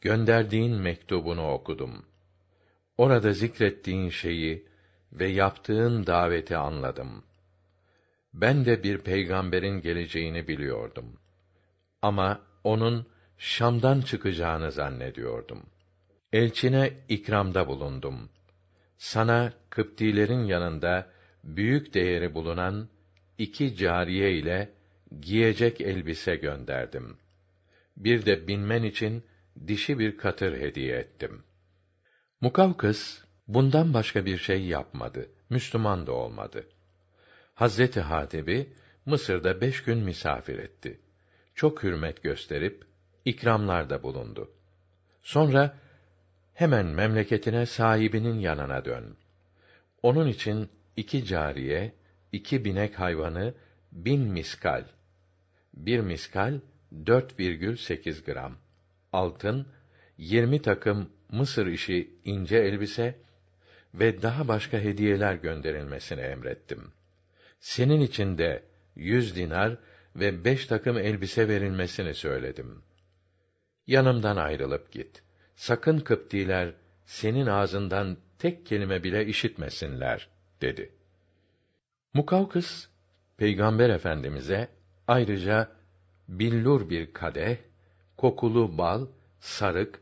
Gönderdiğin mektubunu okudum. Orada zikrettiğin şeyi ve yaptığın daveti anladım. Ben de bir peygamberin geleceğini biliyordum. Ama onun Şam'dan çıkacağını zannediyordum. Elçine ikramda bulundum. Sana Kıptilerin yanında büyük değeri bulunan iki cariye ile giyecek elbise gönderdim. Bir de binmen için dişi bir katır hediye ettim. Mukavkıs bundan başka bir şey yapmadı. Müslüman da olmadı. Hazreti Hatib'i Mısır'da beş gün misafir etti. Çok hürmet gösterip ikramlarda bulundu. Sonra hemen memleketine sahibinin yanına dön. Onun için iki cariye, iki binek hayvanı, bin miskal. Bir miskal, 4,8 gram. Altın, yirmi takım Mısır işi ince elbise ve daha başka hediyeler gönderilmesini emrettim. Senin için de yüz dinar ve beş takım elbise verilmesini söyledim. Yanımdan ayrılıp git. Sakın Kıptiler senin ağzından tek kelime bile işitmesinler dedi. Mukavkıs Peygamber Efendimize ayrıca billur bir kadeh, kokulu bal, sarık,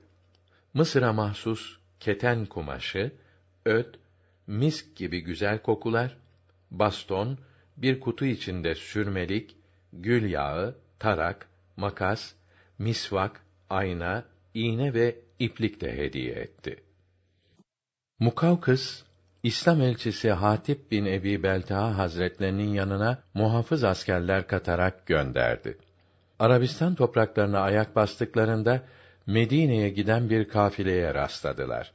Mısır'a mahsus keten kumaşı, öt, misk gibi güzel kokular, baston, bir kutu içinde sürmelik, gül yağı, tarak, makas, misvak, ayna, iğne ve iplik de hediye etti. Mukavkıs, İslam elçisi Hatip bin Ebi Beltaha Hazretlerinin yanına muhafız askerler katarak gönderdi. Arabistan topraklarına ayak bastıklarında Medine'ye giden bir kafileye rastladılar.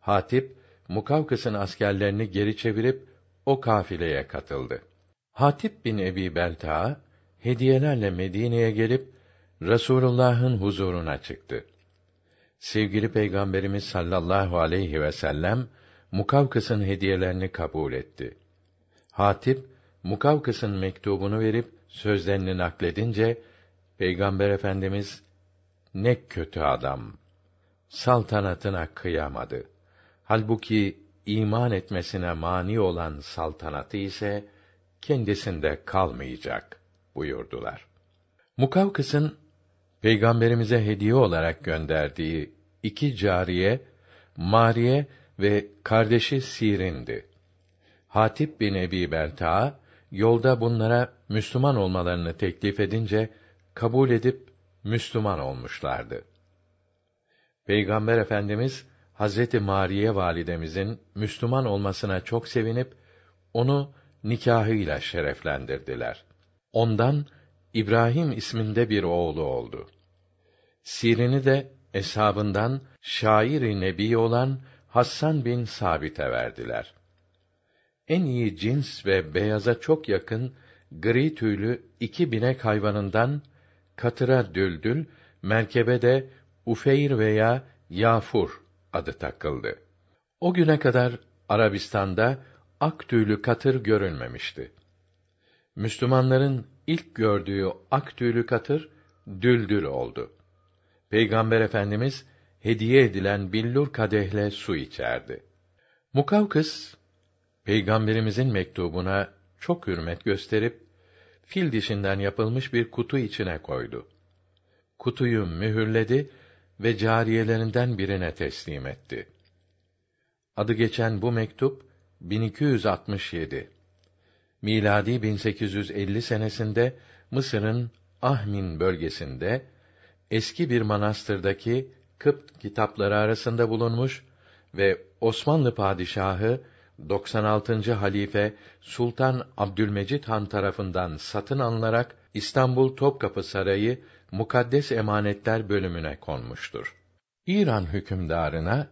Hatip, Mukavkıs'ın askerlerini geri çevirip o kafileye katıldı. Hatip bin Ebi Belta hediyelerle Medine'ye gelip Resulullah'ın huzuruna çıktı. Sevgili Peygamberimiz sallallahu aleyhi ve sellem Mukavkıs'ın hediyelerini kabul etti. Hatip Mukavkıs'ın mektubunu verip sözlerini nakledince Peygamber Efendimiz ne kötü adam. Saltanatına kıyamadı. Halbuki iman etmesine mani olan saltanatı ise kendisinde kalmayacak buyurdular. Mukavkıs'ın Peygamberimize hediye olarak gönderdiği iki cariye, Mariye ve kardeşi Sirin'di. Hatip bin Ebi Berta yolda bunlara Müslüman olmalarını teklif edince kabul edip Müslüman olmuşlardı. Peygamber Efendimiz Hazreti Mariye validemizin Müslüman olmasına çok sevinip onu nikahıyla şereflendirdiler. Ondan İbrahim isminde bir oğlu oldu. Sirini de eshabından şairi nebi olan Hassan bin Sabit'e verdiler. En iyi cins ve beyaza çok yakın gri tüylü iki binek hayvanından katıra düldül, merkebe de Ufeyr veya Yafur adı takıldı. O güne kadar Arabistan'da ak tüylü katır görülmemişti. Müslümanların ilk gördüğü ak tüylü katır düldül oldu. Peygamber Efendimiz hediye edilen billur kadehle su içerdi. Mukavkıs Peygamberimizin mektubuna çok hürmet gösterip fil dişinden yapılmış bir kutu içine koydu. Kutuyu mühürledi ve cariyelerinden birine teslim etti. Adı geçen bu mektup 1267 miladi 1850 senesinde Mısır'ın Ahmin bölgesinde eski bir manastırdaki Kıpt kitapları arasında bulunmuş ve Osmanlı padişahı 96. halife Sultan Abdülmecid Han tarafından satın alınarak İstanbul Topkapı Sarayı Mukaddes Emanetler bölümüne konmuştur. İran hükümdarına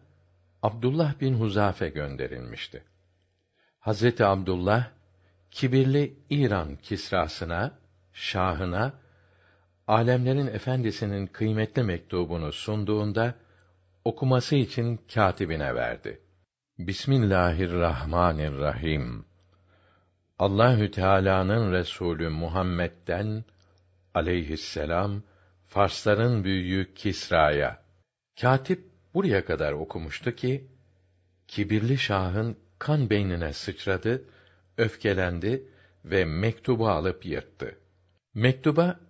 Abdullah bin Huzafe gönderilmişti. Hazreti Abdullah kibirli İran kisrasına, şahına alemlerin efendisinin kıymetli mektubunu sunduğunda okuması için katibine verdi. Bismillahirrahmanirrahim. Allahü Teala'nın Resulü Muhammed'den aleyhisselam Farsların büyüğü Kisra'ya. Katip buraya kadar okumuştu ki kibirli şahın kan beynine sıçradı, öfkelendi ve mektubu alıp yırttı. Mektuba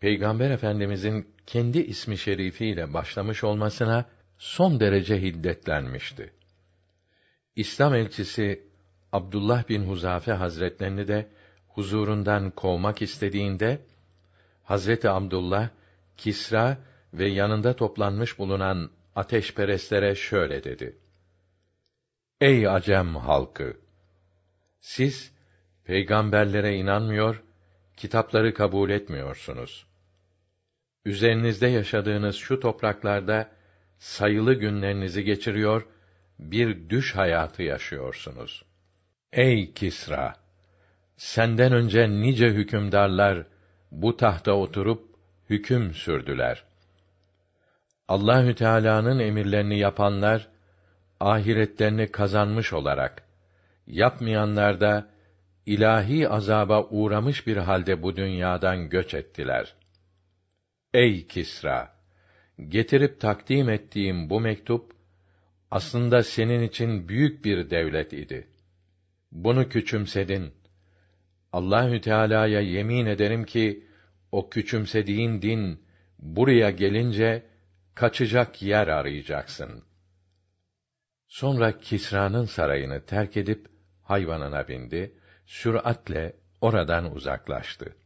Peygamber Efendimizin kendi ismi şerifiyle başlamış olmasına son derece hiddetlenmişti. İslam elçisi Abdullah bin Huzafe Hazretlerini de huzurundan kovmak istediğinde Hazreti Abdullah Kisra ve yanında toplanmış bulunan ateşperestlere şöyle dedi: Ey Acem halkı! Siz peygamberlere inanmıyor, kitapları kabul etmiyorsunuz. Üzerinizde yaşadığınız şu topraklarda sayılı günlerinizi geçiriyor, bir düş hayatı yaşıyorsunuz. Ey Kisra! Senden önce nice hükümdarlar bu tahta oturup hüküm sürdüler. Allahü Teala'nın emirlerini yapanlar ahiretlerini kazanmış olarak yapmayanlar da ilahi azaba uğramış bir halde bu dünyadan göç ettiler. Ey Kisra! Getirip takdim ettiğim bu mektup, aslında senin için büyük bir devlet idi. Bunu küçümsedin. Allahü Teala'ya yemin ederim ki, o küçümsediğin din, buraya gelince, kaçacak yer arayacaksın. Sonra Kisra'nın sarayını terk edip, hayvanına bindi, süratle oradan uzaklaştı.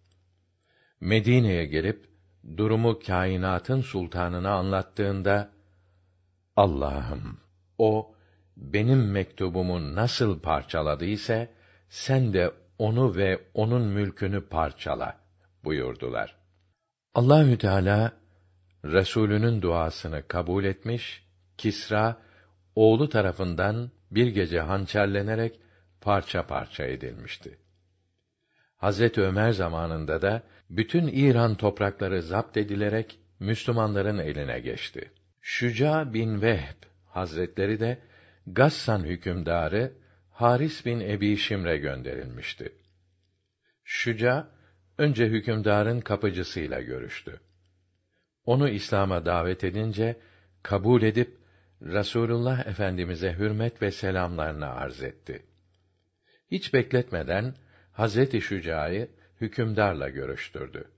Medine'ye gelip durumu kainatın sultanına anlattığında Allah'ım o benim mektubumu nasıl parçaladıysa sen de onu ve onun mülkünü parçala buyurdular. Allahü Teala Resulünün duasını kabul etmiş, Kisra oğlu tarafından bir gece hançerlenerek parça parça edilmişti. Hazreti Ömer zamanında da bütün İran toprakları zapt edilerek Müslümanların eline geçti. Şüca bin Vehb Hazretleri de Gassan hükümdarı Haris bin Ebi Şimre gönderilmişti. Şüca önce hükümdarın kapıcısıyla görüştü. Onu İslam'a davet edince kabul edip Rasulullah Efendimize hürmet ve selamlarını arz etti. Hiç bekletmeden Hazreti Şüca'yı hükümdarla görüştürdü.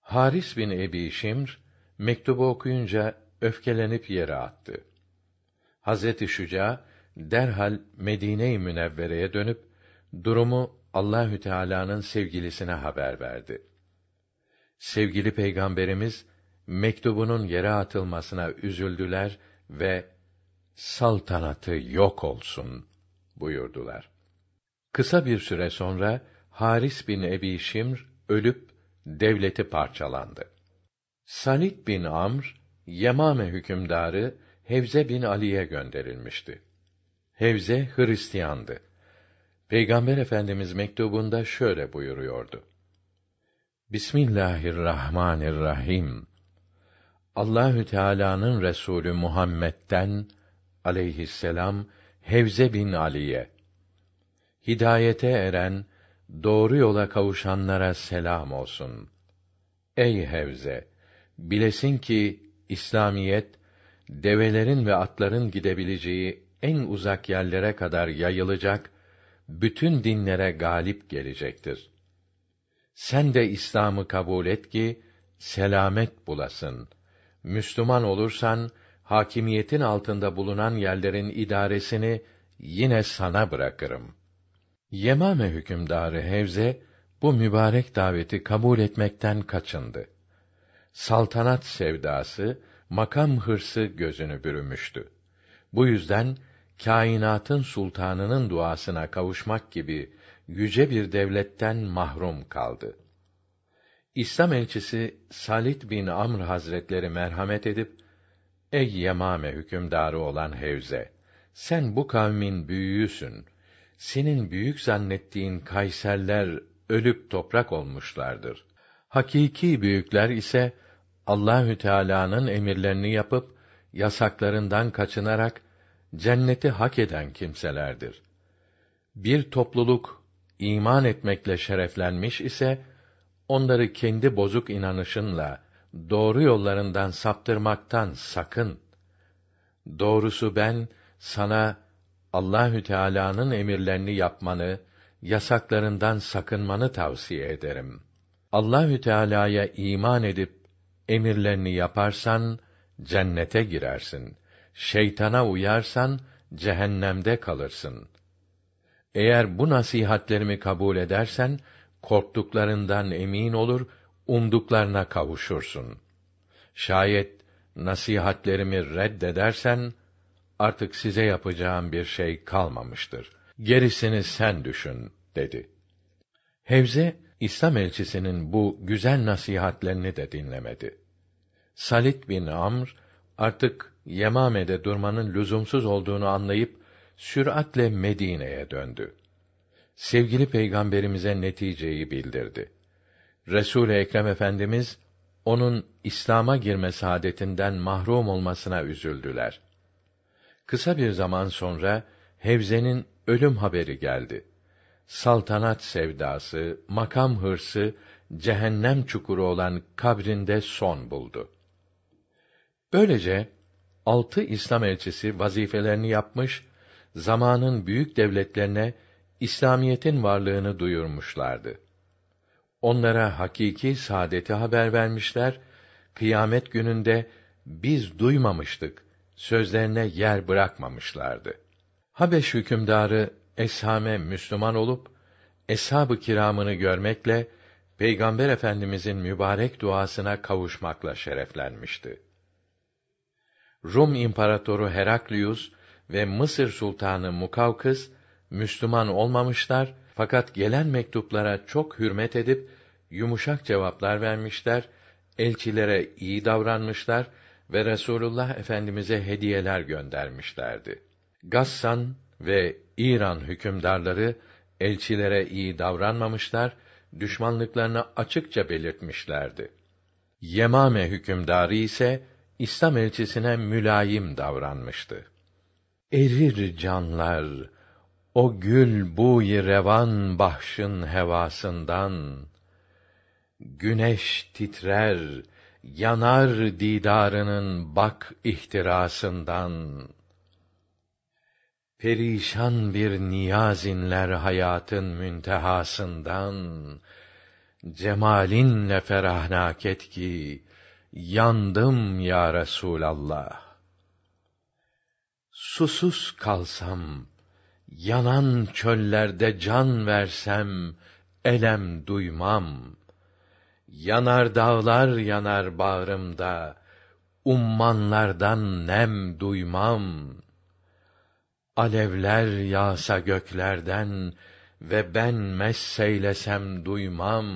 Haris bin Ebi Şimr mektubu okuyunca öfkelenip yere attı. Hazreti Şüca derhal Medine-i Münevvere'ye dönüp durumu Allahü Teala'nın sevgilisine haber verdi. Sevgili peygamberimiz mektubunun yere atılmasına üzüldüler ve saltanatı yok olsun buyurdular. Kısa bir süre sonra Haris bin Ebi Şimr ölüp devleti parçalandı. Salit bin Amr Yemame hükümdarı Hevze bin Ali'ye gönderilmişti. Hevze Hristiyandı. Peygamber Efendimiz mektubunda şöyle buyuruyordu: Bismillahirrahmanirrahim. Allahü Teala'nın Resulü Muhammed'den aleyhisselam Hevze bin Ali'ye hidayete eren, doğru yola kavuşanlara selam olsun. Ey Hevze, bilesin ki İslamiyet develerin ve atların gidebileceği en uzak yerlere kadar yayılacak, bütün dinlere galip gelecektir. Sen de İslam'ı kabul et ki selamet bulasın. Müslüman olursan hakimiyetin altında bulunan yerlerin idaresini yine sana bırakırım. Yemame hükümdarı Hevze bu mübarek daveti kabul etmekten kaçındı. Saltanat sevdası, makam hırsı gözünü bürümüştü. Bu yüzden kainatın sultanının duasına kavuşmak gibi yüce bir devletten mahrum kaldı. İslam elçisi Salit bin Amr Hazretleri merhamet edip, Ey Yemame hükümdarı olan Hevze! Sen bu kavmin büyüğüsün. Senin büyük zannettiğin Kayserler ölüp toprak olmuşlardır. Hakiki büyükler ise Allahü Teala'nın emirlerini yapıp yasaklarından kaçınarak cenneti hak eden kimselerdir. Bir topluluk iman etmekle şereflenmiş ise onları kendi bozuk inanışınla doğru yollarından saptırmaktan sakın. Doğrusu ben sana Allahü Teala'nın emirlerini yapmanı, yasaklarından sakınmanı tavsiye ederim. Allahü Teala'ya iman edip emirlerini yaparsan cennete girersin. Şeytana uyarsan cehennemde kalırsın. Eğer bu nasihatlerimi kabul edersen korktuklarından emin olur, umduklarına kavuşursun. Şayet nasihatlerimi reddedersen artık size yapacağım bir şey kalmamıştır. Gerisini sen düşün dedi. Hevze İslam elçisinin bu güzel nasihatlerini de dinlemedi. Salit bin Amr artık Yemame'de durmanın lüzumsuz olduğunu anlayıp süratle Medine'ye döndü. Sevgili peygamberimize neticeyi bildirdi. Resul Ekrem Efendimiz onun İslam'a girme saadetinden mahrum olmasına üzüldüler. Kısa bir zaman sonra Hevze'nin ölüm haberi geldi. Saltanat sevdası, makam hırsı, cehennem çukuru olan kabrinde son buldu. Böylece altı İslam elçisi vazifelerini yapmış, zamanın büyük devletlerine İslamiyetin varlığını duyurmuşlardı. Onlara hakiki saadeti haber vermişler, kıyamet gününde biz duymamıştık sözlerine yer bırakmamışlardı. Habeş hükümdarı Eshame Müslüman olup eshab-ı kiramını görmekle Peygamber Efendimizin mübarek duasına kavuşmakla şereflenmişti. Rum İmparatoru Heraklius ve Mısır Sultanı Mukavkıs Müslüman olmamışlar fakat gelen mektuplara çok hürmet edip yumuşak cevaplar vermişler, elçilere iyi davranmışlar ve Resulullah Efendimize hediyeler göndermişlerdi. Gassan ve İran hükümdarları elçilere iyi davranmamışlar, düşmanlıklarını açıkça belirtmişlerdi. Yemame hükümdarı ise İslam elçisine mülayim davranmıştı. Erir canlar, o gül buy revan bahşın hevasından. Güneş titrer, yanar didarının bak ihtirasından. Perişan bir niyaz inler hayatın müntehasından. Cemalinle ferahnak et ki yandım ya Resulallah. Susuz kalsam, yanan çöllerde can versem elem duymam. Yanar dağlar yanar bağrımda, ummanlardan nem duymam. Alevler yağsa göklerden ve ben messeylesem duymam.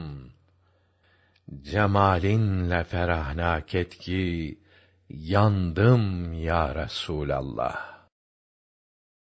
Cemalinle ferahnak et ki yandım ya Resulallah.